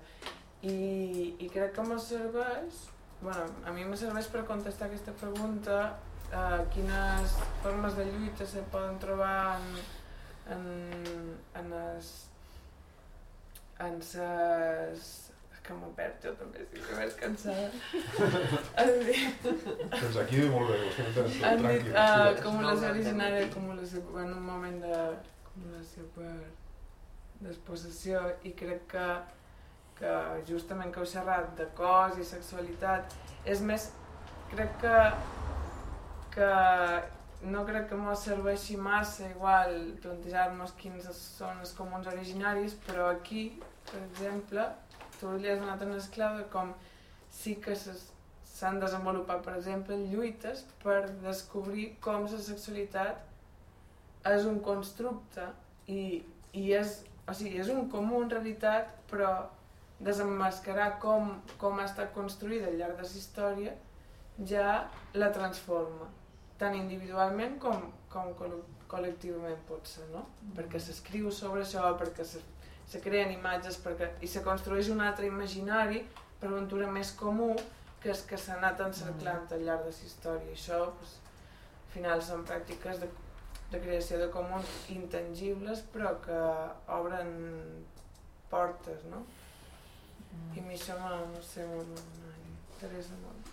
I, i crec que me serveix, bueno, a mi me serveix per contestar aquesta pregunta eh, quines formes de lluita se poden trobar en, en, en es, en ses, és que me perd jo també, estic més cansada. En dir- Doncs aquí molt bé, han dit uh, acumulació originària, acumulació en un moment d'acumulació per despossessió i crec que, que justament que heu xerrat de cos i sexualitat és més, crec que que no crec que mos serveixi massa igual plantejar-nos quins són els comuns originaris, però aquí, per exemple, tu li has donat un esclau de com sí que s'han desenvolupat, per exemple, lluites per descobrir com la sexualitat és un constructe i, i és, o sigui, és un comú en realitat, però desemmascarar com, com ha estat construïda al llarg de la història ja la transforma, tant individualment com, com col- col·lectivament pot ser, no? Perquè s'escriu sobre això, perquè se, se creen imatges perquè, i se construeix un altre imaginari per aventura més comú que és que s'ha anat encerclant al llarg de la història. I això, pues, al final, són pràctiques de, de creació de comuns intangibles però que obren portes, no? I mi m'ha- no sé, m'ha- m'interessa molt.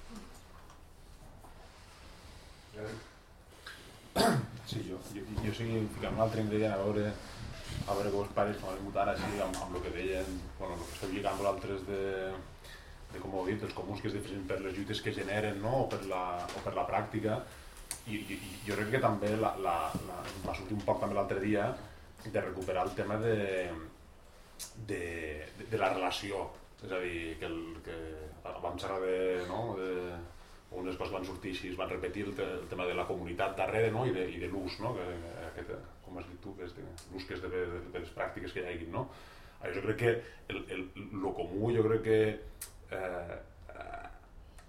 Sí, jo, jo, jo sí, ficant un altre ingredient a veure, a veure com els pares com han mutat així amb, amb el que deien, bueno, el que esteu lligant vosaltres de, de com ho dit, els comuns que es diferencien per les lluites que generen, no? o, per la, o per la pràctica, i, i, i jo crec que també la, la, la, va sortir un poc també l'altre dia de recuperar el tema de, de, de, de la relació, és a dir, que, el, que vam de, no? de, unes coses van sortir així, es van repetir el, te, el tema de la comunitat darrere no? i de, i de l'ús, no? que, que aquest, com has dit tu, l'ús que és de, de, de les pràctiques que hi hagi. No? Eh, Jo crec que el, el, lo comú, jo crec que eh,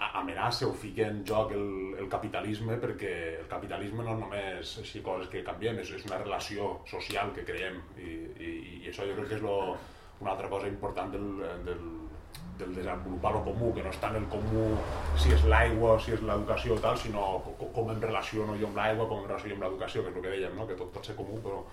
amenaça o fica en joc el, el capitalisme perquè el capitalisme no és només així coses que canviem, és, és una relació social que creem i, i, i això jo crec que és lo, una altra cosa important del, del, del desenvolupar el comú, que no és tant el comú si és l'aigua, si és l'educació o tal, sinó co- com em relaciono jo amb l'aigua, com em relaciono amb l'educació, que és el que dèiem, no? que tot pot ser comú, però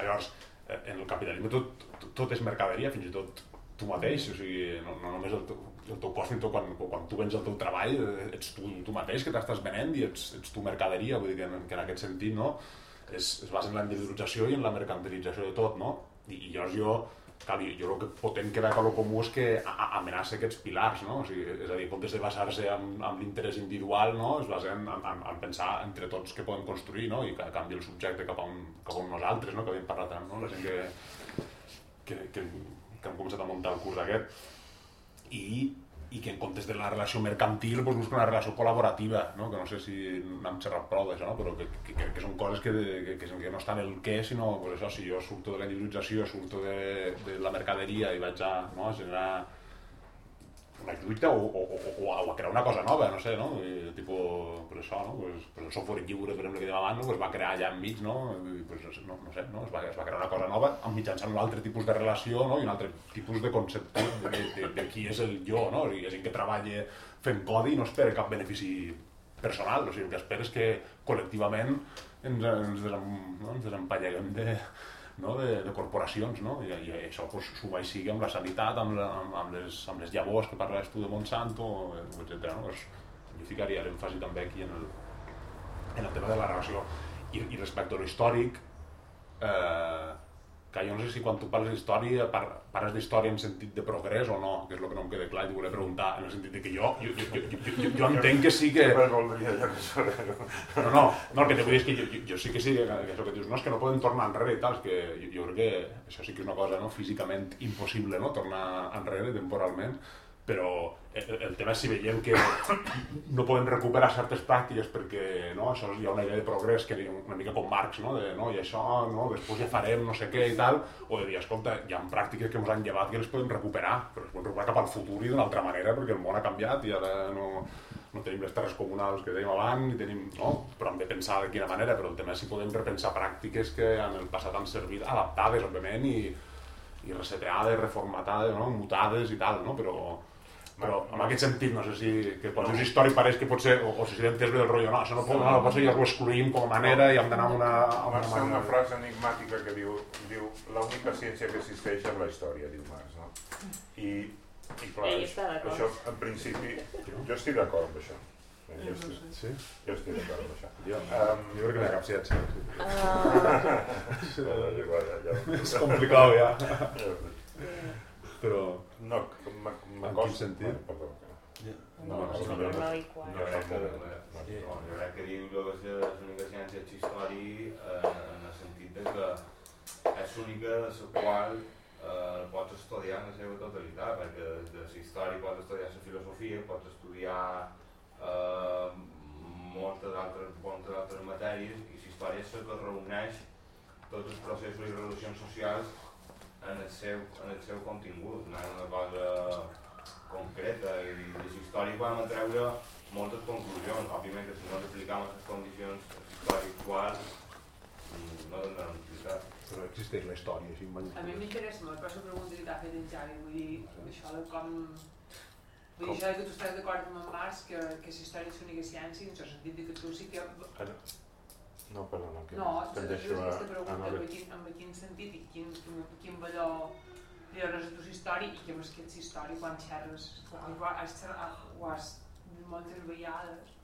llavors eh, en el capitalisme tot, tot, és mercaderia, fins i tot tu mateix, o sigui, no, no només el teu, el teu cost, sinó quan, quan tu vens el teu treball, eh, ets tu, tu mateix que t'estàs venent i ets, ets tu mercaderia, vull dir que en, que en aquest sentit, no? és, es basa en la individualització i en la mercantilització de tot, no? I, i llavors jo, clar, jo, el que potent que veig comú és que amenaça aquests pilars, no? O sigui, és a dir, en comptes de basar-se en, en l'interès individual, no? Es basa en, en, en pensar entre tots que podem construir, no? I que canvi el subjecte cap a un, cap a un nosaltres, no? Que havíem parlat tant, no? La gent que, que, que, que hem començat a muntar el curs aquest. I, i que en comptes de la relació mercantil doncs busca una relació col·laborativa, no? que no sé si n'hem xerrat prou d'això, no? però que, que, que, són coses que, que, que, no estan el què, sinó pues això, si jo surto de la individualització, surto de, de la mercaderia i vaig a, no, a generar una lluita o, o, o, o, a, crear una cosa nova, no sé, no? I, tipo, per això, no? Pues, pues el software lliure, per exemple, que dèiem abans, no? pues va crear allà enmig, no? I, pues, no, no sé, no? Es, va, es va crear una cosa nova amb mitjançant un altre tipus de relació no? i un altre tipus de concepte de, de, de, de qui és el jo, no? O sigui, gent que treballa fent codi i no espera cap benefici personal, o sigui, el que espera és que col·lectivament ens, ens, desem, no? ens desempalleguem de, no? de, de corporacions, no? I, i això pues, s'ho vaig seguir amb la sanitat, amb, la, amb, amb, les, amb les llavors que parlaves tu de Monsanto, etc. No? Pues, jo ficaria l'èmfasi també aquí en el, en el tema de la relació. I, i respecte a lo històric, eh, que jo no sé si quan tu parles d'història, par, parles d'història en sentit de progrés o no, que és el que no em queda clar i t'ho volia preguntar, en el sentit de que jo, jo, jo, jo, jo, jo, jo entenc que sí que... No, no, no, el que te vull dir és que jo, jo, jo sí que sí, que, que això que dius, no, és que no podem tornar enrere i tal, és que jo, jo crec que això sí que és una cosa no, físicament impossible, no?, tornar enrere temporalment, però el, el tema és si veiem que no podem recuperar certes pràctiques perquè no, això hi ha una idea de progrés que una mica com Marx, no? de no, i això, no, després ja farem no sé què i tal, o de dir, escolta, hi ha pràctiques que ens han llevat que les podem recuperar, però les podem recuperar cap al futur i d'una altra manera perquè el món ha canviat i ara no, no tenim les terres comunals que dèiem abans, ni tenim, no? però hem de pensar de quina manera, però el tema és si podem repensar pràctiques que en el passat han servit, adaptades, òbviament, i, i reseteades, reformatades, no? mutades i tal, no? però, però en aquest sentit, no sé si que quan dius històric pareix que pot ser, o, o si s'ha entès bé del rotllo, no, això no pot, no, no pot ser, ja ho excluïm com a manera i hem d'anar a una, a una Marx té una frase enigmàtica que diu, diu la única ciència que existeix és la història, diu Marx, no? I, i clar, d'acord. això en principi, jo estic d'acord amb això. Eh, Jo estic, Sí? jo estic d'acord amb això. Jo, Um, jo crec que no hi ha cap ciència. ja. És complicat, ja. Però... No, m'ha- En m'acosta... quin sentit? Perdó. No, no, no, no, no. no, igual. Jo crec que, no, diu que les úniques ciències d'història eh, en el sentit de que és l'única de la qual eh, pots estudiar en la seva totalitat, perquè de la història pots estudiar la filosofia, pots estudiar eh, moltes altres, moltes altres matèries, i la història és la que reuneix tots els processos i relacions socials en el seu, en el seu contingut, no és una cosa concreta i de la història podem treure moltes conclusions. Òbviament que si no replicam les condicions de la història actual mm, no tindrà utilitat. Però existeix la història, així en A mi m'interessa molt aquesta pregunta que t'ha fet en Xavi, vull dir, això de com... Vull dir, això de que tu estàs d'acord amb en Marx, que, que la història és l'única ciència, en el sentit que tu sí que... Ara. No, perdona, que No, te'n és deixo a... a pregunta, no en quin, en quin sentit i quin, quin, quin valor li dones a tu història i que més que ets història quan xerres, quan ho has, xerrat, ho has moltes vegades.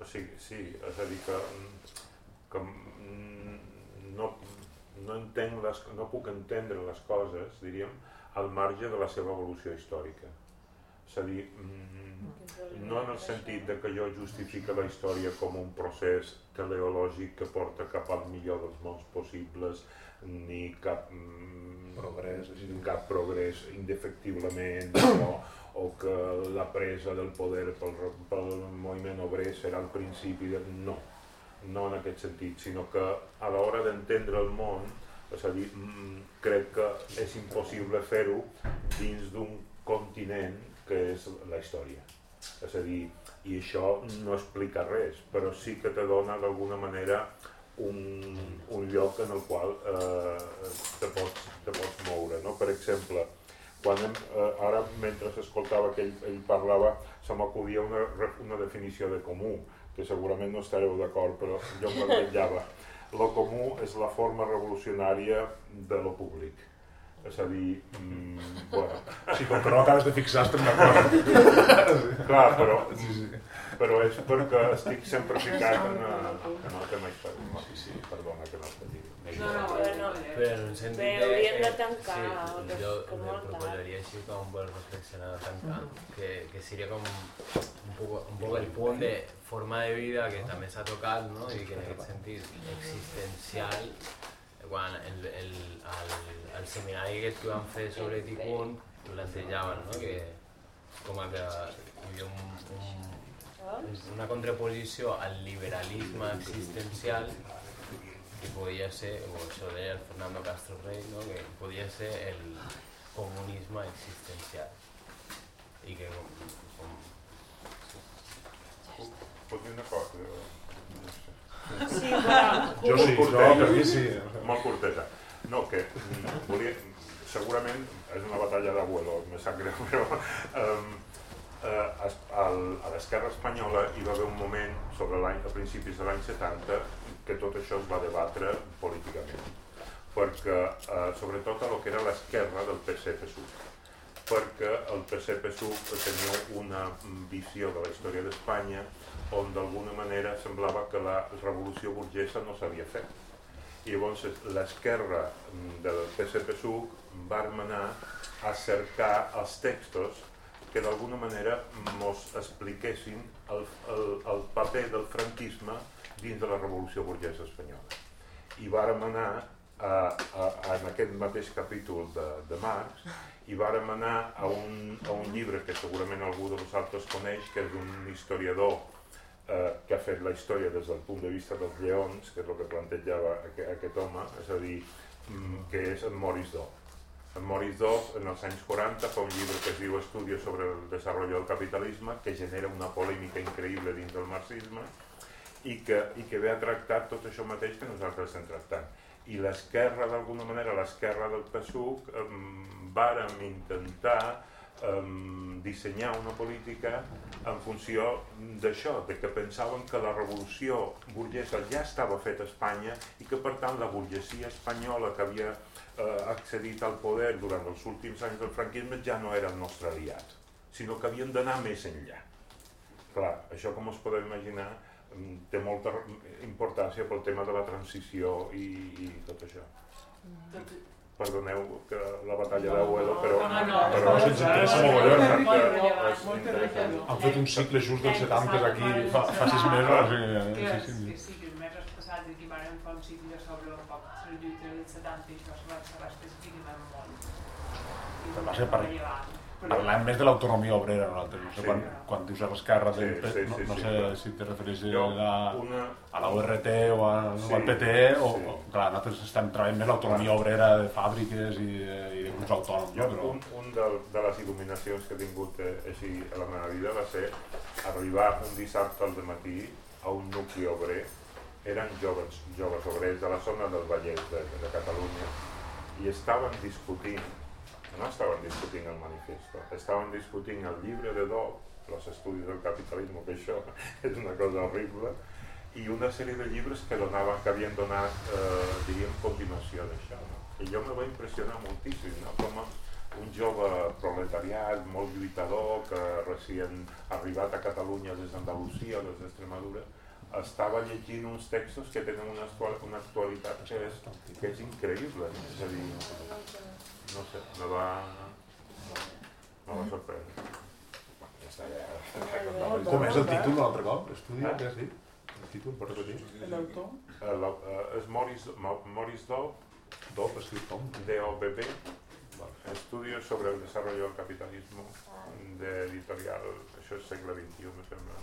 O sigui, sí, és a dir que, que no, no, entenc les, no puc entendre les coses, diríem, al marge de la seva evolució històrica. És a dir, mm, no en el sentit de que jo justifique la història com un procés teleològic que porta cap al millor dels mons possibles, ni cap mm, Progrés, cap progrés indefectiblement o, o que la presa del poder pel, pel moviment obrer serà el principi de... No, no en aquest sentit, sinó que a l'hora d'entendre el món, és a dir, mm, crec que és impossible fer-ho dins d'un continent que és la història. És a dir, i això no explica res, però sí que te dona d'alguna manera un, un lloc en el qual eh, te, pots, te pots moure. No? Per exemple, quan hem, eh, ara mentre escoltava que ell, ell parlava, se m'acudia una, una definició de comú, que segurament no estareu d'acord, però jo em. Lo comú és la forma revolucionària de lo públic. És a dir, mm, bueno... Sí, com que no acabes de fixar, estem d'acord. Clar, però, Sí, sí. però és perquè estic sempre ficat en, eh, en el tema històric. Sí, sí, perdona que no et digui. No, no, Bueno, Però en un sentit de... hauríem de eh, tancar, Sí, que- jo que me molt proposaria així com per reflexionar tancant, que, que seria com un poc, un poc el punt de forma de vida que també s'ha tocat, no? I que en aquest sentit existencial, quan el, el, el, el que vam fer sobre Tikkun plantejaven, no? Que com que hi un, un, una contraposició al liberalisme existencial que podia ser, o això deia el Fernando Castro Rey, no? que podia ser el comunisme existencial. I que com, com, dir una? No. Sí, però... Jo sí, curteta. per mi sí. Molt curteta. No, que mm, volia, segurament és una batalla d'abuelo, me sap greu, però um, eh, a l'esquerra espanyola hi va haver un moment sobre l'any a principis de l'any 70 que tot això es va debatre políticament perquè eh, sobretot a lo que era l'esquerra del PC-PSUV perquè el PC-PSUV tenia una visió de la història d'Espanya on d'alguna manera semblava que la revolució burgesa no s'havia fet. I llavors l'esquerra del PC-PSUV va manar a cercar els textos que d'alguna manera mos expliquessin el, el, el paper del franquisme dins de la revolució burgesa espanyola. I vàrem anar a, a, a, en aquest mateix capítol de, de Marx i vàrem anar a un, a un llibre que segurament algú de vosaltres coneix, que és un historiador eh, que ha fet la història des del punt de vista dels lleons, que és el que plantejava aquest, aquest home, és a dir, mm, que és en Maurice Dobb. En Maurice Dobb, en els anys 40, fa un llibre que es diu Estudios sobre el desarrollo del capitalisme, que genera una polèmica increïble dins del marxisme, i que, i que ve a tractar tot això mateix que nosaltres estem tractant. I l'esquerra, d'alguna manera, l'esquerra del PSUC, eh, vàrem intentar eh, dissenyar una política en funció d'això, de que pensaven que la revolució burgesa ja estava feta a Espanya i que per tant la burgesia espanyola que havia eh, accedit al poder durant els últims anys del franquisme ja no era el nostre aliat, sinó que havien d'anar més enllà. Clar, això com us podeu imaginar mm, té molta importància pel tema de la transició i, i tot això. Perdoneu que la batalla però... No, no, Però no, interessa no, molt, no, eh? no, perquè molt rellevant. Han fet un cicle just dels 70 aquí, fa, fa sis mesos. Que, Sí, sí, sí. sí, que els mesos passats aquí van fer un cicle sobre poc lluita dels 70 i això se va, se va especificar molt. Va ser per-. Parlem més de l'autonomia obrera, nosaltres. No sé, Sí. quan, quan dius a l'esquerra, Sí, P- sí, no, sí, no sí, sé clar. si te refereixes Jo, a, una, a la URT o, a, Sí, o al PT, o, sí. o, clar, nosaltres estem treballant més l'autonomia obrera de fàbriques i, de, i de grups autònoms, Jo, no? però... un, un de, de les il·luminacions que he tingut eh, així a la meva vida va ser arribar un dissabte al matí a un nucli obrer, eren joves, joves obrers de la zona del Vallès de, de Catalunya i estaven discutint, no estaven discutint el manifesto, estaven discutint el llibre de Dobb, los estudis del capitalisme, que això és una cosa horrible, i una sèrie de llibres que, donaven, que havien donat, eh, diríem, continuació d'això. No? I jo me va impressionar moltíssim, no? com un jove proletariat, molt lluitador, que recient arribat a Catalunya des d'Andalusia, des d'Extremadura, estava llegint uns textos que tenen una, una actualitat que és, que és increïble. És a dir, no sé, me va, me va sorprendre. Bueno, ja està, ja. Com és el títol un altre cop? Estudia, què has dit? El títol, pots repetir? L'autor? Eh, eh, és Ma- Maurice Dobb, Dobb, escrit com? D-O-B-B, Estudios sobre el desarrollo del capitalismo, de editorial, això és segle XXI, me sembla.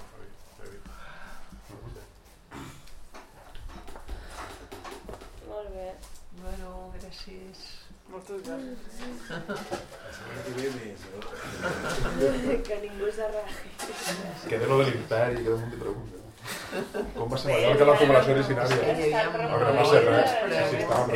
Molt bé. Bueno, gràcies. Moltes gràcies. que ningú s'arragui. Queda lo de l'imperi, queda un munt de preguntes. Com va ser Mallorca la població originària? No, que no va ser res. Sí, sí, estàvem